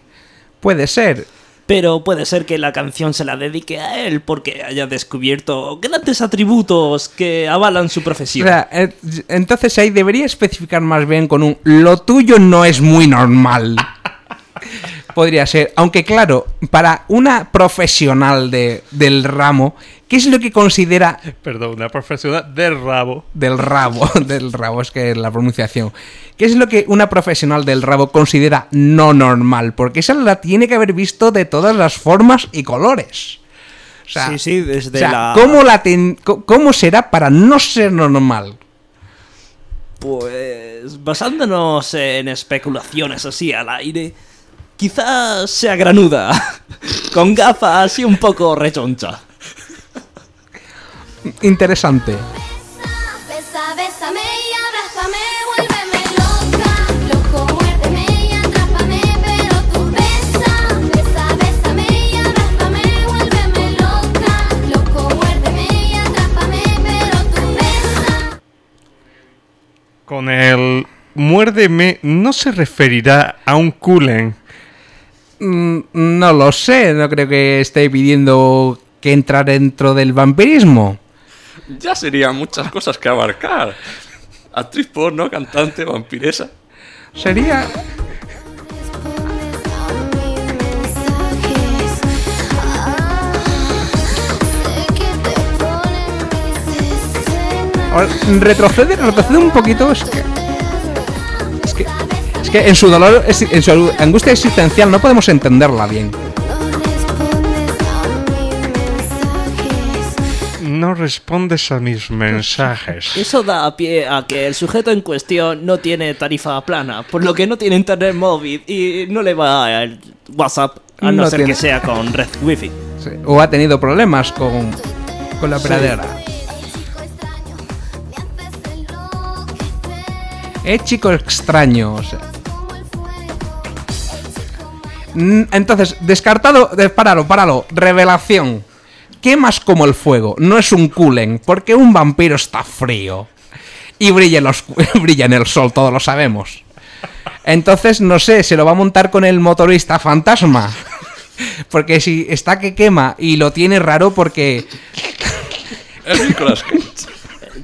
Puede ser. Pero puede ser que la canción se la dedique a él porque haya descubierto grandes atributos que avalan su O profesión. sea, eh, entonces ahí debería especificar más bien con un lo tuyo no es muy normal. podría ser. Aunque claro, para una profesional de, del ramo, ¿qué es lo que considera Perdón, una profesional del rabo. del rabo? Del rabo, es que es la pronunciación. ¿Qué es lo que una profesional del rabo considera no normal? Porque esa la tiene que haber visto de todas las formas y colores. O sea, Sí, sí, desde o sea, la- ¿cómo, la ten- co- ¿cómo será para no ser normal? Pues basándonos en especulaciones así al aire, quizás sea granuda, con gafas y un poco rechoncha. Interesante. Con el muérdeme no se referirá a un culen. Mm, no lo sé, no creo que esté pidiendo que entrar dentro del vampirismo. Ya serían muchas cosas que abarcar. Actriz porno, cantante, vampiresa. Sería... Retrocede, retrocede un poquito. Que, es que en su dolor, en su angustia existencial no podemos entenderla bien. No respondes a mis mensajes. Eso da pie a que el sujeto en cuestión no tiene tarifa plana, por lo que no tiene internet móvil y no le va el WhatsApp, a no, No ser tiene. que sea con red wifi. Sí, O ha tenido problemas con, con la operadora. Es chico extraño. o sea. Entonces, descartado. de- Páralo, páralo. Revelación. Quemas como el fuego. No es un culen, porque un vampiro está frío. Y brilla en, los- brilla en el sol, todos lo sabemos. Entonces, no sé, se lo va a montar con el motorista fantasma. Porque si está que quema y lo tiene raro porque... Es Nicolas Cage.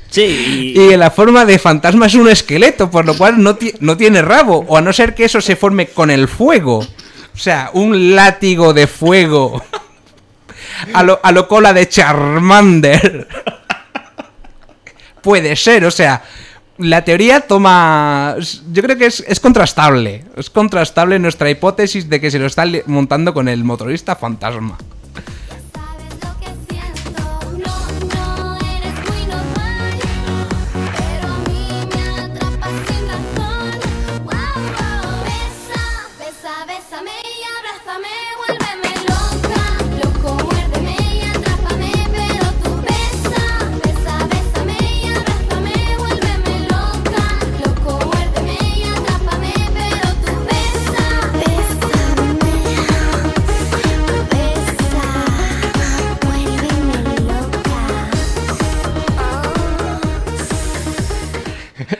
Sí, Y en la forma de fantasma es un esqueleto, por lo cual no, ti- no tiene rabo. O a no ser que eso se forme con el fuego. O sea, un látigo de fuego. A lo, a lo cola de Charmander. Puede ser, o sea, la teoría toma... Yo creo que es, es contrastable. Es contrastable nuestra hipótesis de que se lo está montando con el motorista fantasma.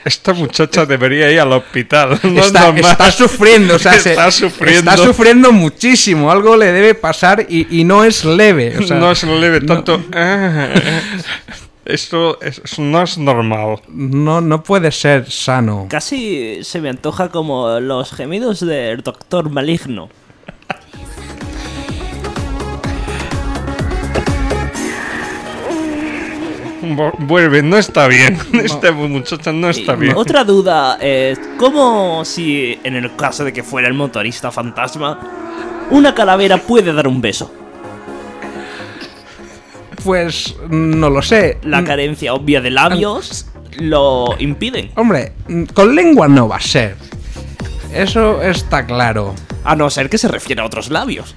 Esta muchacha debería ir al hospital. No es está, está sufriendo, o sea, se- está sufriendo. está sufriendo muchísimo. Algo le debe pasar y, y no es leve. o sea, no es leve tanto. Ah, Esto es- no es normal. no, no puede ser sano. casi se me antoja como los gemidos del doctor maligno. Vuelve, no está bien. Esta muchacha no está bien. Otra duda es, ¿cómo si en el caso de que fuera el motorista fantasma, una calavera puede dar un beso? Pues no lo sé. La carencia obvia de labios lo impiden. Hombre, con lengua no va a ser. Eso está claro. A no ser que se refiera a otros labios.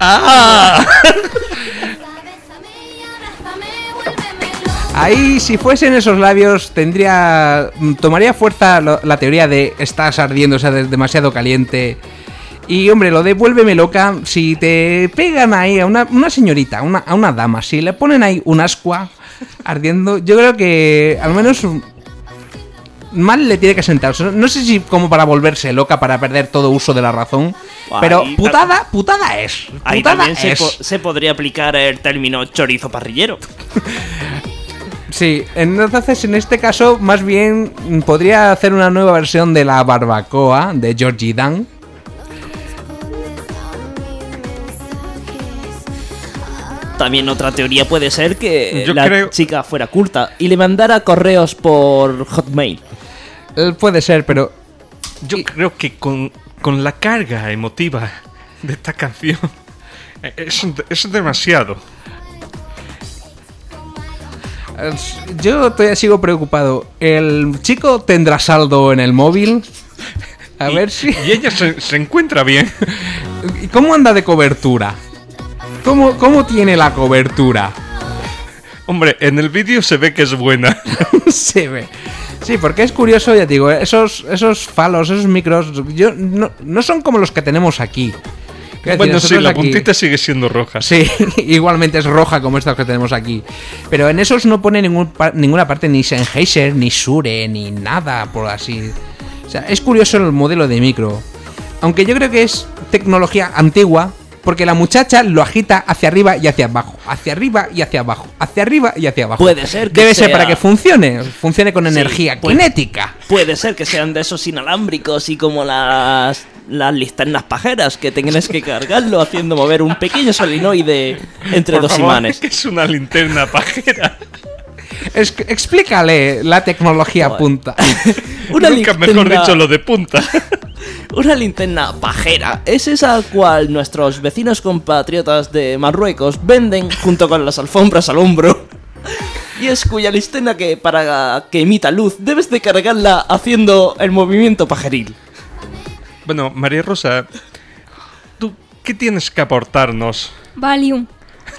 ¡Ah! Ahí, si fuesen esos labios, tendría. mm, tomaría fuerza la teoría de estás ardiendo, o sea, de- demasiado caliente. Y hombre, lo de vuélveme loca, si te pegan ahí a una, una señorita, una, a una dama, si le ponen ahí un ascua ardiendo, yo creo que al menos un- mal le tiene que sentar. O sea, No sé si como para volverse loca, para perder todo uso de la razón, pero Ahí- putada, putada es. Ahí Putada también se, es. po- se podría aplicar el término chorizo parrillero. Sí, entonces en este caso más bien podría hacer una nueva versión de la barbacoa de Georgie Dan. También otra teoría puede ser que Yo la creo- chica fuera culta y le mandara correos por Hotmail. Eh, Puede ser, pero Yo creo que con, con la carga emotiva de esta canción eh, es, es demasiado. Yo todavía sigo preocupado. ¿El chico tendrá saldo en el móvil? A Y- ver si... Y ella se, se encuentra bien. ¿Y ¿Cómo anda de cobertura? ¿Cómo, ¿Cómo tiene la cobertura? Hombre, en el vídeo se ve que es buena. Se ve. Sí, porque es curioso, ya te digo, esos, esos falos, esos micros, yo, no, no son como los que tenemos aquí. Quiero decir, bueno, sí, la aquí- puntita sigue siendo roja. Sí, igualmente es roja como estas que tenemos aquí. Pero en esos no pone ningún pa- ninguna parte ni Sennheiser, ni Shure, ni nada por así. O sea, es curioso el modelo de micro. Aunque yo creo que es tecnología antigua, porque la muchacha lo agita hacia arriba y hacia abajo, hacia arriba y hacia abajo, hacia arriba y hacia abajo. Puede ser que Debe ser para que funcione, funcione con Sí, energía puede- cinética. Puede ser que sean de esos inalámbricos y como las, las linternas pajeras que tienes que cargarlo haciendo mover un pequeño solenoide entre Por dos favor, imanes. que es una linterna pajera. Es- explícale la tecnología Joder. punta. Una Nunca mejor linterna- dicho lo de punta. Una linterna pajera es esa cual nuestros vecinos compatriotas de Marruecos venden junto con las alfombras al hombro. Y es cuya linterna que para que emita luz debes de cargarla haciendo el movimiento pajeril. Bueno, María Rosa, ¿tú qué tienes que aportarnos, Valium.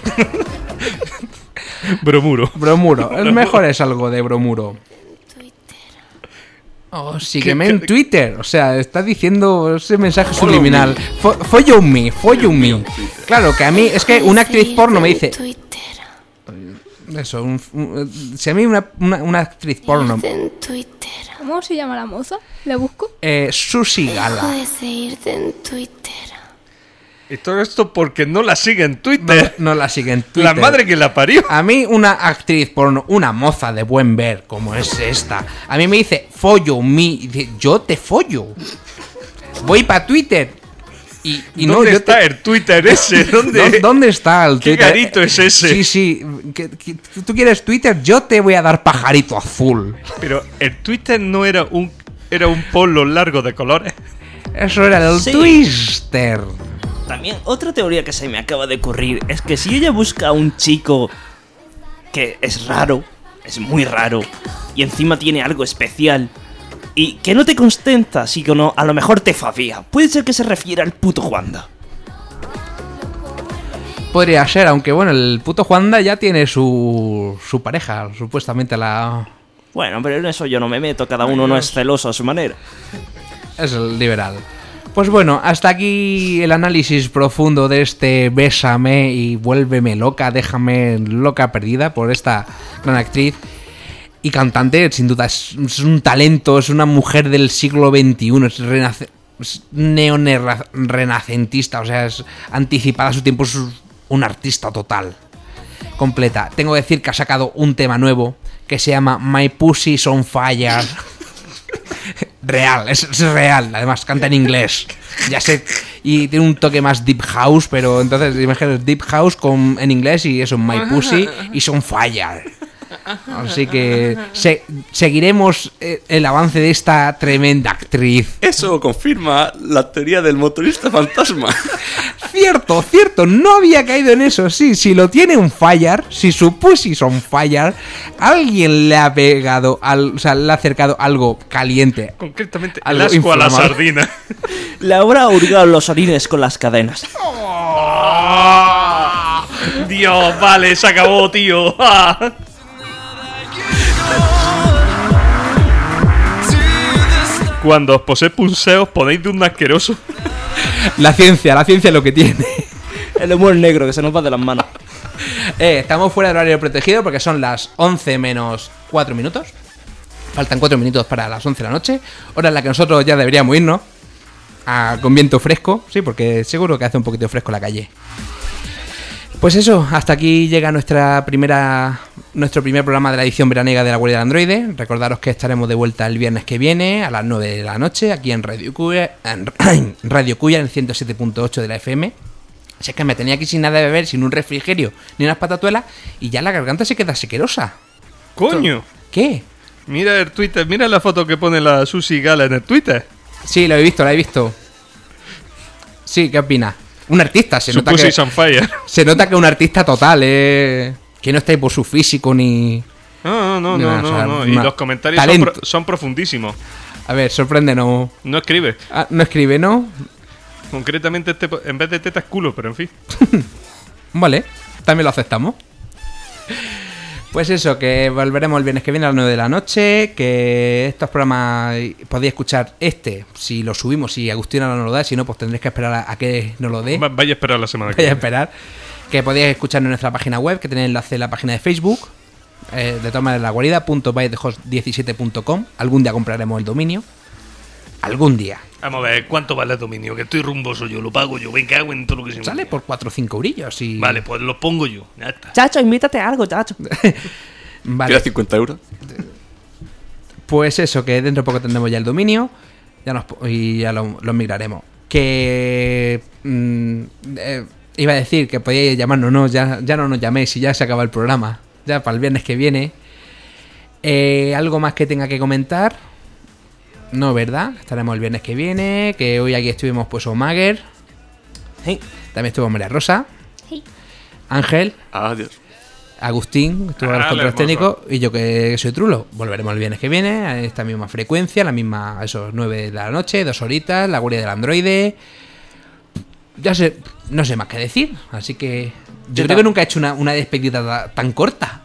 Bromuro? Bromuro. El mejor es algo de Bromuro. Oh, sígueme en Twitter. O sea, está diciendo ese mensaje subliminal. Fo- Follow me, follow me. Claro, que a mí es que una actriz porno me dice. Eso, un- un- si a mí una, una- una actriz porno. ¿Cómo se llama la moza? ¿La busco? Eh, Susi Gala. seguirte en Twitter. Y todo esto porque no la sigue en Twitter. No la sigue en La Twitter. madre que la parió. A mí una actriz porno, una moza de buen ver, como es esta, a mí me dice, follo dice, yo te follo. Voy para Twitter. Y, y no, ¿Dónde yo está te- el Twitter ese? ¿Dónde? ¿Dó- ¿Dónde está el ¿Qué Twitter? garito es ese? Sí, sí. ¿Tú quieres Twitter? Yo te voy a dar pajarito azul. Pero el Twitter no era un era un polo largo de colores. Eso era el Sí. Twister. También otra teoría que se me acaba de ocurrir es que si ella busca a un chico que es raro, es muy raro, y encima tiene algo especial, y que no te constenta, si que no, a lo mejor te favía, puede ser que se refiera al puto Juanda. Podría ser, aunque bueno, el puto Juanda ya tiene su, su pareja, supuestamente la... Bueno, pero en eso yo no me meto, cada uno no es celoso a su manera. Es el liberal. Pues bueno, hasta aquí el análisis profundo de este Bésame y vuélveme loca, déjame loca perdida por esta gran actriz y cantante. Sin duda es, es un talento, es una mujer del siglo XXI, es, renace- es neorenacentista, o sea, es anticipada a su tiempo, es un artista total completa. Tengo que decir que ha sacado un tema nuevo que se llama My Pussy's on Fire. real, es, es real. Además, canta en inglés. Ya sé. Y tiene un toque más deep house, pero entonces imagínate deep house con, en inglés y eso, My Pussy y on Fire. Así que se- seguiremos eh, el avance de esta tremenda actriz. Eso confirma la teoría del motorista fantasma. Cierto, cierto, no había caído en eso. Sí, si lo tiene un fire, si su pussy on fire, alguien le ha pegado, al, o sea, le ha acercado algo caliente. Concretamente, el Algo asco a la sardina. Le habrá hurgado los orines con las cadenas. Dios, vale, se acabó, tío. Ah. Cuando os posee punseos ponéis de un asqueroso. La ciencia, la ciencia es lo que tiene. El humor negro que se nos va de las manos. Eh, estamos fuera del horario protegido porque son las 11 menos 4 minutos. Faltan 4 minutos para las 11 de la noche. Hora en la que nosotros ya deberíamos irnos. a- con viento fresco. Sí, porque seguro que hace un poquito fresco la calle. Pues eso, hasta aquí llega nuestra primera nuestro primer programa de la edición veraniega de la Guardia del Androide. Recordaros que estaremos de vuelta el viernes que viene a las 9 de la noche aquí en Radio Cuya, en Radio Cuya en el 107.8 de la FM. Es que me tenía aquí sin nada de beber, sin un refrigerio ni unas patatuelas y ya la garganta se queda sequerosa. ¡Coño! ¿Qué? Mira el Twitter, mira la foto que pone la Susi Gala en el Twitter. Sí, lo he visto, lo he visto. Sí, ¿qué opinas? Un artista, se nota que... Se nota que un artista total, eh. Que no está ahí por su físico ni. No, no, no, No, no, o sea, no. Y los comentarios son, pro- son profundísimos. A ver, sorpréndenos. No escribe. Ah, no escribe, ¿no? Concretamente, este, en vez de teta es culo, pero en fin. Vale, también lo aceptamos. Pues eso, que volveremos el viernes que viene a las 9 de la noche. Que estos programas podéis escuchar este si lo subimos, si Agustina no nos lo da. Si no, pues tendréis que esperar a, a que nos lo dé. Va- Vaya a esperar la semana que Vaya a viene. esperar. Que podéis escuchar en nuestra página web, que tenéis enlace en la página de Facebook. Eh, de todas maneras, la guarida.bytehost17.com. Algún día compraremos el dominio. Algún día. Vamos a ver, ¿cuánto vale el dominio? Que estoy rumboso yo, lo pago yo. Ven, cago en todo lo que se me Sale por 4 o 5 eurillos. Y... Vale, pues lo pongo yo. Ya está. Chacho, invítate a algo, chacho. Vale. ¿Quieres 50 euros? Pues eso, que dentro de poco tendremos ya el dominio ya nos, y ya lo, lo migraremos. Que mm, eh, iba a decir que podíais llamarnos, no, ya, ya no nos llaméis y ya se acaba el programa. Ya para el viernes que viene. Eh, ¿Algo más que tenga que comentar? No, ¿verdad? Estaremos el viernes que viene. Que hoy aquí estuvimos pues Omager. Sí. También estuvo María Rosa. Sí. Ángel. Adiós. Agustín, que estuvo a los Ah, controles técnicos, y yo que soy Trulo. Volveremos el viernes que viene, a esta misma frecuencia, la misma, a esos 9 de la noche, dos horitas, la guardia del androide. Ya sé, no sé más que decir, así que. Yo creo que nunca he hecho una, una despedida ta- tan corta.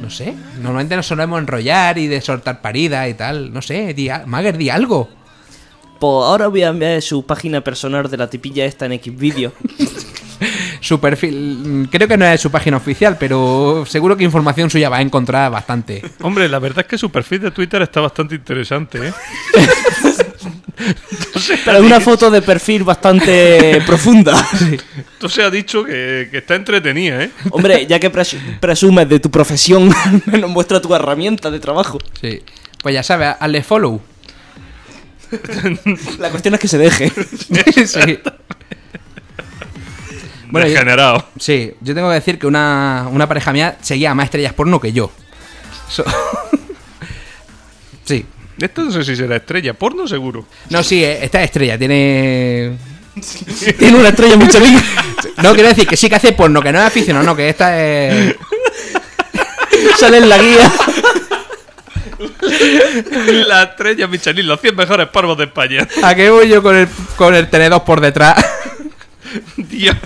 No sé, normalmente nos solemos enrollar y de soltar paridas y tal. No sé, di, a- Mager, di algo. Pues ahora voy a enviar su página personal de la tipilla esta en Xvideo. Su perfil, creo que no es su página oficial, pero seguro que información suya va a encontrar bastante. Hombre, la verdad es que su perfil de Twitter está bastante interesante, ¿eh? Pero es una foto de perfil bastante profunda. Entonces ha dicho que, que está entretenida, ¿eh? Hombre, ya que pres- presumes de tu profesión, menos muestra tu herramienta de trabajo. Sí. Pues ya sabes, hazle follow. La cuestión es que se deje. sí. Bueno, yo- Degenerado. Sí, yo tengo que decir que una, una pareja mía seguía más estrellas porno que yo. So- sí. Esto no sé si será estrella, porno seguro. No, sí, eh, esta es estrella, tiene. Tiene una estrella mucho bien. No, quiero decir que sí que hace porno, que no es aficionado, no, que esta es. Sale en la guía. La estrella Michelin, los 100 mejores parvos de España. ¿A qué voy yo con el, con el tenedor por detrás? Dios.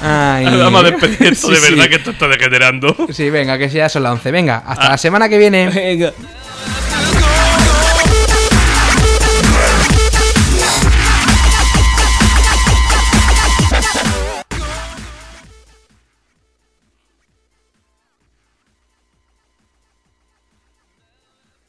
Ay. Vamos a despedir esto, Sí, de verdad sí. que esto está degenerando. Sí, venga, que ya son las 11. Venga, hasta la semana que viene. Venga.